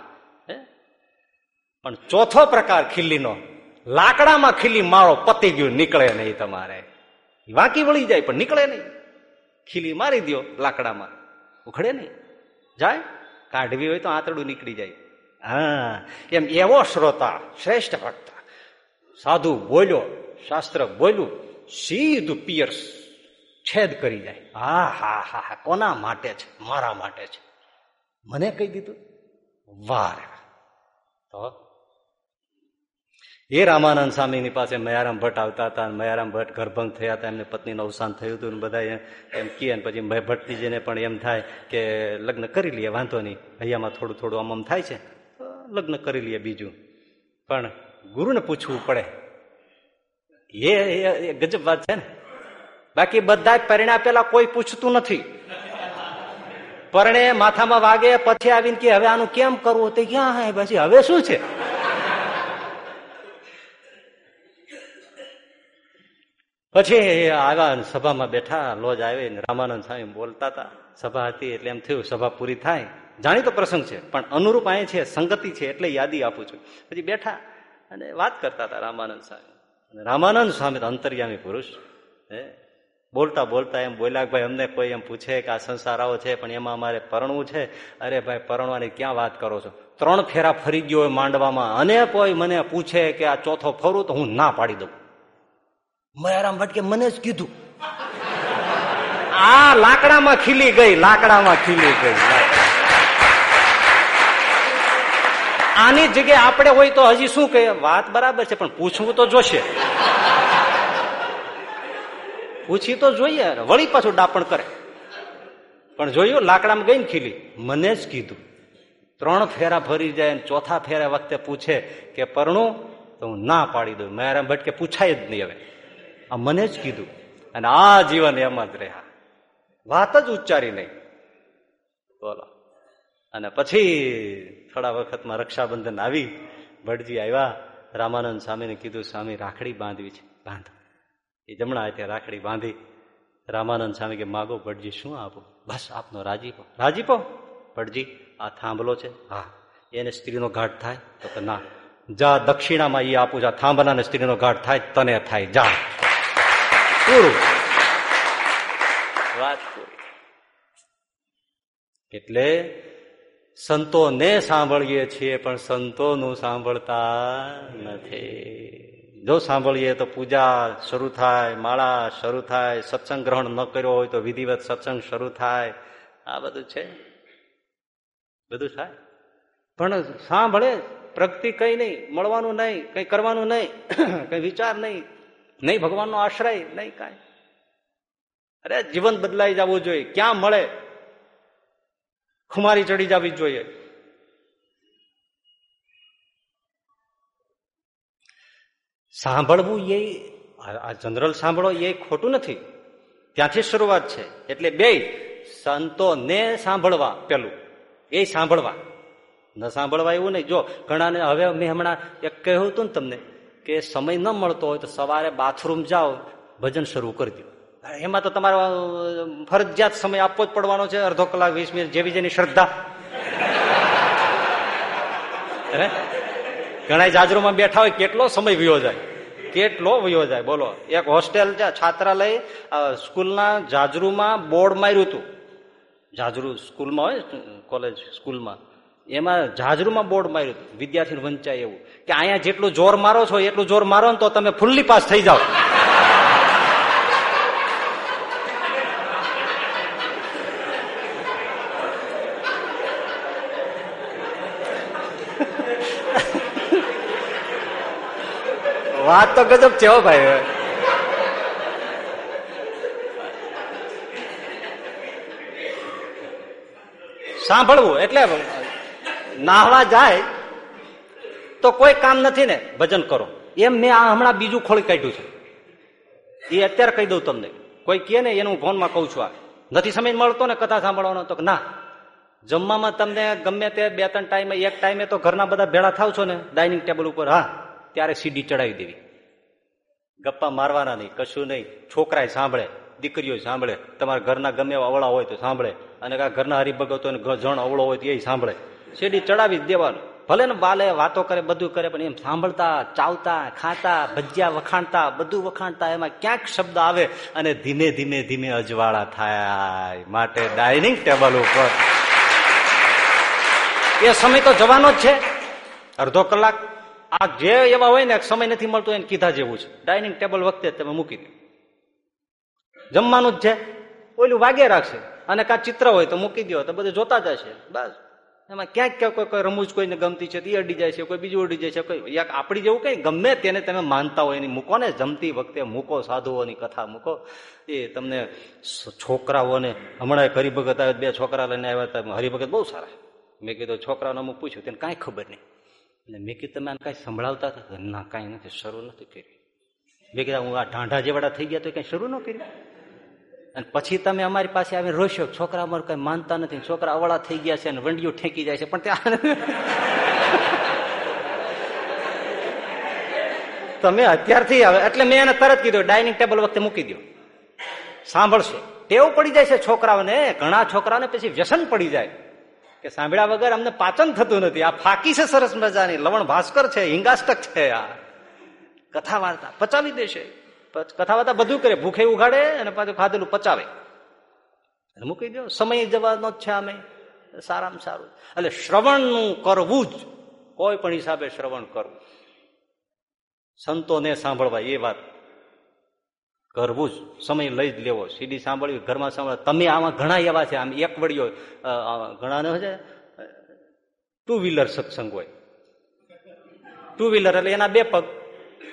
S1: પણ ચોથો પ્રકાર ખીલ્લીનો લાકડામાં ખીલી માળો પતી ગયું, નીકળે નહીં તમારે. વાંકી વળી જાય, પણ નીકળે નહીં. ખીલી મારી દો લાકડામાં. ઉખડે નહીં. જાય? કાઢવી હોય તો આંતરડું નીકળી જાય. હા, એમ એવો શ્રોતા, શ્રેષ્ઠ ભક્ત. સાધુ બોલ્યો, શાસ્ત્ર બોલ્યું, સીધું પિયર્સ છેદ કરી જાય. હા હા હા હા, કોના માટે છે? મારા માટે છે. મને કહી દીધું વાર તો એ રામાનંદ સ્વામીની પાસે મયારામ ભટ્ટ આવતા હતા મયારામ ભટ્ટ ગર્ભંગ થયા હતા. એમને પત્નીનું અવસાન થયું હતું ને બધા એમ કહે પછી ભટ્ટજીને પણ એમ થાય કે લગ્ન કરી લઈએ વાંધો નહીં. હૈયામાં થોડું થોડું આમ આમ થાય છે. લગ્ન કરી લઈએ બીજું. પણ ગુરુને પૂછવું પડે. એ ગજબ વાત છે ને. બાકી બધા પરિણા પેલા કોઈ પૂછતું નથી. પરણે માથામાં વાગે, પછી આવીને કે, હવે આનું કેમ કરવું? તે ક્યાં હે પછી હવે શું છે? પછી આવ્યા સભામાં બેઠા, લોજ આવી રામાનંદ સ્વામી બોલતા હતા. સભા હતી એટલે એમ થયું, સભા પૂરી થાય. જાણીતો પ્રસંગ છે, પણ અનુરૂપ અહીંયા છે, સંગતિ છે, એટલે યાદી આપું છું. પછી બેઠા અને વાત કરતા હતા રામાનંદ સ્વામી. રામાનંદ સ્વામી અંતર્યામી પુરુષ, હે? બોલતા બોલતા એમ બોલ્યા ભાઈ અમને કોઈ એમ પૂછે કે આ સંસાર આવો છે પણ એમાં અમારે પરણવું છે? અરે ભાઈ પરણવાની ક્યાં વાત કરો છો? ત્રણ ફેરા ફરી ગયો હોય માંડવામાં અને કોઈ મને પૂછે કે આ ચોથો ફરું તો હું ના પાડી દઉં. મયારામ ભટકે મને જ કીધું. આ લાકડામાં ખીલી ગઈ લાકડામાં ખીલી ગઈ. આની જગ્યાએ આપણે હોય તો હજી શું કહીએ? વાત બરાબર છે પણ પૂછવું તો જોશે. પૂછી તો જોઈએ વળી પાછું ડાપણ કરે. પણ જોયું, લાકડામાં ગઈ ને ખીલી. મને જ કીધું. ત્રણ ફેરા ફરી જાય અને ચોથા ફેરા વખતે પૂછે કે, પરણું, તો હું ના પાડી દઉં. મારા ભટકે પૂછાય જ નહીં હવે. આ મને જ કીધું. અને આ જીવન એમ જ રહ્યા. વાત જ ઉચ્ચારી નહીં. બોલો. અને પછી થોડા વખતમાં રક્ષાબંધન આવી. ભટજી આવ્યા. રામાનંદ સ્વામીને કીધું, સ્વામી, રાખડી બાંધવી છે. બાંધ. એ જમણા હાથે રાખડી બાંધી રામાનંદ સ્વામી કે, માગો ભટજી, શું આપો? બસ, આપનો રાજીપો રાજીપો ભટજી, આ થાંભલો છે. હા. એને સ્ત્રીનો ઘાટ થાય? તો કે, ના. જા દક્ષિણામાં એ આપું, જા થાંભલાને સ્ત્રીનો ઘાટ થાય, તને થાય, જા. પૂરું. વાત પૂરી. એટલે સંતોને સાંભળીએ છીએ, પણ સંતોનું સાંભળતા નથી. જો સાંભળીએ તો પૂજા શરૂ થાય, માળા શરૂ થાય, સત્સંગ ગ્રહણ ન કર્યો હોય તો વિધિવત સત્સંગ શરૂ થાય. આ બધું છે. બધું થાય. પણ સાંભળે, પ્રગતિ કઈ નહીં, મળવાનું નહીં, કઈ કરવાનું નહીં, કઈ વિચાર નહીં નહીં ભગવાનનો આશ્રય, નહીં કાંઈ. અરે, જીવન બદલાઈ જવું જોઈએ. ક્યાં મળે? ખુમારી ચડી જવી જોઈએ. સાંભળવું એ, આ જનરલ સાંભળો એ ખોટું નથી. ત્યાંથી શરૂઆત છે. એટલે બે સંતોને સાંભળવા પેલું. એ સાંભળવા. ન સાંભળવા એવું નહીં. જો ઘણાને હવે મેં હમણાં એક કહ્યું હતું ને તમને કે સમય ન મળતો હોય તો સવારે બાથરૂમ જાઓ, ભજન શરૂ કરી દો. એમાં તો તમારો ફરજિયાત સમય આપવો જ પડવાનો છે. અડધો કલાક, વીસ મિનિટ જેવી જેની શ્રદ્ધા. ઘણા જાજરોમાં બેઠા હોય, કેટલો સમય વયો જાય. કેટલો વયો જાય? બોલો. એક હોસ્ટેલ છે, છાત્રાલય સ્કૂલના જાજરૂમાં બોર્ડ માર્યું હતું. જાજરૂ સ્કૂલમાં હોય કોલેજ સ્કૂલમાં. એમાં જાજરૂમાં બોર્ડ માર્યું વિદ્યાર્થી વંચાય એવું. કે અહીંયા જેટલું જોર મારો છો, એટલું જોર મારો ને તો તમે ફૂલ્લી પાસ થઈ જાઓ. વાત તો ગજબ છે હો ભાઈ સાંભળવું એટલે નાહવા જાય તો કોઈ કામ નથી ને, ભજન કરો. એમ મેં આ હમણાં બીજું ખોળી કાઢ્યું છે. એ અત્યારે કહી દઉં તમને. કોઈ કહે ને એનું ફોનમાં કહું છું આ. નથી સમય મળતો ને કથા સાંભળવાનો તો ના. જમવામાં તમને ગમે તે બે ત્રણ ટાઈમે એક ટાઈમે તો ઘરના બધા ભેળા થાવ છો ને ડાઇનિંગ ટેબલ ઉપર. હા. ત્યારે સીડી ચડાવી દેવી. ગપ્પા મારવાના નહીં, કશું નહીં. છોકરાએ સાંભળે દીકરીઓ સાંભળે. તમારા ઘરના ગમે એવા અવળા હોય તો સાંભળે. અને કાં ઘરના હરિભગતો જણ અવળો હોય તો એ સાંભળે. સીડી ચડાવી દેવાનું. ભલે ને બાલે વાતો કરે, બધું કરે, પણ એમ સાંભળતા ચાવતા ખાતા, ભજીયા વખાણતા, બધું વખાણતા, એમાં ક્યાંક શબ્દ આવે અને ધીમે ધીમે ધીમે અજવાળા થાય. માટે ડાઇનિંગ ટેબલ ઉપર. એ સમય તો જવાનો જ છે. અડધો કલાક. આ જે એવા હોય ને સમય નથી મળતો એને કીધા જેવું છે. ડાઇનિંગ ટેબલ વખતે તમે મૂકી દો. જમવાનું જ છે. ઓલું વાગે રાખશે. અને કાં ચિત્ર હોય તો મૂકી દો, તો બધું જોતા જશે. બસ. એમાં ક્યાંક ક્યાંક કોઈ કોઈ રમૂજ કોઈને ગમતી છે, તે અડી જાય છે, કોઈ બીજું અડી જાય છે, કોઈ યાક આપણી જેવું કંઈ ગમે તેને તમે માનતા હોય, એની મૂકો ને, જમતી વખતે મૂકો, સાધુઓની કથા મૂકો. એ તમને છોકરાઓને હમણાં હરિભગત આવ્યા, બે છોકરા લઈને આવ્યા હતા, હરિભગત બહુ સારા. મેં કીધું, છોકરાઓને અમુક પૂછ્યું. તેને કાંઈ ખબર નહીં. એટલે મેં કીધું, તમે આને કાંઈ સંભળાવતા હતા? ના, કાંઈ નથી, શરૂ નથી કર્યું મેં કીધા, હું આ ઢાંઢા જેવાડા થઈ ગયા તો કઈ શરૂ ન કર્યું? અને પછી તમે અમારી પાસે આવીને રોશો છોકરા અમારું કઈ માનતા નથી છોકરા અવળા થઈ ગયા છે અને વંડીઓ ઠેકી જાય છે, પણ ત્યાં તમે અત્યારથી આવે એટલે મેં એને તરત કીધું, ડાઇનિંગ ટેબલ વખતે મૂકી દો સાંભળશો, ટેવ પડી જાય છે છોકરાઓને, ઘણા છોકરાઓને પછી વ્યસન પડી જાય. કે સાંભળ્યા વગર અમને પાચન થતું નથી. આ ફાકી છે સરસ મજાની. લવણ ભાસ્કર છે હિંગાષ્ટક છે આ. કથા વાર્તા પચાવી દેશે. કથા વાર્તા બધું કરે. ભૂખે ઉઘાડે અને પાછું ખાધેલું પચાવે. મૂકી દો સમય જવાનો જ છે અમે સારામાં સારું. એટલે શ્રવણનું કરવું જ. કોઈ પણ હિસાબે શ્રવણ કરવું. સંતોને સાંભળવા, એ વાત. કરવું જ. સમય લઈ જ લેવો. સીડી સાંભળવી, ઘરમાં સાંભળવી. તમે આમાં ઘણા એવા છે. આમ એક વડીઓ ઘણા છે ટુ વ્હીલર સત્સંગ હોય. ટુ વ્હીલર એટલે એના બે પગ.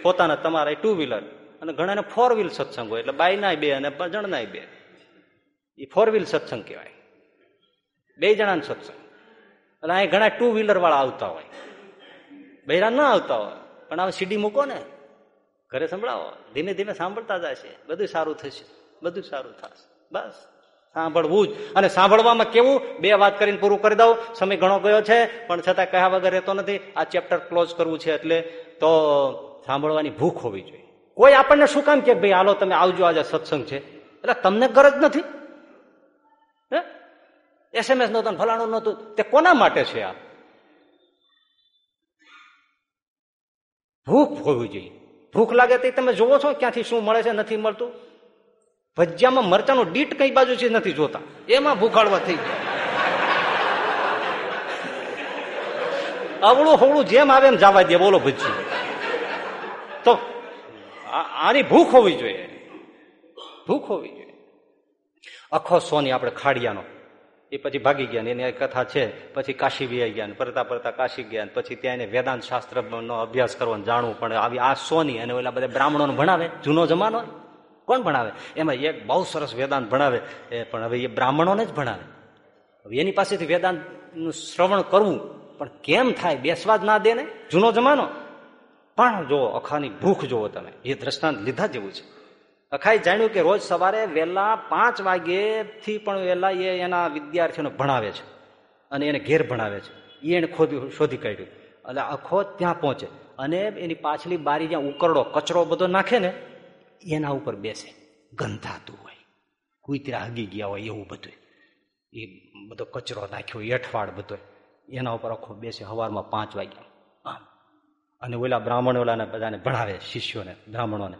S1: પોતાના, તમારા ટુ વ્હીલર. અને ઘણાને ફોર વ્હીલ સત્સંગ હોય. એટલે બાયના બે અને જણના બે. એ ફોર વ્હીલ સત્સંગ કહેવાય. બે જણાનો સત્સંગ. એટલે અહીંયા ઘણા ટુ વ્હીલર વાળા આવતા હોય. બૈરા ના આવતા હોય. પણ હવે સીડી મૂકો ને. ઘરે સંભળાવો. ધીમે ધીમે સાંભળતા જશે. બધું સારું થશે. બધું સારું થશે. બસ. સાંભળવું જ. અને સાંભળવામાં કેવું? બે વાત કરીને પૂરું કરી દઉં. સમય ઘણો ગયો છે, પણ છતાં કહ્યા વગર રહેતો નથી. આ ચેપ્ટર ક્લોઝ કરવું છે એટલે તો સાંભળવાની ભૂખ હોવી જોઈએ. કોઈ આપણને શું કામ કે, ભાઈ હાલો, તમે આવજો, આજે સત્સંગ છે. એટલે તમને ગરજ નથી? એસએમએસ નહોતો ફલાણું નહોતું. તે કોના માટે છે આ? ભૂખ હોવી જોઈએ. ભૂખ લાગે તે તમે જોવો છો ક્યાંથી શું મળે છે, નથી મળતું? ભજીયામાં મરચાનું ડીટ કઈ બાજુ છે નથી જોતા. એમાં ભૂખાડવા થઈ ગયા. અવળું હવળું જેમ આવે એમ જવા દે, બોલો ભજી. તો આની ભૂખ હોવી જોઈએ. ભૂખ હોવી જોઈએ. અખો સોની આપણે ખાડિયાનો. એ પછી ભાગી ગયા એની કથા છે, પછી કાશી વી ગયા પરતા પરતા કાશી ગયા પછી ત્યાં એને વેદાંત શાસ્ત્ર અભ્યાસ કરવાનું જાણવું પણ આવી આ સોની અને ઓલા બધા બ્રાહ્મણોને ભણાવે? જૂનો જમાનો કોણ ભણાવે? એમાં એક બહુ સરસ વેદાંત ભણાવે. એ પણ હવે એ બ્રાહ્મણોને જ ભણાવે. હવે એની પાસેથી વેદાંતનું શ્રવણ કરવું. પણ કેમ થાય? બેસવા જ ના દે ને? જૂનો જમાનો? પણ જુઓ અખાની ભૂખ જુઓ તમે. એ દ્રષ્ટાંત લીધા જેવું છે. અખાઈ જાણ્યું કે રોજ સવારે વહેલા પાંચ વાગ્યેથી પણ વહેલા એ એના વિદ્યાર્થીઓને ભણાવે છે. અને એને ઘેર ભણાવે છે. એ એને ખોદ્યું, શોધી કાઢ્યું. એટલે અખો ત્યાં પહોંચે. અને એની પાછલી બારી જ્યાં ઉકરડો કચરો બધો નાખે ને, એના ઉપર બેસે. ગંધાતું હોય. કુતરા હગી ગયા હોય એવું બધું. એ બધો કચરો નાખ્યો એઠવાડ બધો. એના ઉપર આખો બેસે સવારમાં પાંચ વાગ્યા. અને ઓલા બ્રાહ્મણ ઓલાને બધાને ભણાવે, શિષ્યોને, બ્રાહ્મણોને.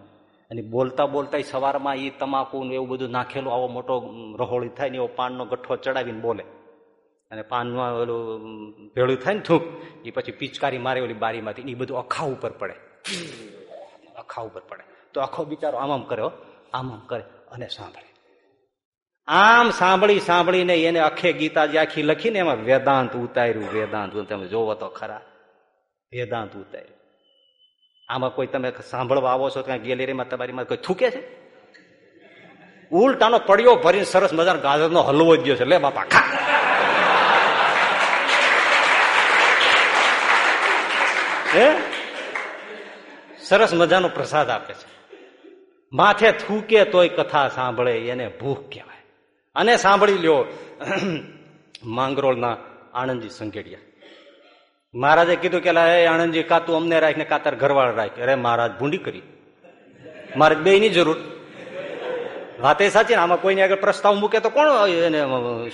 S1: અને બોલતા બોલતા સવારમાં એ તમાકુ એવું બધું નાખેલું, આવો મોટો રહોળી થાય ને એવો પાનનો ગઠ્ઠો ચડાવીને બોલે. અને પાનમાં ઓલું ભેળું થાય ને થૂંક એ પછી પિચકારી મારે ઓલી બારીમાંથી એ બધું અખા ઉપર પડે. અખા ઉપર પડે. તો આખો બિચારો આમ આમ કર્યો આમ આમ કરે અને સાંભળે. આમ સાંભળી સાંભળીને એને અખે ગીતા જે આખી લખીને એમાં વેદાંત ઉતાર્યું, વેદાંત. તમે જોવો તો ખરા. વેદાંત ઉતાર્યું. આમાં કોઈ તમે સાંભળવા આવો છો ત્યાં ગેલેરીમાં તમારીમાં કોઈ થૂકે છે? ઉલટાનો પડ્યો ભરીને સરસ મજાનો ગાજરનો હલવો જ ગયો છે. લે બાપા, ખા. હે? સરસ મજાનો પ્રસાદ આપે છે. માથે થૂકે તોય કથા સાંભળે, એને ભૂખ કહેવાય. અને સાંભળી લ્યો, માંગરોળના આણંદજી સંઘેડિયા. મહારાજે કીધું કે હે આણંદજી કાતું અમને રાખ ને કાતર ઘરવાળ રાખ. અરે મહારાજ, ભૂંડી કરી. મારે બે ની જરૂર. વાત સાચી ને, આમાં કોઈને આગળ પ્રસ્તાવ મૂકે તો કોણ એને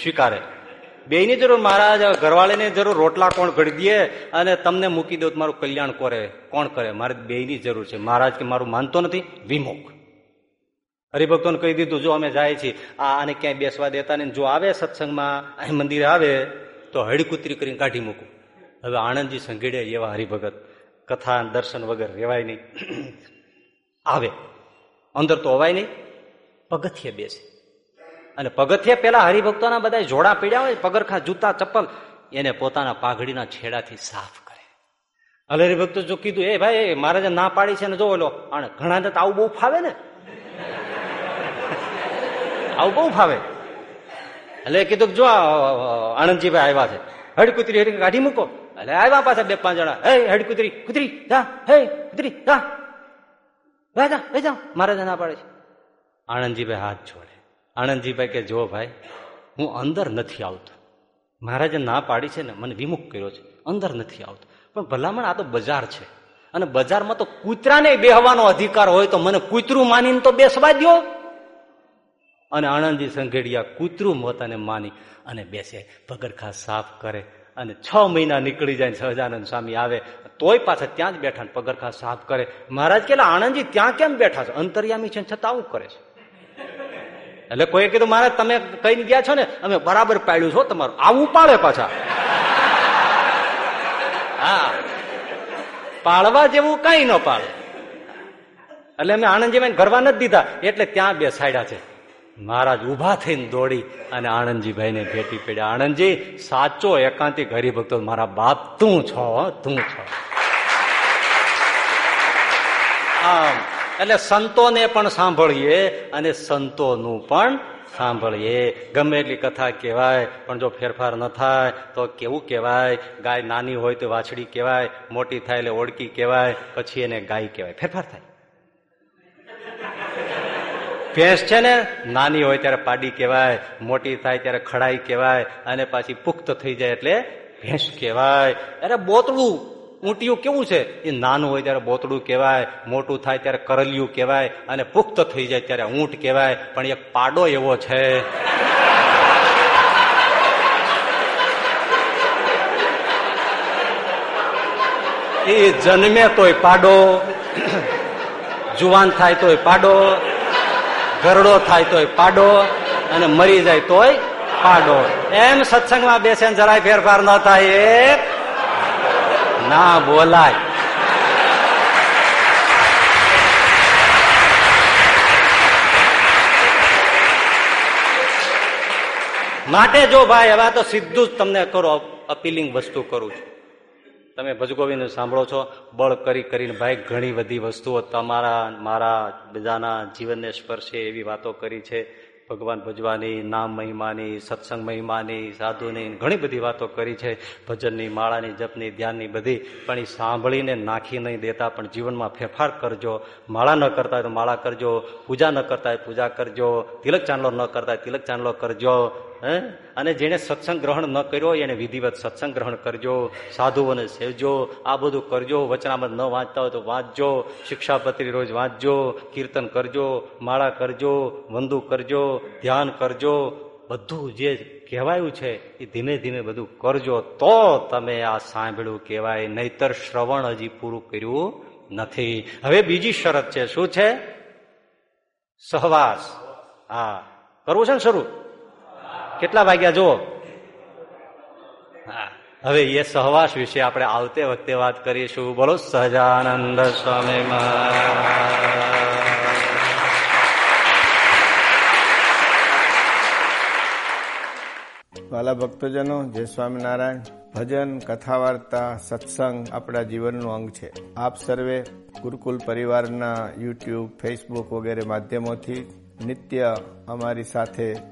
S1: સ્વીકારે? બે ની જરૂર, મહારાજ, ઘરવાળીની જરૂર, રોટલા કોણ ઘડી દે અને તમને મૂકી દો મારું કલ્યાણ કરે, કોણ કરે? મારે બે ની જરૂર છે. મહારાજ કે મારું માનતો નથી? વિમુખ. હરિભક્તોને કહી દીધું, જો અમે જાય છીએ, આ આને ક્યાંય બેસવા દેતા ને જો આવે સત્સંગમાં અહીં મંદિરે આવે, તો હળીકુતરી કરીને કાઢી મૂકું. હવે આણંદજી સંઘીડે એવા હરિભગત કથા દર્શન વગર રેવાય નહીં. આવે. અંદર તો અવાય નહીં. પગથિયે બેસે. અને પગથિયે પેલા હરિભક્તોના બધા જોડા પીડ્યા હોય, પગરખા જૂતા, ચપ્પલ, એને પોતાના પાઘડીના છેડાથી સાફ કરે. અલે હરિભક્તો જો કીધું, એ ભાઈ મહારાજે ના પાડી છે ને જો ઓલો અને ઘણા તો આવું બહુ ફાવે ને. આવું બહુ ફાવે. એટલે કીધું જો આનંદજીભાઈ આવ્યા છે. હડકુતરી હડી કાઢી મૂકો. એટલે આવ્યા પાછા બે પાંચ જણા. હે, હેડ કુતરી કુતરી, જા. હે, કુતરી, જા. વેજા વેજા મહારાજ ના પાડે છે. આણંદજીભાઈ હાથ છોડે આણંદજીભાઈ કે, જો ભાઈ, હું અંદર નથી આવતો. મહારાજે ના પાડી છે ને, મને વિમુખ કર્યો છે. અંદર નથી આવતો. પણ ભલામણ આ તો બજાર છે. અને બજારમાં તો કૂતરાને બેહવાનો અધિકાર હોય તો મને કૂતરું માનીને તો બેસવા દો અને આણંદજી સંઘેડિયા કૂતરું મોતાને માની અને બેસે. પગરખા સાફ કરે. અને છ મહિના નીકળી જાય સહજાનંદ સ્વામી આવે, તોય પાછા ત્યાં જ બેઠા પગરખા સાફ કરે. મહારાજ કે આણંદજી ત્યાં કેમ બેઠા છે? અંતર્યામી છે છતાં આવું કરે છે. એટલે કોઈ કીધું, મહારાજ, તમે કઈ ગયા છો ને, અમે બરાબર પાડ્યું છો તમારું. આવું પાડે પાછા. હા. પાળવા જેવું કઈ ન પાડે. એટલે અમે આણંદજીમાં ઘરવા નથી દીધા. એટલે ત્યાં બે સાયડા છે. મહારાજ ઊભા થઈને દોડી અને આણંદજીભાઈ ને ભેટી પડ્યા. આણંદજી, સાચો એકાંતિક હરિભક્તો મારા બાપ તું છો તું છો. આમ, એટલે સંતોને પણ સાંભળીએ અને સંતોનું પણ સાંભળીએ. ગમે એટલી કથા કહેવાય, પણ જો ફેરફાર ન થાય, તો કેવું કહેવાય? ગાય નાની હોય તો વાછડી કહેવાય, મોટી થાય એટલે ઓળકી કહેવાય, પછી એને ગાય કહેવાય. ફેરફાર થાય. ભેંસ છે ને, નાની હોય ત્યારે પાડી કહેવાય, મોટી થાય ત્યારે ખડાઈ કહેવાય, અને પાછી પુખ્ત થઈ જાય એટલે ભેંસ કહેવાય. અરે બોતળું, ઊંટિયું કેવું છે? એ નાનું હોય ત્યારે બોતડું કહેવાય, મોટું થાય ત્યારે કરલિયું કહેવાય, અને પુખ્ત થઈ જાય ત્યારે ઊંટ કહેવાય, પણ એક પાડો એવો છે. એ જન્મે તોય પાડો, જુવાન થાય તોય પાડો ગરડો થાય તોય પાડો અને મરી જાય તોય પાડો. એમ સત્સંગમાં બેસે જરાય ફેરફાર ન થાય એ. ના બોલાય. માટે જો ભાઈ, હવે તો સીધું જ તમને કરો અપીલિંગ વસ્તુ કરું છું. તમે ભજગોવિંદ સાંભળો છો, બળ કરી કરીને, ભાઈ, ઘણી બધી વસ્તુઓ તમારા, મારા બધાના જીવનને સ્પર્શે એવી વાતો કરી છે. ભગવાન ભજવાની, નામ મહિમાની, સત્સંગ મહિમાની, સાધુની, ઘણી બધી વાતો કરી છે. ભજનની, માળાની, જપની, ધ્યાનની બધી. પણ એ સાંભળીને નાખી નહીં દેતા, પણ જીવનમાં ફેરફાર કરજો. માળા ન કરતા હોય તો માળા કરજો. પૂજા ન કરતા હોય પૂજા કરજો. તિલક ચાંદલો ન કરતા તિલક ચાંદલો કરજો. હે? અને જેને સત્સંગ ગ્રહણ ન કર્યો એને વિધિવત સત્સંગ ગ્રહણ કરજો, સાધુઓને સેવજો, આ બધું કરજો વચનામાં ન વાંચતા હોય તો વાંચજો, શિક્ષાપત્રી રોજ વાંચજો, કીર્તન કરજો, માળા કરજો વંદુ કરજો, ધ્યાન કરજો, બધું જે કહેવાયું છે, એ ધીમે ધીમે બધું કરજો, તો તમે આ સાંભળ્યું કહેવાય, નહીતર શ્રવણ હજી પૂરું કર્યું નથી. હવે બીજી શરત છે, શું છે? સહવાસ. હા. કરવું છે ને શરૂ? કેટલા વાગ્યા જુઓ? હવે એ સહવાસ વિશે આપણે આવતે વખતે વાત કરીશું. બોલો, સહજાનંદ સ્વામી
S2: વાલા ભક્તજનો, જય સ્વામિનારાયણ. ભજન કથા વાર્તા સત્સંગ આપણા જીવનનું અંગ છે. આપ સર્વે ગુરુકુલ પરિવારના યુટ્યુબ, ફેસબુક વગેરે માધ્યમોથી નિત્ય અમારી સાથે